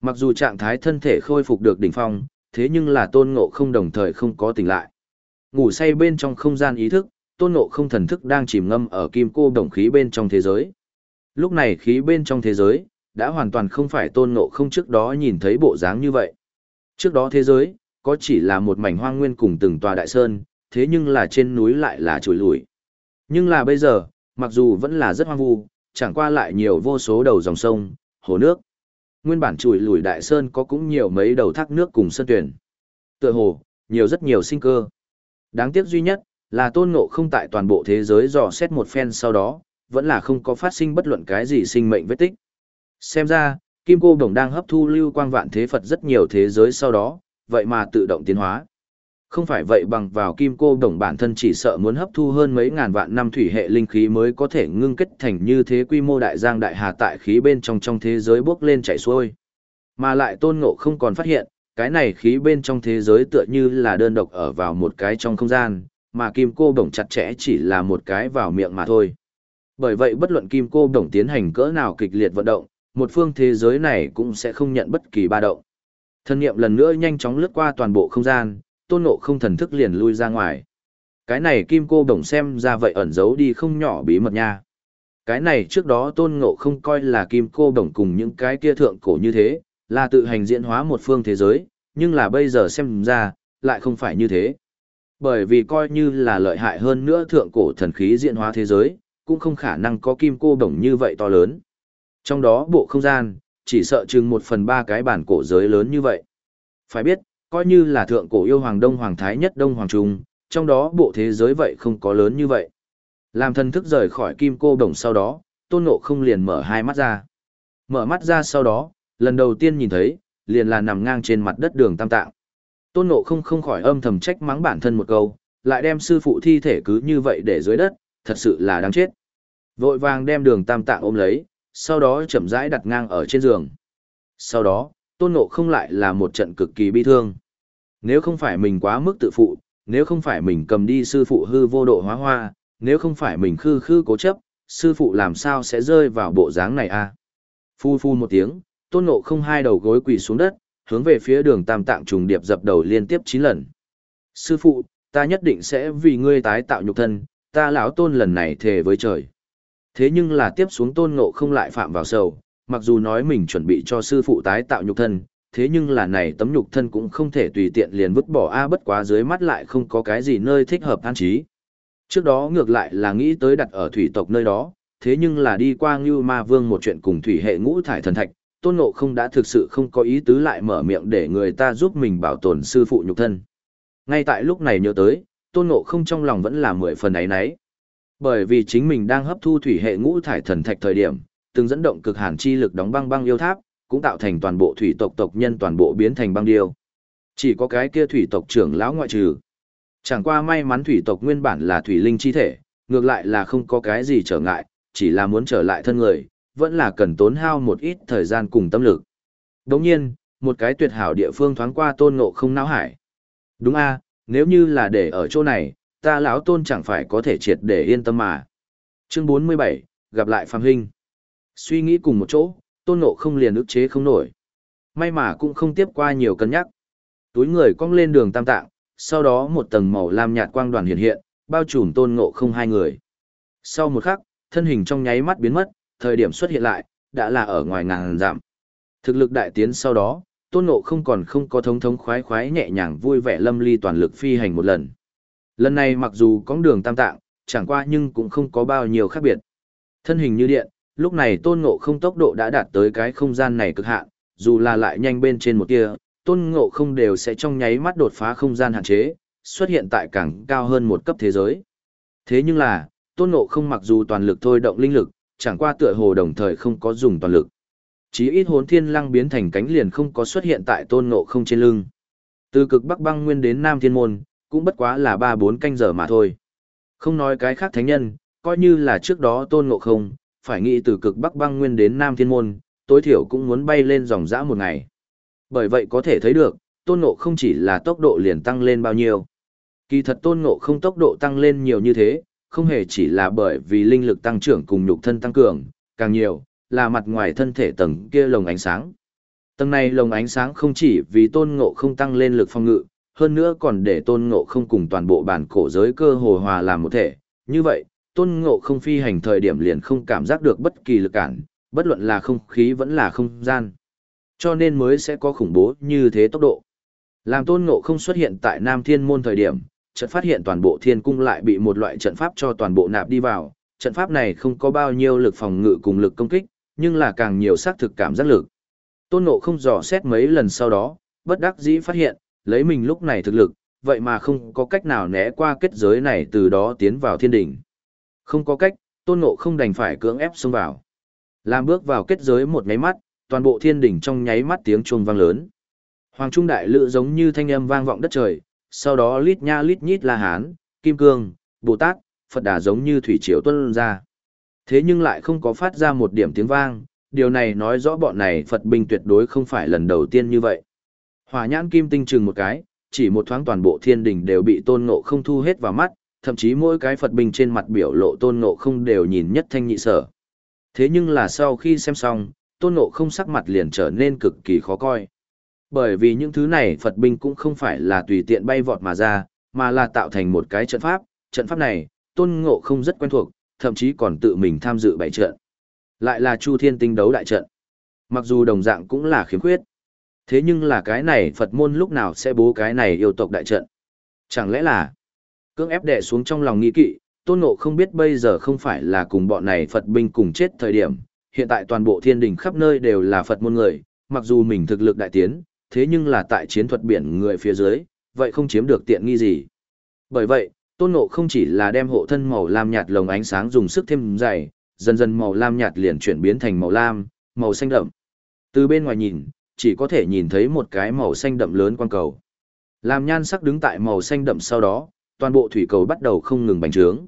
Speaker 1: Mặc dù trạng thái thân thể khôi phục được đỉnh phong, thế nhưng là tôn ngộ không đồng thời không có tỉnh lại. Ngủ say bên trong không gian ý thức, tôn ngộ không thần thức đang chìm ngâm ở kim cô đồng khí bên trong thế giới. Lúc này khí bên trong thế giới, đã hoàn toàn không phải tôn ngộ không trước đó nhìn thấy bộ dáng như vậy. Trước đó thế giới, có chỉ là một mảnh hoang nguyên cùng từng tòa đại sơn, thế nhưng là trên núi lại là trồi lùi. Nhưng là bây giờ, mặc dù vẫn là rất hoang vu, chẳng qua lại nhiều vô số đầu dòng sông, hồ nước. Nguyên bản chùi lùi đại sơn có cũng nhiều mấy đầu thác nước cùng sơn tuyển. Tựa hồ, nhiều rất nhiều sinh cơ. Đáng tiếc duy nhất, là tôn ngộ không tại toàn bộ thế giới dò xét một phen sau đó, vẫn là không có phát sinh bất luận cái gì sinh mệnh vết tích. Xem ra, Kim Cô Đồng đang hấp thu lưu quang vạn thế Phật rất nhiều thế giới sau đó, vậy mà tự động tiến hóa. Không phải vậy bằng vào kim cô đồng bản thân chỉ sợ muốn hấp thu hơn mấy ngàn vạn năm thủy hệ linh khí mới có thể ngưng kết thành như thế quy mô đại giang đại hà tại khí bên trong trong thế giới bước lên chảy xuôi. Mà lại tôn ngộ không còn phát hiện, cái này khí bên trong thế giới tựa như là đơn độc ở vào một cái trong không gian, mà kim cô đồng chặt chẽ chỉ là một cái vào miệng mà thôi. Bởi vậy bất luận kim cô đồng tiến hành cỡ nào kịch liệt vận động, một phương thế giới này cũng sẽ không nhận bất kỳ ba động. Thân nghiệm lần nữa nhanh chóng lướt qua toàn bộ không gian, tôn ngộ không thần thức liền lui ra ngoài. Cái này kim cô đồng xem ra vậy ẩn giấu đi không nhỏ bí mật nha. Cái này trước đó tôn ngộ không coi là kim cô đồng cùng những cái kia thượng cổ như thế, là tự hành diễn hóa một phương thế giới, nhưng là bây giờ xem ra, lại không phải như thế. Bởi vì coi như là lợi hại hơn nữa thượng cổ thần khí diễn hóa thế giới, cũng không khả năng có kim cô đồng như vậy to lớn. Trong đó bộ không gian, chỉ sợ chừng một phần ba cái bản cổ giới lớn như vậy. Phải biết, coi như là thượng cổ yêu hoàng đông hoàng thái nhất đông hoàng trung, trong đó bộ thế giới vậy không có lớn như vậy. Làm thần thức rời khỏi kim cô đồng sau đó, tôn ngộ không liền mở hai mắt ra. Mở mắt ra sau đó, lần đầu tiên nhìn thấy, liền là nằm ngang trên mặt đất đường tam tạng. Tôn ngộ không không khỏi âm thầm trách mắng bản thân một câu, lại đem sư phụ thi thể cứ như vậy để dưới đất, thật sự là đáng chết. Vội vàng đem đường tam tạng ôm lấy, sau đó chậm rãi đặt ngang ở trên giường. Sau đó, tôn ngộ không lại là một trận cực kỳ bi thương. Nếu không phải mình quá mức tự phụ, nếu không phải mình cầm đi sư phụ hư vô độ hóa hoa, nếu không phải mình khư khư cố chấp, sư phụ làm sao sẽ rơi vào bộ dáng này a? À? Phu phu một tiếng, tôn ngộ không hai đầu gối quỳ xuống đất, hướng về phía đường tam tạng trùng điệp dập đầu liên tiếp 9 lần. Sư phụ, ta nhất định sẽ vì ngươi tái tạo nhục thân, ta lão tôn lần này thề với trời. Thế nhưng là tiếp xuống tôn ngộ không lại phạm vào sầu, mặc dù nói mình chuẩn bị cho sư phụ tái tạo nhục thân, thế nhưng là này tấm nhục thân cũng không thể tùy tiện liền vứt bỏ a à, bất quá dưới mắt lại không có cái gì nơi thích hợp an trí. Trước đó ngược lại là nghĩ tới đặt ở thủy tộc nơi đó, thế nhưng là đi qua Ngưu Ma Vương một chuyện cùng thủy hệ ngũ thải thần thạch, Tôn Ngộ không đã thực sự không có ý tứ lại mở miệng để người ta giúp mình bảo tồn sư phụ nhục thân. Ngay tại lúc này nhớ tới, Tôn Ngộ không trong lòng vẫn là mười phần ấy nấy. Bởi vì chính mình đang hấp thu thủy hệ ngũ thải thần thạch thời điểm, từng dẫn động cực hàn chi lực đóng băng băng yêu tháp, cũng tạo thành toàn bộ thủy tộc tộc nhân toàn bộ biến thành băng điêu. Chỉ có cái kia thủy tộc trưởng lão ngoại trừ. Chẳng qua may mắn thủy tộc nguyên bản là thủy linh chi thể, ngược lại là không có cái gì trở ngại, chỉ là muốn trở lại thân người, vẫn là cần tốn hao một ít thời gian cùng tâm lực. Đồng nhiên, một cái tuyệt hảo địa phương thoáng qua tôn ngộ không náo hải. Đúng a nếu như là để ở chỗ này, ta lão tôn chẳng phải có thể triệt để yên tâm mà. Chương 47, gặp lại Phạm Hinh. Suy nghĩ cùng một chỗ, tôn ngộ không liền ức chế không nổi. May mà cũng không tiếp qua nhiều cân nhắc. Túi người cong lên đường tam tạng, sau đó một tầng màu lam nhạt quang đoàn hiện hiện, bao trùm tôn ngộ không hai người. Sau một khắc, thân hình trong nháy mắt biến mất, thời điểm xuất hiện lại, đã là ở ngoài ngàn giảm. Thực lực đại tiến sau đó, tôn ngộ không còn không có thống thống khoái khoái nhẹ nhàng vui vẻ lâm ly toàn lực phi hành một lần. Lần này mặc dù có đường tam tạng, chẳng qua nhưng cũng không có bao nhiêu khác biệt. Thân hình như điện, lúc này tôn ngộ không tốc độ đã đạt tới cái không gian này cực hạn, dù là lại nhanh bên trên một kia, tôn ngộ không đều sẽ trong nháy mắt đột phá không gian hạn chế, xuất hiện tại càng cao hơn một cấp thế giới. Thế nhưng là, tôn ngộ không mặc dù toàn lực thôi động linh lực, chẳng qua tựa hồ đồng thời không có dùng toàn lực. Chí ít hốn thiên lăng biến thành cánh liền không có xuất hiện tại tôn ngộ không trên lưng. Từ cực bắc băng nguyên đến nam thiên môn, cũng bất quá là 3-4 canh giờ mà thôi. Không nói cái khác thánh nhân, coi như là trước đó tôn ngộ không, phải nghĩ từ cực bắc băng nguyên đến nam thiên môn, tối thiểu cũng muốn bay lên dòng dã một ngày. Bởi vậy có thể thấy được, tôn ngộ không chỉ là tốc độ liền tăng lên bao nhiêu. Kỳ thật tôn ngộ không tốc độ tăng lên nhiều như thế, không hề chỉ là bởi vì linh lực tăng trưởng cùng nhục thân tăng cường, càng nhiều, là mặt ngoài thân thể tầng kia lồng ánh sáng. Tầng này lồng ánh sáng không chỉ vì tôn ngộ không tăng lên lực phong ngự, hơn nữa còn để tôn ngộ không cùng toàn bộ bản cổ giới cơ hồ hòa làm một thể. Như vậy, tôn ngộ không phi hành thời điểm liền không cảm giác được bất kỳ lực cản, bất luận là không khí vẫn là không gian. Cho nên mới sẽ có khủng bố như thế tốc độ. Làm tôn ngộ không xuất hiện tại Nam Thiên Môn thời điểm, trận phát hiện toàn bộ thiên cung lại bị một loại trận pháp cho toàn bộ nạp đi vào. Trận pháp này không có bao nhiêu lực phòng ngự cùng lực công kích, nhưng là càng nhiều xác thực cảm giác lực. Tôn ngộ không dò xét mấy lần sau đó, bất đắc dĩ phát hiện, lấy mình lúc này thực lực, vậy mà không có cách nào né qua kết giới này từ đó tiến vào thiên đỉnh. Không có cách, tôn ngộ không đành phải cưỡng ép xông vào. Làm bước vào kết giới một nháy mắt, toàn bộ thiên đỉnh trong nháy mắt tiếng chuông vang lớn. Hoàng trung đại lự giống như thanh âm vang vọng đất trời, sau đó lít nha lít nhít la hán, kim cương, bồ tát, Phật đà giống như thủy triều tuân ra. Thế nhưng lại không có phát ra một điểm tiếng vang, điều này nói rõ bọn này Phật binh tuyệt đối không phải lần đầu tiên như vậy. Hỏa nhãn kim tinh chừng một cái, chỉ một thoáng toàn bộ thiên đình đều bị tôn ngộ không thu hết vào mắt, thậm chí mỗi cái Phật binh trên mặt biểu lộ tôn ngộ không đều nhìn nhất thanh nhị sở. Thế nhưng là sau khi xem xong, tôn ngộ không sắc mặt liền trở nên cực kỳ khó coi. Bởi vì những thứ này Phật binh cũng không phải là tùy tiện bay vọt mà ra, mà là tạo thành một cái trận pháp, trận pháp này, tôn ngộ không rất quen thuộc, thậm chí còn tự mình tham dự bảy trận. Lại là Chu Thiên tinh đấu đại trận. Mặc dù đồng dạng cũng là khiếm khuyết. Thế nhưng là cái này Phật môn lúc nào sẽ bố cái này yêu tộc đại trận? Chẳng lẽ là cưỡng ép đè xuống trong lòng nghi kỵ, tôn ngộ không biết bây giờ không phải là cùng bọn này Phật binh cùng chết thời điểm, hiện tại toàn bộ thiên đình khắp nơi đều là Phật môn người, mặc dù mình thực lực đại tiến, thế nhưng là tại chiến thuật biển người phía dưới, vậy không chiếm được tiện nghi gì. Bởi vậy, tôn ngộ không chỉ là đem hộ thân màu lam nhạt lồng ánh sáng dùng sức thêm dày, dần dần màu lam nhạt liền chuyển biến thành màu lam, màu xanh đậm. Từ bên ngoài nhìn, chỉ có thể nhìn thấy một cái màu xanh đậm lớn quang cầu. Làm nhan sắc đứng tại màu xanh đậm sau đó, toàn bộ thủy cầu bắt đầu không ngừng bành trướng.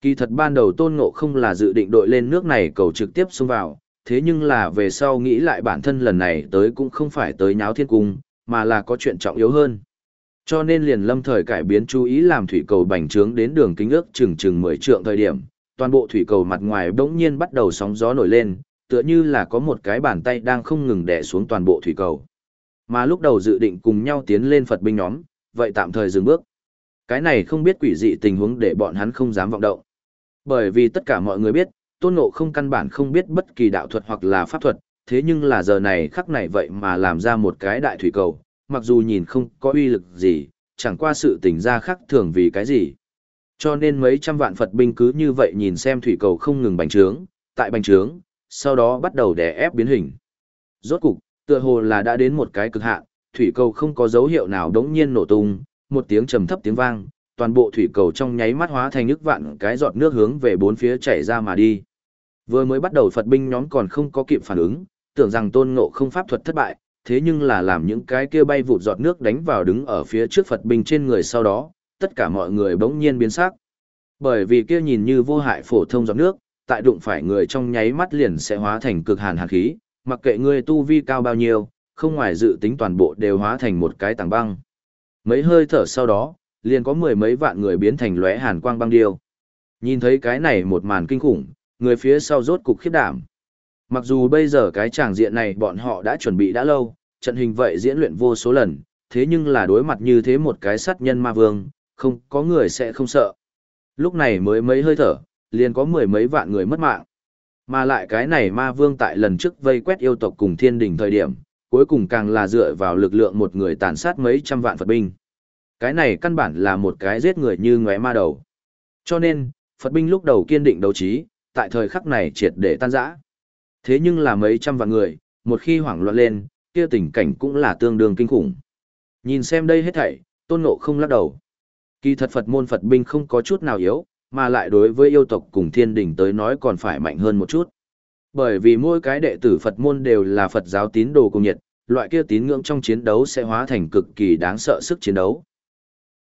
Speaker 1: Kỳ thật ban đầu tôn ngộ không là dự định đội lên nước này cầu trực tiếp xông vào, thế nhưng là về sau nghĩ lại bản thân lần này tới cũng không phải tới nháo thiên cung, mà là có chuyện trọng yếu hơn. Cho nên liền lâm thời cải biến chú ý làm thủy cầu bành trướng đến đường kính ước chừng chừng 10 trượng thời điểm, toàn bộ thủy cầu mặt ngoài bỗng nhiên bắt đầu sóng gió nổi lên, tựa như là có một cái bàn tay đang không ngừng đè xuống toàn bộ thủy cầu. Mà lúc đầu dự định cùng nhau tiến lên Phật binh nhóm, vậy tạm thời dừng bước. Cái này không biết quỷ dị tình huống để bọn hắn không dám vọng động. Bởi vì tất cả mọi người biết, tôn ngộ không căn bản không biết bất kỳ đạo thuật hoặc là pháp thuật, thế nhưng là giờ này khắc này vậy mà làm ra một cái đại thủy cầu, mặc dù nhìn không có uy lực gì, chẳng qua sự tình ra khác thường vì cái gì. Cho nên mấy trăm vạn Phật binh cứ như vậy nhìn xem thủy cầu không ngừng bành trướng, tại bành trướng, sau đó bắt đầu đè ép biến hình. Rốt cục, tựa hồ là đã đến một cái cực hạn, thủy cầu không có dấu hiệu nào đống nhiên nổ tung, một tiếng trầm thấp tiếng vang, toàn bộ thủy cầu trong nháy mắt hóa thành nước vạn cái giọt nước hướng về bốn phía chảy ra mà đi. Vừa mới bắt đầu Phật binh nhóm còn không có kịp phản ứng, tưởng rằng tôn ngộ không pháp thuật thất bại, thế nhưng là làm những cái kia bay vụt giọt nước đánh vào đứng ở phía trước Phật binh trên người sau đó, tất cả mọi người bỗng nhiên biến sắc. Bởi vì kia nhìn như vô hại phổ thông giọt nước, tại đụng phải người trong nháy mắt liền sẽ hóa thành cực hàn hàn khí, mặc kệ ngươi tu vi cao bao nhiêu, không ngoài dự tính toàn bộ đều hóa thành một cái tảng băng. Mấy hơi thở sau đó, liền có mười mấy vạn người biến thành lóe hàn quang băng điêu. Nhìn thấy cái này một màn kinh khủng, người phía sau rốt cục khiếp đảm. Mặc dù bây giờ cái tràng diện này bọn họ đã chuẩn bị đã lâu, trận hình vậy diễn luyện vô số lần, thế nhưng là đối mặt như thế một cái sát nhân ma vương, không có người sẽ không sợ. Lúc này mới mấy hơi thở, liền có mười mấy vạn người mất mạng. Mà lại cái này ma vương tại lần trước vây quét yêu tộc cùng thiên đình thời điểm, cuối cùng càng là dựa vào lực lượng một người tàn sát mấy trăm vạn Phật binh. Cái này căn bản là một cái giết người như ngóe ma đầu. Cho nên, Phật binh lúc đầu kiên định đấu trí, tại thời khắc này triệt để tan rã. Thế nhưng là mấy trăm vạn người, một khi hoảng loạn lên, kia tình cảnh cũng là tương đương kinh khủng. Nhìn xem đây hết thảy, tôn ngộ không lắc đầu. Kỳ thật Phật môn Phật binh không có chút nào yếu, mà lại đối với yêu tộc cùng thiên đình tới nói còn phải mạnh hơn một chút. Bởi vì mỗi cái đệ tử Phật môn đều là Phật giáo tín đồ cùng nhiệt, loại kia tín ngưỡng trong chiến đấu sẽ hóa thành cực kỳ đáng sợ sức chiến đấu.